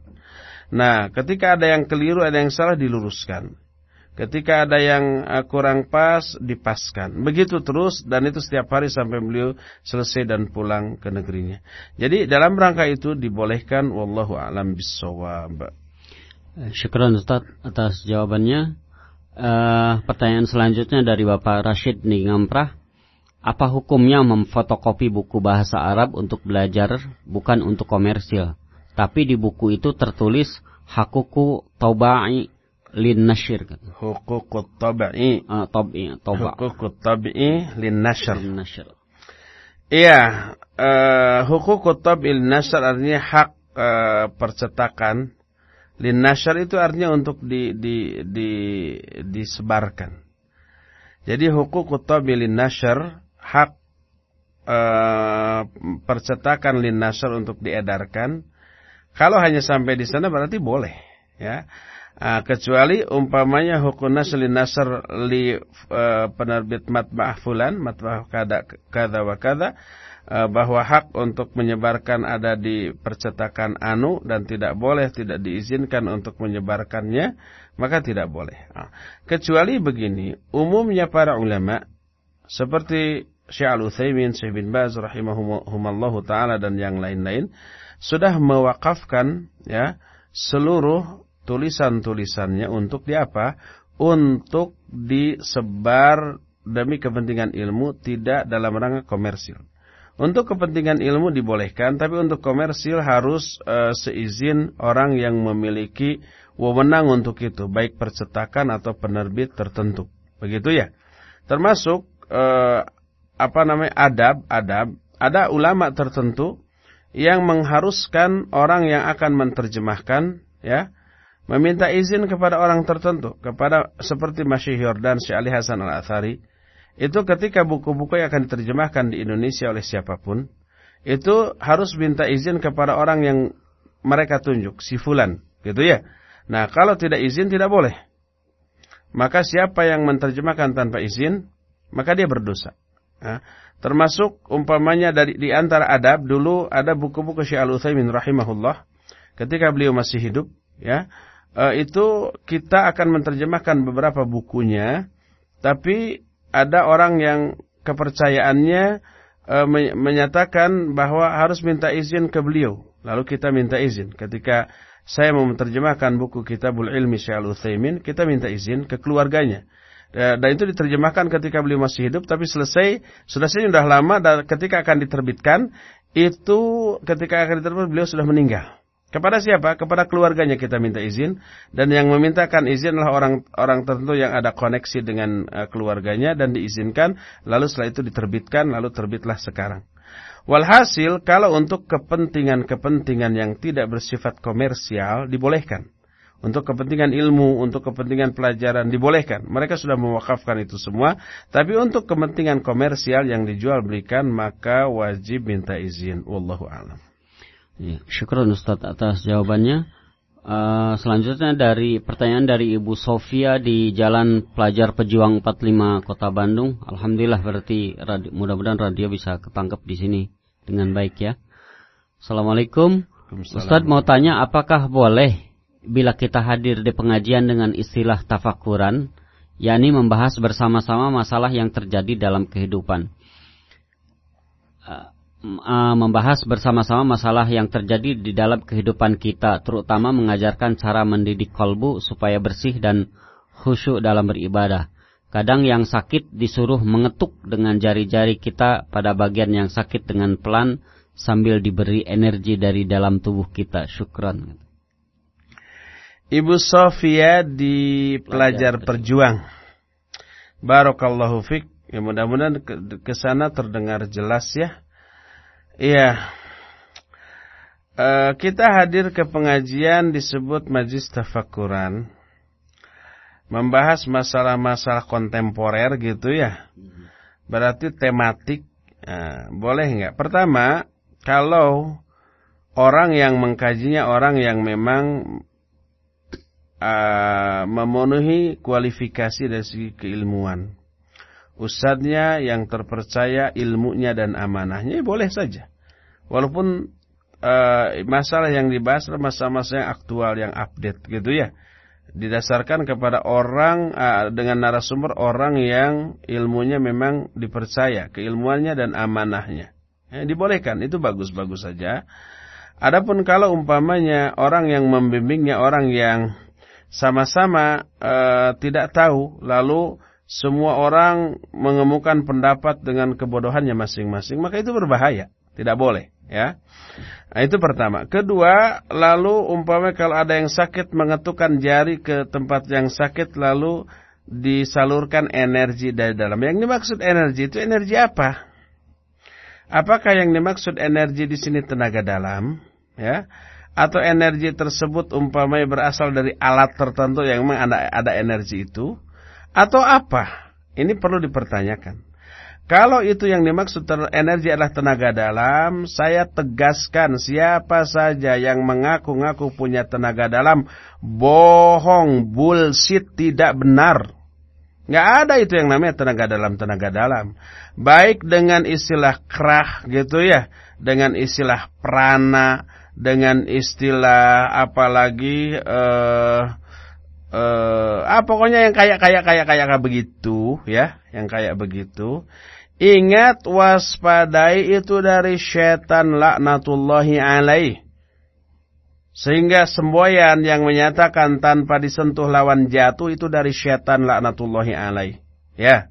Nah, ketika ada yang keliru, ada yang salah diluruskan. Ketika ada yang uh, kurang pas, dipaskan. Begitu terus dan itu setiap hari sampai beliau selesai dan pulang ke negerinya. Jadi dalam rangka itu dibolehkan wallahu alam bisawab. Syukran Ustaz atas jawabannya. Uh, pertanyaan selanjutnya dari Bapak Rashid nih Ngamprah. Apa hukumnya memfotokopi buku bahasa Arab untuk belajar bukan untuk komersil? Tapi di buku itu tertulis hakuku taubai lin nashir. Hukuku tabai. Uh, tabi, tauba. Hukuku tabai lin nashir. Lin nashir. Iya, uh, hukuku tabi lin nashir artinya hak uh, percetakan. Lin nashir itu artinya untuk di, di, di, disebarkan. Jadi hukuku tabi lin nashir hak uh, percetakan lin nashir untuk diedarkan kalau hanya sampai di sana berarti boleh, ya. Uh, kecuali umpamanya hukum nasli nasr li uh, penerbit matbah fulan, matbah kada kada wa kada uh, bahwa hak untuk menyebarkan ada di percetakan anu dan tidak boleh tidak diizinkan untuk menyebarkannya, maka tidak boleh. Uh, kecuali begini, umumnya para ulama seperti Syekh Al-Utsaimin, Syekh bin Baz rahimahumallahu taala dan yang lain-lain sudah mewakafkan ya seluruh tulisan-tulisannya untuk diapa? Untuk disebar demi kepentingan ilmu tidak dalam rangka komersil. Untuk kepentingan ilmu dibolehkan, tapi untuk komersil harus e, seizin orang yang memiliki wewenang untuk itu, baik percetakan atau penerbit tertentu. Begitu ya. Termasuk e, apa namanya adab, adab. Ada ulama tertentu yang mengharuskan orang yang akan menerjemahkan ya meminta izin kepada orang tertentu kepada seperti Masyhur dan Syekh Ali Hasan Al-Athari itu ketika buku-buku yang akan diterjemahkan di Indonesia oleh siapa pun itu harus minta izin kepada orang yang mereka tunjuk si fulan gitu ya. Nah kalau tidak izin tidak boleh. Maka siapa yang menerjemahkan tanpa izin maka dia berdosa nah, Termasuk umpamanya dari di antara adab dulu ada buku-buku Syekh Al-Utsaimin rahimahullah ketika beliau masih hidup ya. E, itu kita akan menerjemahkan beberapa bukunya tapi ada orang yang kepercayaannya e, menyatakan bahwa harus minta izin ke beliau. Lalu kita minta izin ketika saya mau menerjemahkan buku Kitabul Ilmi Syekh Al-Utsaimin, kita minta izin ke keluarganya. Ya, dan itu diterjemahkan ketika beliau masih hidup tapi selesai selesai sudah lama dan ketika akan diterbitkan itu ketika akan diterbitkan beliau sudah meninggal. Kepada siapa? Kepada keluarganya kita minta izin dan yang memintakan izin adalah orang orang tertentu yang ada koneksi dengan uh, keluarganya dan diizinkan lalu setelah itu diterbitkan lalu terbitlah sekarang. Walhasil kalau untuk kepentingan-kepentingan yang tidak bersifat komersial dibolehkan untuk kepentingan ilmu, untuk kepentingan pelajaran dibolehkan. Mereka sudah mewakafkan itu semua. Tapi untuk kepentingan komersial yang dijual belikan maka wajib minta izin. Wallahu a'lam. Ya, syukur Ustaz atas jawabannya. Uh, selanjutnya dari pertanyaan dari Ibu Sofia di Jalan Pelajar Pejuang 45 Kota Bandung. Alhamdulillah berarti mudah-mudahan radio bisa ketangkep di sini dengan baik ya. Assalamualaikum. Ustaz mau tanya apakah boleh bila kita hadir di pengajian dengan istilah tafakuran, yakni membahas bersama-sama masalah yang terjadi dalam kehidupan. Uh, uh, membahas bersama-sama masalah yang terjadi di dalam kehidupan kita, terutama mengajarkan cara mendidik kolbu supaya bersih dan khusyuk dalam beribadah. Kadang yang sakit disuruh mengetuk dengan jari-jari kita pada bagian yang sakit dengan pelan sambil diberi energi dari dalam tubuh kita. Syukran. Ibu Sofia di pelajar perjuang. Barakallahu fik. Ya mudah-mudahan ke, sana terdengar jelas ya. Iya. Uh, kita hadir ke pengajian disebut majlis tafakuran. Membahas masalah-masalah kontemporer gitu ya. Berarti tematik. Uh, boleh nggak? Pertama, kalau orang yang mengkajinya orang yang memang uh, memenuhi kualifikasi dari segi keilmuan. Ustadznya yang terpercaya ilmunya dan amanahnya ya boleh saja. Walaupun uh, masalah yang dibahas adalah masalah-masalah yang aktual, yang update gitu ya. Didasarkan kepada orang uh, dengan narasumber orang yang ilmunya memang dipercaya, keilmuannya dan amanahnya. Ya, dibolehkan, itu bagus-bagus saja. Adapun kalau umpamanya orang yang membimbingnya orang yang sama-sama uh, tidak tahu. Lalu semua orang mengemukan pendapat dengan kebodohannya masing-masing. Maka itu berbahaya. Tidak boleh ya. Nah, itu pertama. Kedua lalu umpamanya kalau ada yang sakit mengetukkan jari ke tempat yang sakit lalu disalurkan energi dari dalam. Yang dimaksud energi itu energi apa? Apakah yang dimaksud energi di sini tenaga dalam ya atau energi tersebut umpamanya berasal dari alat tertentu yang memang ada, ada energi itu atau apa? Ini perlu dipertanyakan. Kalau itu yang dimaksud energi adalah tenaga dalam, saya tegaskan siapa saja yang mengaku-ngaku punya tenaga dalam, bohong, bullshit, tidak benar. Nggak ada itu yang namanya tenaga dalam, tenaga dalam. Baik dengan istilah krah gitu ya, dengan istilah prana, dengan istilah apalagi eh eh ah pokoknya yang kayak kayak kayak kayak begitu ya, yang kayak begitu. Ingat waspadai itu dari setan laknatullahi alaih. Sehingga semboyan yang menyatakan tanpa disentuh lawan jatuh itu dari setan laknatullahi alaih. Ya.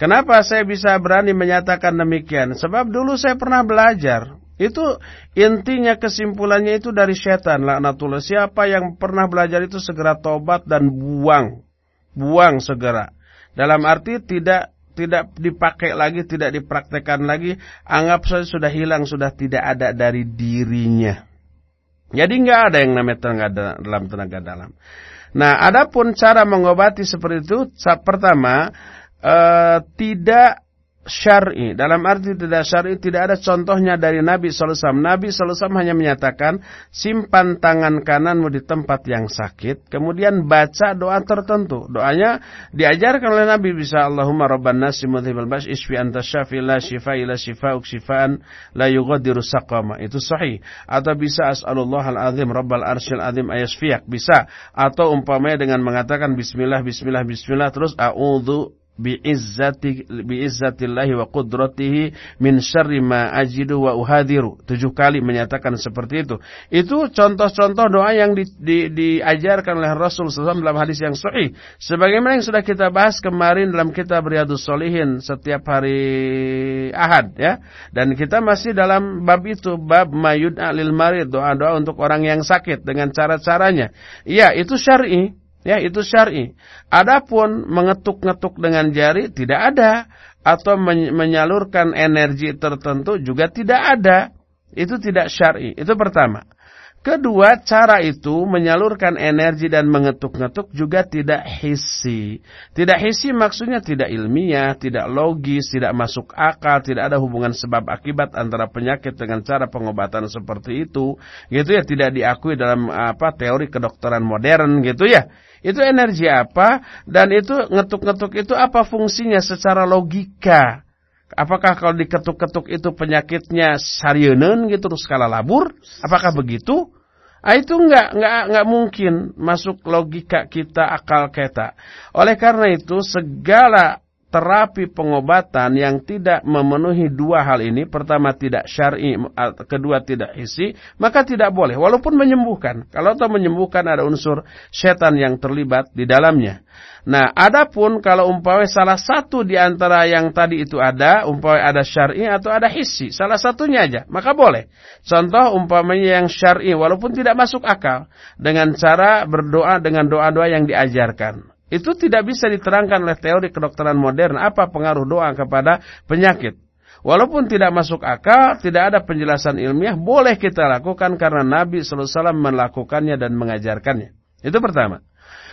Kenapa saya bisa berani menyatakan demikian? Sebab dulu saya pernah belajar. Itu intinya kesimpulannya itu dari setan laknatullah. Siapa yang pernah belajar itu segera tobat dan buang. Buang segera. Dalam arti tidak tidak dipakai lagi, tidak dipraktekkan lagi, anggap saja sudah hilang, sudah tidak ada dari dirinya. Jadi nggak ada yang namanya tenaga dalam tenaga dalam. Nah, adapun cara mengobati seperti itu, pertama uh, tidak syar'i. Dalam arti tidak syar'i tidak ada contohnya dari Nabi SAW. Nabi SAW hanya menyatakan simpan tangan kananmu di tempat yang sakit. Kemudian baca doa tertentu. Doanya diajarkan oleh Nabi bisa Allahumma rabban nasi mudhibal bash isfi anta syafi la shifa ila shifa'uk shifaan la yughadiru saqama. Itu sahih. Atau bisa as'alullah al-azim rabbal arsyil azim ayasfiyak. Bisa. Atau umpamanya dengan mengatakan bismillah bismillah bismillah terus a'udhu biizzati biizzatillahi wa qudratihi min syarri ma ajidu wa uhadiru. Tujuh kali menyatakan seperti itu. Itu contoh-contoh doa yang di, di, diajarkan oleh Rasul SAW dalam hadis yang sahih. Sebagaimana yang sudah kita bahas kemarin dalam kitab Riyadus Solihin setiap hari Ahad ya. Dan kita masih dalam bab itu bab mayud'a lil marid doa-doa untuk orang yang sakit dengan cara-caranya. Iya, itu syar'i. Ya, itu syar'i. Adapun mengetuk-ngetuk dengan jari tidak ada atau menyalurkan energi tertentu juga tidak ada. Itu tidak syar'i. Itu pertama. Kedua, cara itu menyalurkan energi dan mengetuk-ngetuk juga tidak hissi. Tidak hissi maksudnya tidak ilmiah, tidak logis, tidak masuk akal, tidak ada hubungan sebab akibat antara penyakit dengan cara pengobatan seperti itu. Gitu ya, tidak diakui dalam apa teori kedokteran modern gitu ya. Itu energi apa? Dan itu ngetuk-ngetuk itu apa fungsinya secara logika? Apakah kalau diketuk-ketuk itu penyakitnya sarieun gitu terus skala labur? Apakah begitu? Ah, itu enggak, enggak, enggak mungkin masuk logika kita, akal kita. Oleh karena itu segala terapi pengobatan yang tidak memenuhi dua hal ini, pertama tidak syar'i, kedua tidak isi, maka tidak boleh walaupun menyembuhkan. Kalau tahu menyembuhkan ada unsur setan yang terlibat di dalamnya. Nah, adapun kalau umpamanya salah satu di antara yang tadi itu ada, umpamanya ada syar'i atau ada hissi, salah satunya aja, maka boleh. Contoh umpamanya yang syar'i walaupun tidak masuk akal dengan cara berdoa dengan doa-doa yang diajarkan. Itu tidak bisa diterangkan oleh teori kedokteran modern apa pengaruh doa kepada penyakit. Walaupun tidak masuk akal, tidak ada penjelasan ilmiah, boleh kita lakukan karena Nabi SAW melakukannya dan mengajarkannya. Itu pertama.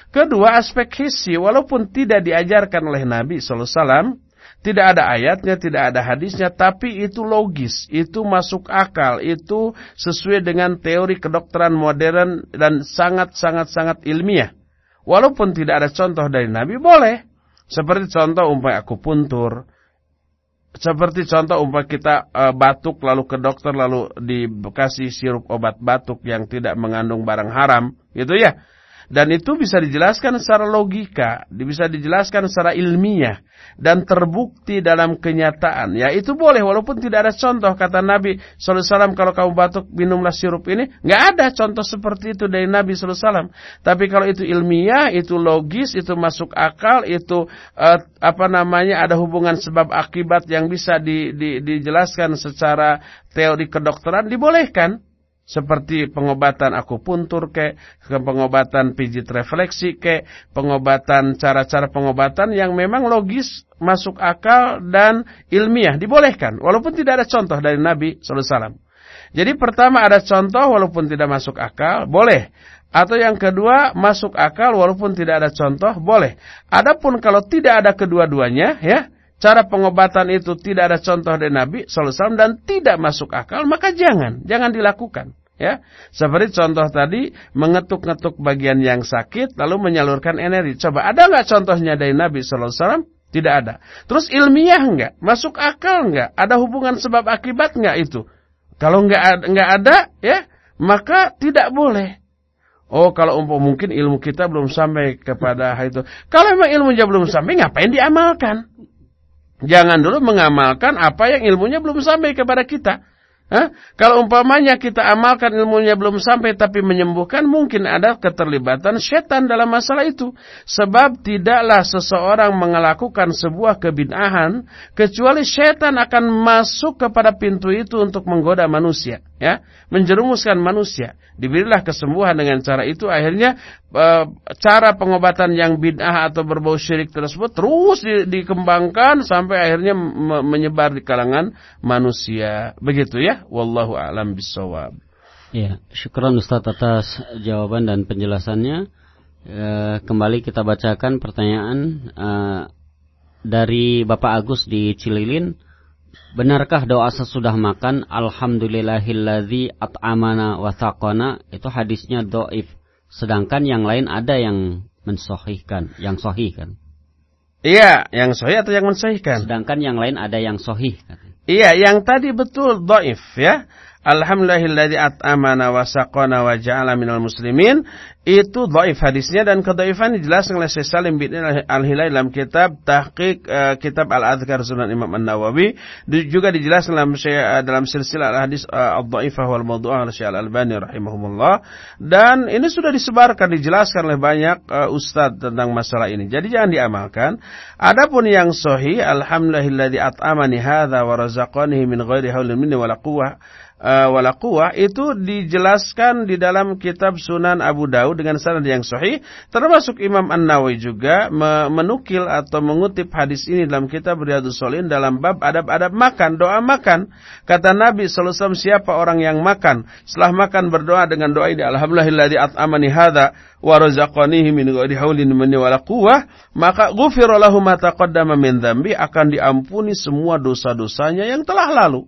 Kedua, aspek hissi, walaupun tidak diajarkan oleh Nabi SAW, tidak ada ayatnya, tidak ada hadisnya, tapi itu logis, itu masuk akal, itu sesuai dengan teori kedokteran modern dan sangat-sangat-sangat ilmiah. Walaupun tidak ada contoh dari Nabi, boleh. Seperti contoh umpamanya aku puntur. Seperti contoh umpamanya kita e, batuk lalu ke dokter lalu dikasih sirup obat batuk yang tidak mengandung barang haram, gitu ya. Dan itu bisa dijelaskan secara logika, bisa dijelaskan secara ilmiah dan terbukti dalam kenyataan. Ya itu boleh walaupun tidak ada contoh kata Nabi SAW kalau kamu batuk minumlah sirup ini. nggak ada contoh seperti itu dari Nabi SAW. Tapi kalau itu ilmiah, itu logis, itu masuk akal, itu uh, apa namanya ada hubungan sebab akibat yang bisa di, di, dijelaskan secara teori kedokteran dibolehkan seperti pengobatan akupuntur ke, pengobatan pijit refleksi ke, pengobatan cara-cara pengobatan yang memang logis, masuk akal dan ilmiah dibolehkan walaupun tidak ada contoh dari Nabi SAW. Jadi pertama ada contoh walaupun tidak masuk akal, boleh. Atau yang kedua masuk akal walaupun tidak ada contoh, boleh. Adapun kalau tidak ada kedua-duanya, ya, cara pengobatan itu tidak ada contoh dari Nabi SAW dan tidak masuk akal, maka jangan, jangan dilakukan. Ya, seperti contoh tadi mengetuk-ngetuk bagian yang sakit lalu menyalurkan energi. Coba ada nggak contohnya dari Nabi SAW? Tidak ada. Terus ilmiah nggak? Masuk akal nggak? Ada hubungan sebab akibat nggak itu? Kalau nggak nggak ada, ya maka tidak boleh. Oh, kalau umpam mungkin ilmu kita belum sampai kepada itu. Kalau memang ilmunya belum sampai, ngapain diamalkan? Jangan dulu mengamalkan apa yang ilmunya belum sampai kepada kita. Hah? Kalau umpamanya kita amalkan ilmunya belum sampai tapi menyembuhkan mungkin ada keterlibatan setan dalam masalah itu. Sebab tidaklah seseorang melakukan sebuah kebinahan kecuali setan akan masuk kepada pintu itu untuk menggoda manusia, ya, menjerumuskan manusia. Diberilah kesembuhan dengan cara itu akhirnya e, cara pengobatan yang bid'ah atau berbau syirik tersebut terus di, dikembangkan sampai akhirnya menyebar di kalangan manusia. Begitu ya. Wallahu a'lam bissawab. Ya, syukran Ustaz atas jawaban dan penjelasannya. E, kembali kita bacakan pertanyaan e, dari Bapak Agus di Cililin. Benarkah doa sesudah makan Alhamdulillahilladzi at'amana wa thaqana itu hadisnya doif. Sedangkan yang lain ada yang mensohihkan, yang sohih kan? Iya, yang sohih atau yang mensohihkan? Sedangkan yang lain ada yang sohih. Iya, yang tadi betul doif ya. Alhamdulillahilladzi at'amana wa saqana muslimin itu dhaif hadisnya dan kedaifan dijelaskan oleh Syekh Salim bin Al-Hilal dalam kitab Tahqiq uh, kitab Al-Adhkar Sunan Imam An-Nawawi juga dijelaskan dalam uh, dalam silsilah al-hadis uh, ad-dhaifah wal mawdu'ah oleh Syekh Al-Albani rahimahumullah dan ini sudah disebarkan dijelaskan oleh banyak uh, ustaz tentang masalah ini. Jadi jangan diamalkan. Adapun yang sahih alhamdulillahilladzi at'amani hadza wa razaqani min ghairi haulin minni wala quwwah uh, wala itu dijelaskan di dalam kitab Sunan Abu Daud dengan sanad yang sahih. Termasuk Imam An-Nawawi juga menukil atau mengutip hadis ini dalam kitab Riyadhus Shalihin dalam bab adab-adab makan doa makan. Kata Nabi sallallahu siapa orang yang makan setelah makan berdoa dengan doa ini alhamdulillahilladzi at'amani hadza wa razaqanihi min ghairi haulin minni wala quwwah maka ghufira lahu ma taqaddama min dzambi akan diampuni semua dosa-dosanya yang telah lalu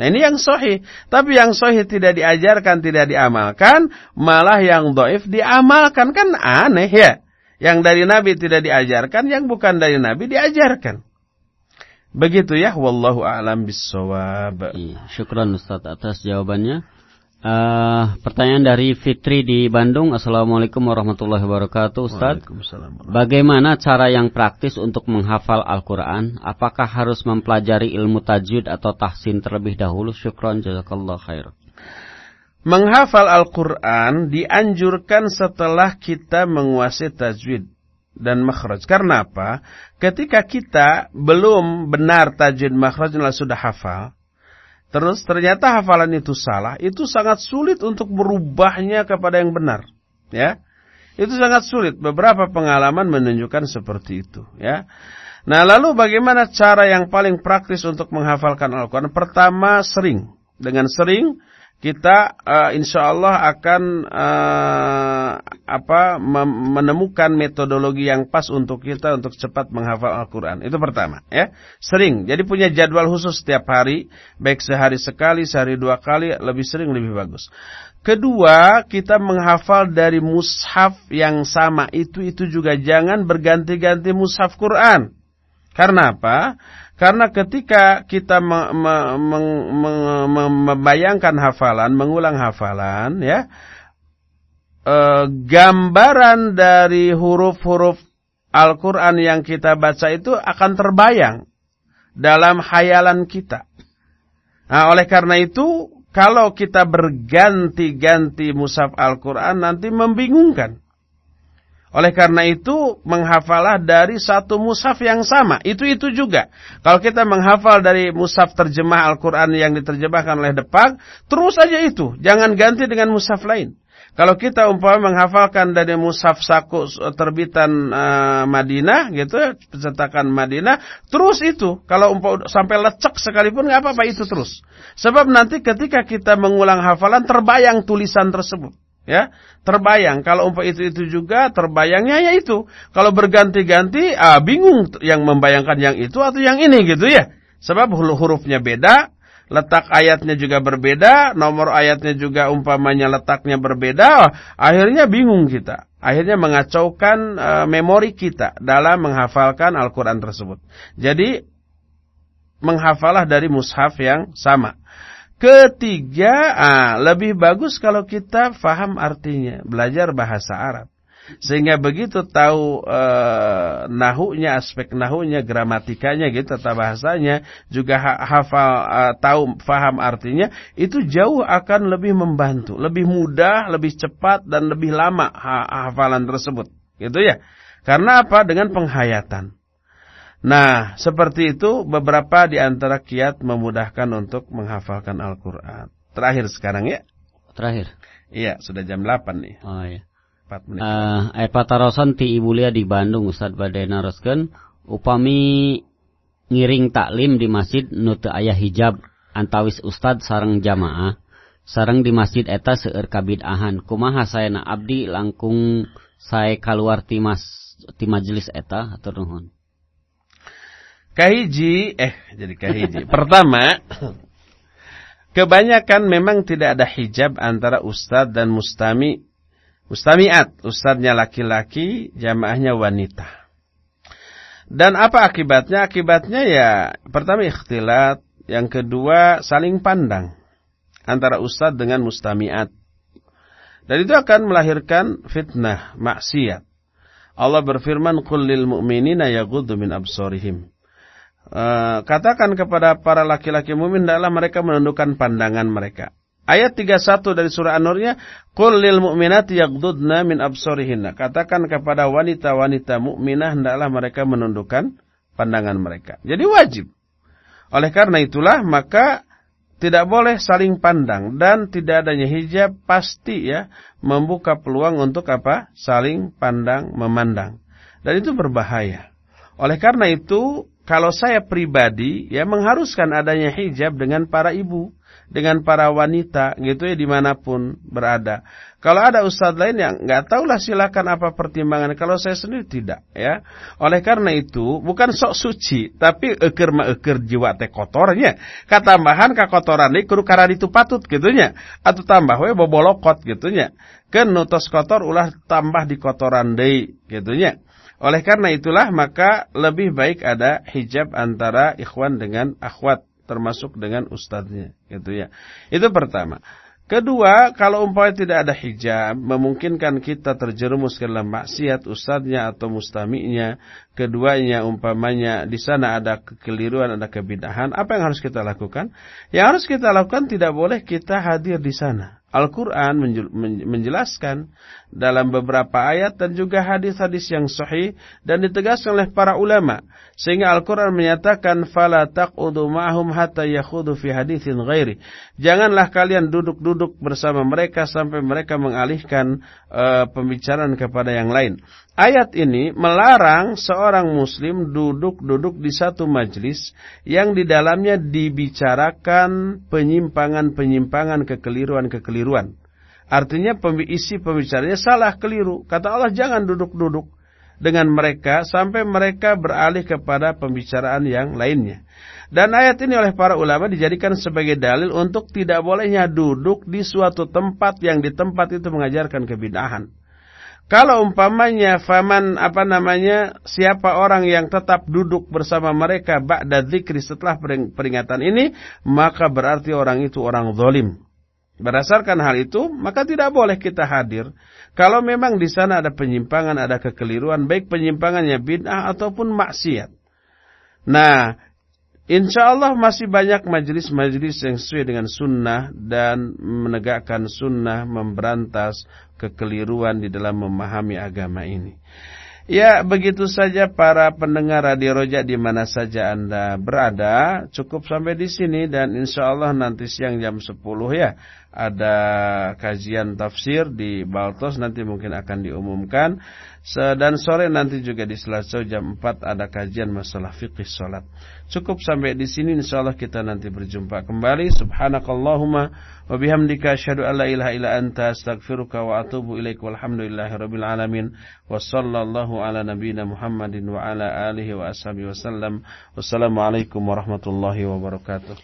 Nah ini yang sohih. Tapi yang sohih tidak diajarkan, tidak diamalkan. Malah yang doif diamalkan. Kan aneh ya. Yang dari Nabi tidak diajarkan, yang bukan dari Nabi diajarkan. Begitu ya. Wallahu a'lam bisawab. Iya, syukran Ustaz atas jawabannya. Uh, pertanyaan dari Fitri di Bandung. Assalamualaikum warahmatullahi wabarakatuh, Ustaz. Bagaimana cara yang praktis untuk menghafal Al-Quran? Apakah harus mempelajari ilmu tajwid atau tahsin terlebih dahulu? Syukron, jazakallah khair. Menghafal Al-Quran dianjurkan setelah kita menguasai tajwid dan makhraj. Karena apa? Ketika kita belum benar tajwid makhrajnya sudah hafal, terus ternyata hafalan itu salah, itu sangat sulit untuk merubahnya kepada yang benar, ya. Itu sangat sulit. Beberapa pengalaman menunjukkan seperti itu, ya. Nah, lalu bagaimana cara yang paling praktis untuk menghafalkan Al-Qur'an? Pertama, sering. Dengan sering kita uh, insya Allah akan uh, apa menemukan metodologi yang pas untuk kita untuk cepat menghafal Al-Quran. Itu pertama, ya. Sering, jadi punya jadwal khusus setiap hari, baik sehari sekali, sehari dua kali, lebih sering lebih bagus. Kedua, kita menghafal dari mushaf yang sama. Itu itu juga jangan berganti-ganti mushaf Quran. Karena apa? Karena ketika kita me, me, me, me, me, membayangkan hafalan, mengulang hafalan, ya, e, gambaran dari huruf-huruf Al-Quran yang kita baca itu akan terbayang dalam hayalan kita. Nah, oleh karena itu, kalau kita berganti-ganti mushaf Al-Quran nanti membingungkan. Oleh karena itu menghafalah dari satu mushaf yang sama. Itu-itu juga. Kalau kita menghafal dari mushaf terjemah Al-Quran yang diterjemahkan oleh Depak, terus saja itu. Jangan ganti dengan mushaf lain. Kalau kita umpama menghafalkan dari mushaf saku terbitan uh, Madinah gitu, pencetakan Madinah, terus itu. Kalau umpama sampai lecek sekalipun nggak apa-apa itu terus. Sebab nanti ketika kita mengulang hafalan terbayang tulisan tersebut ya terbayang. Kalau umpah itu itu juga terbayangnya ya itu. Kalau berganti-ganti ah, bingung yang membayangkan yang itu atau yang ini gitu ya. Sebab hurufnya beda letak ayatnya juga berbeda nomor ayatnya juga umpamanya letaknya berbeda akhirnya bingung kita. Akhirnya mengacaukan uh, memori kita dalam menghafalkan Al-Quran tersebut. Jadi menghafalah dari mushaf yang sama Ketiga, ah, lebih bagus kalau kita faham artinya, belajar bahasa Arab. Sehingga begitu tahu eh, nahunya, aspek nahunya, gramatikanya gitu, tata bahasanya, juga hafal, eh, tahu, faham artinya, itu jauh akan lebih membantu, lebih mudah, lebih cepat, dan lebih lama hafalan tersebut. Gitu ya. Karena apa? Dengan penghayatan. Nah, seperti itu beberapa di antara kiat memudahkan untuk menghafalkan Al-Quran. Terakhir sekarang ya? Terakhir. Iya, sudah jam 8 nih. Oh iya. 4 menit. Uh, Epa Tarosan ti Ibu Lia di Bandung Ustaz badai naroskeun upami ngiring taklim di masjid nutu ayah hijab antawis ustad sarang jamaah sarang di masjid eta seueur kabid'ahan kumaha saena abdi langkung saya keluar ti mas ti majelis eta atau nuhun Kahiji, eh jadi kahiji. Pertama, kebanyakan memang tidak ada hijab antara ustadz dan mustami. Mustamiat, ustadznya laki-laki, jamaahnya wanita. Dan apa akibatnya? Akibatnya ya, pertama ikhtilat, yang kedua saling pandang antara ustadz dengan mustamiat. Dan itu akan melahirkan fitnah, maksiat. Allah berfirman, "Qul lil mu'minina yaghuddu min absarihim." Uh, katakan kepada para laki-laki mumin adalah mereka menundukkan pandangan mereka. Ayat 31 dari surah An-Nurnya, "Qul lil mu'minati yaghdudna min absarihinna." Katakan kepada wanita-wanita mukminah hendaklah mereka menundukkan pandangan mereka. Jadi wajib. Oleh karena itulah maka tidak boleh saling pandang dan tidak adanya hijab pasti ya membuka peluang untuk apa? Saling pandang memandang. Dan itu berbahaya. Oleh karena itu kalau saya pribadi ya mengharuskan adanya hijab dengan para ibu, dengan para wanita gitu ya di mana pun berada. Kalau ada ustadz lain yang nggak tahulah silakan apa pertimbangan. Kalau saya sendiri tidak ya. Oleh karena itu bukan sok suci tapi eker ma eker jiwa teh kotornya. Katambahan kakotoran ini kudu karena itu patut gitunya. Atau tambah we bobolokot gitunya. Kan nutos kotor ulah tambah di kotoran deui gitunya. Oleh karena itulah maka lebih baik ada hijab antara ikhwan dengan akhwat termasuk dengan ustadznya gitu ya. Itu pertama. Kedua, kalau umpamanya tidak ada hijab, memungkinkan kita terjerumus ke dalam maksiat ustadznya atau mustami'nya. Keduanya umpamanya di sana ada kekeliruan, ada kebidahan. Apa yang harus kita lakukan? Yang harus kita lakukan tidak boleh kita hadir di sana. Al-Quran menjelaskan dalam beberapa ayat dan juga hadis-hadis yang sahih dan ditegaskan oleh para ulama. Sehingga Al-Quran menyatakan, فَلَا تَقْعُدُ مَعْهُمْ حَتَّى يَخُدُ فِي حَدِيثٍ غَيْرِ Janganlah kalian duduk-duduk bersama mereka sampai mereka mengalihkan uh, pembicaraan kepada yang lain. Ayat ini melarang seorang muslim duduk-duduk di satu majlis yang di dalamnya dibicarakan penyimpangan-penyimpangan kekeliruan-kekeliruan. Artinya isi pembicaranya salah keliru. Kata Allah jangan duduk-duduk dengan mereka sampai mereka beralih kepada pembicaraan yang lainnya. Dan ayat ini oleh para ulama dijadikan sebagai dalil untuk tidak bolehnya duduk di suatu tempat yang di tempat itu mengajarkan kebidahan. Kalau umpamanya faman apa namanya siapa orang yang tetap duduk bersama mereka ba'da dzikri setelah peringatan ini maka berarti orang itu orang zalim. Berdasarkan hal itu maka tidak boleh kita hadir kalau memang di sana ada penyimpangan, ada kekeliruan baik penyimpangannya bid'ah ataupun maksiat. Nah, Insya Allah masih banyak majelis-majelis yang sesuai dengan sunnah dan menegakkan sunnah memberantas kekeliruan di dalam memahami agama ini. Ya, begitu saja para pendengar Radio Roja di mana saja Anda berada. Cukup sampai di sini dan insya Allah nanti siang jam 10 ya. Ada kajian tafsir di Baltos nanti mungkin akan diumumkan. Dan sore nanti juga di Selasa jam 4 ada kajian masalah fikih sholat. Cukup sampai di sini insyaallah kita nanti berjumpa kembali. Subhanakallahumma wa bihamdika asyhadu an la ilaha illa anta astaghfiruka wa atubu ilaika walhamdulillahirabbil alamin. Wassallallahu ala nabiyyina Muhammadin wa ala alihi wa ashabihi wasallam. Wassalamualaikum warahmatullahi wabarakatuh.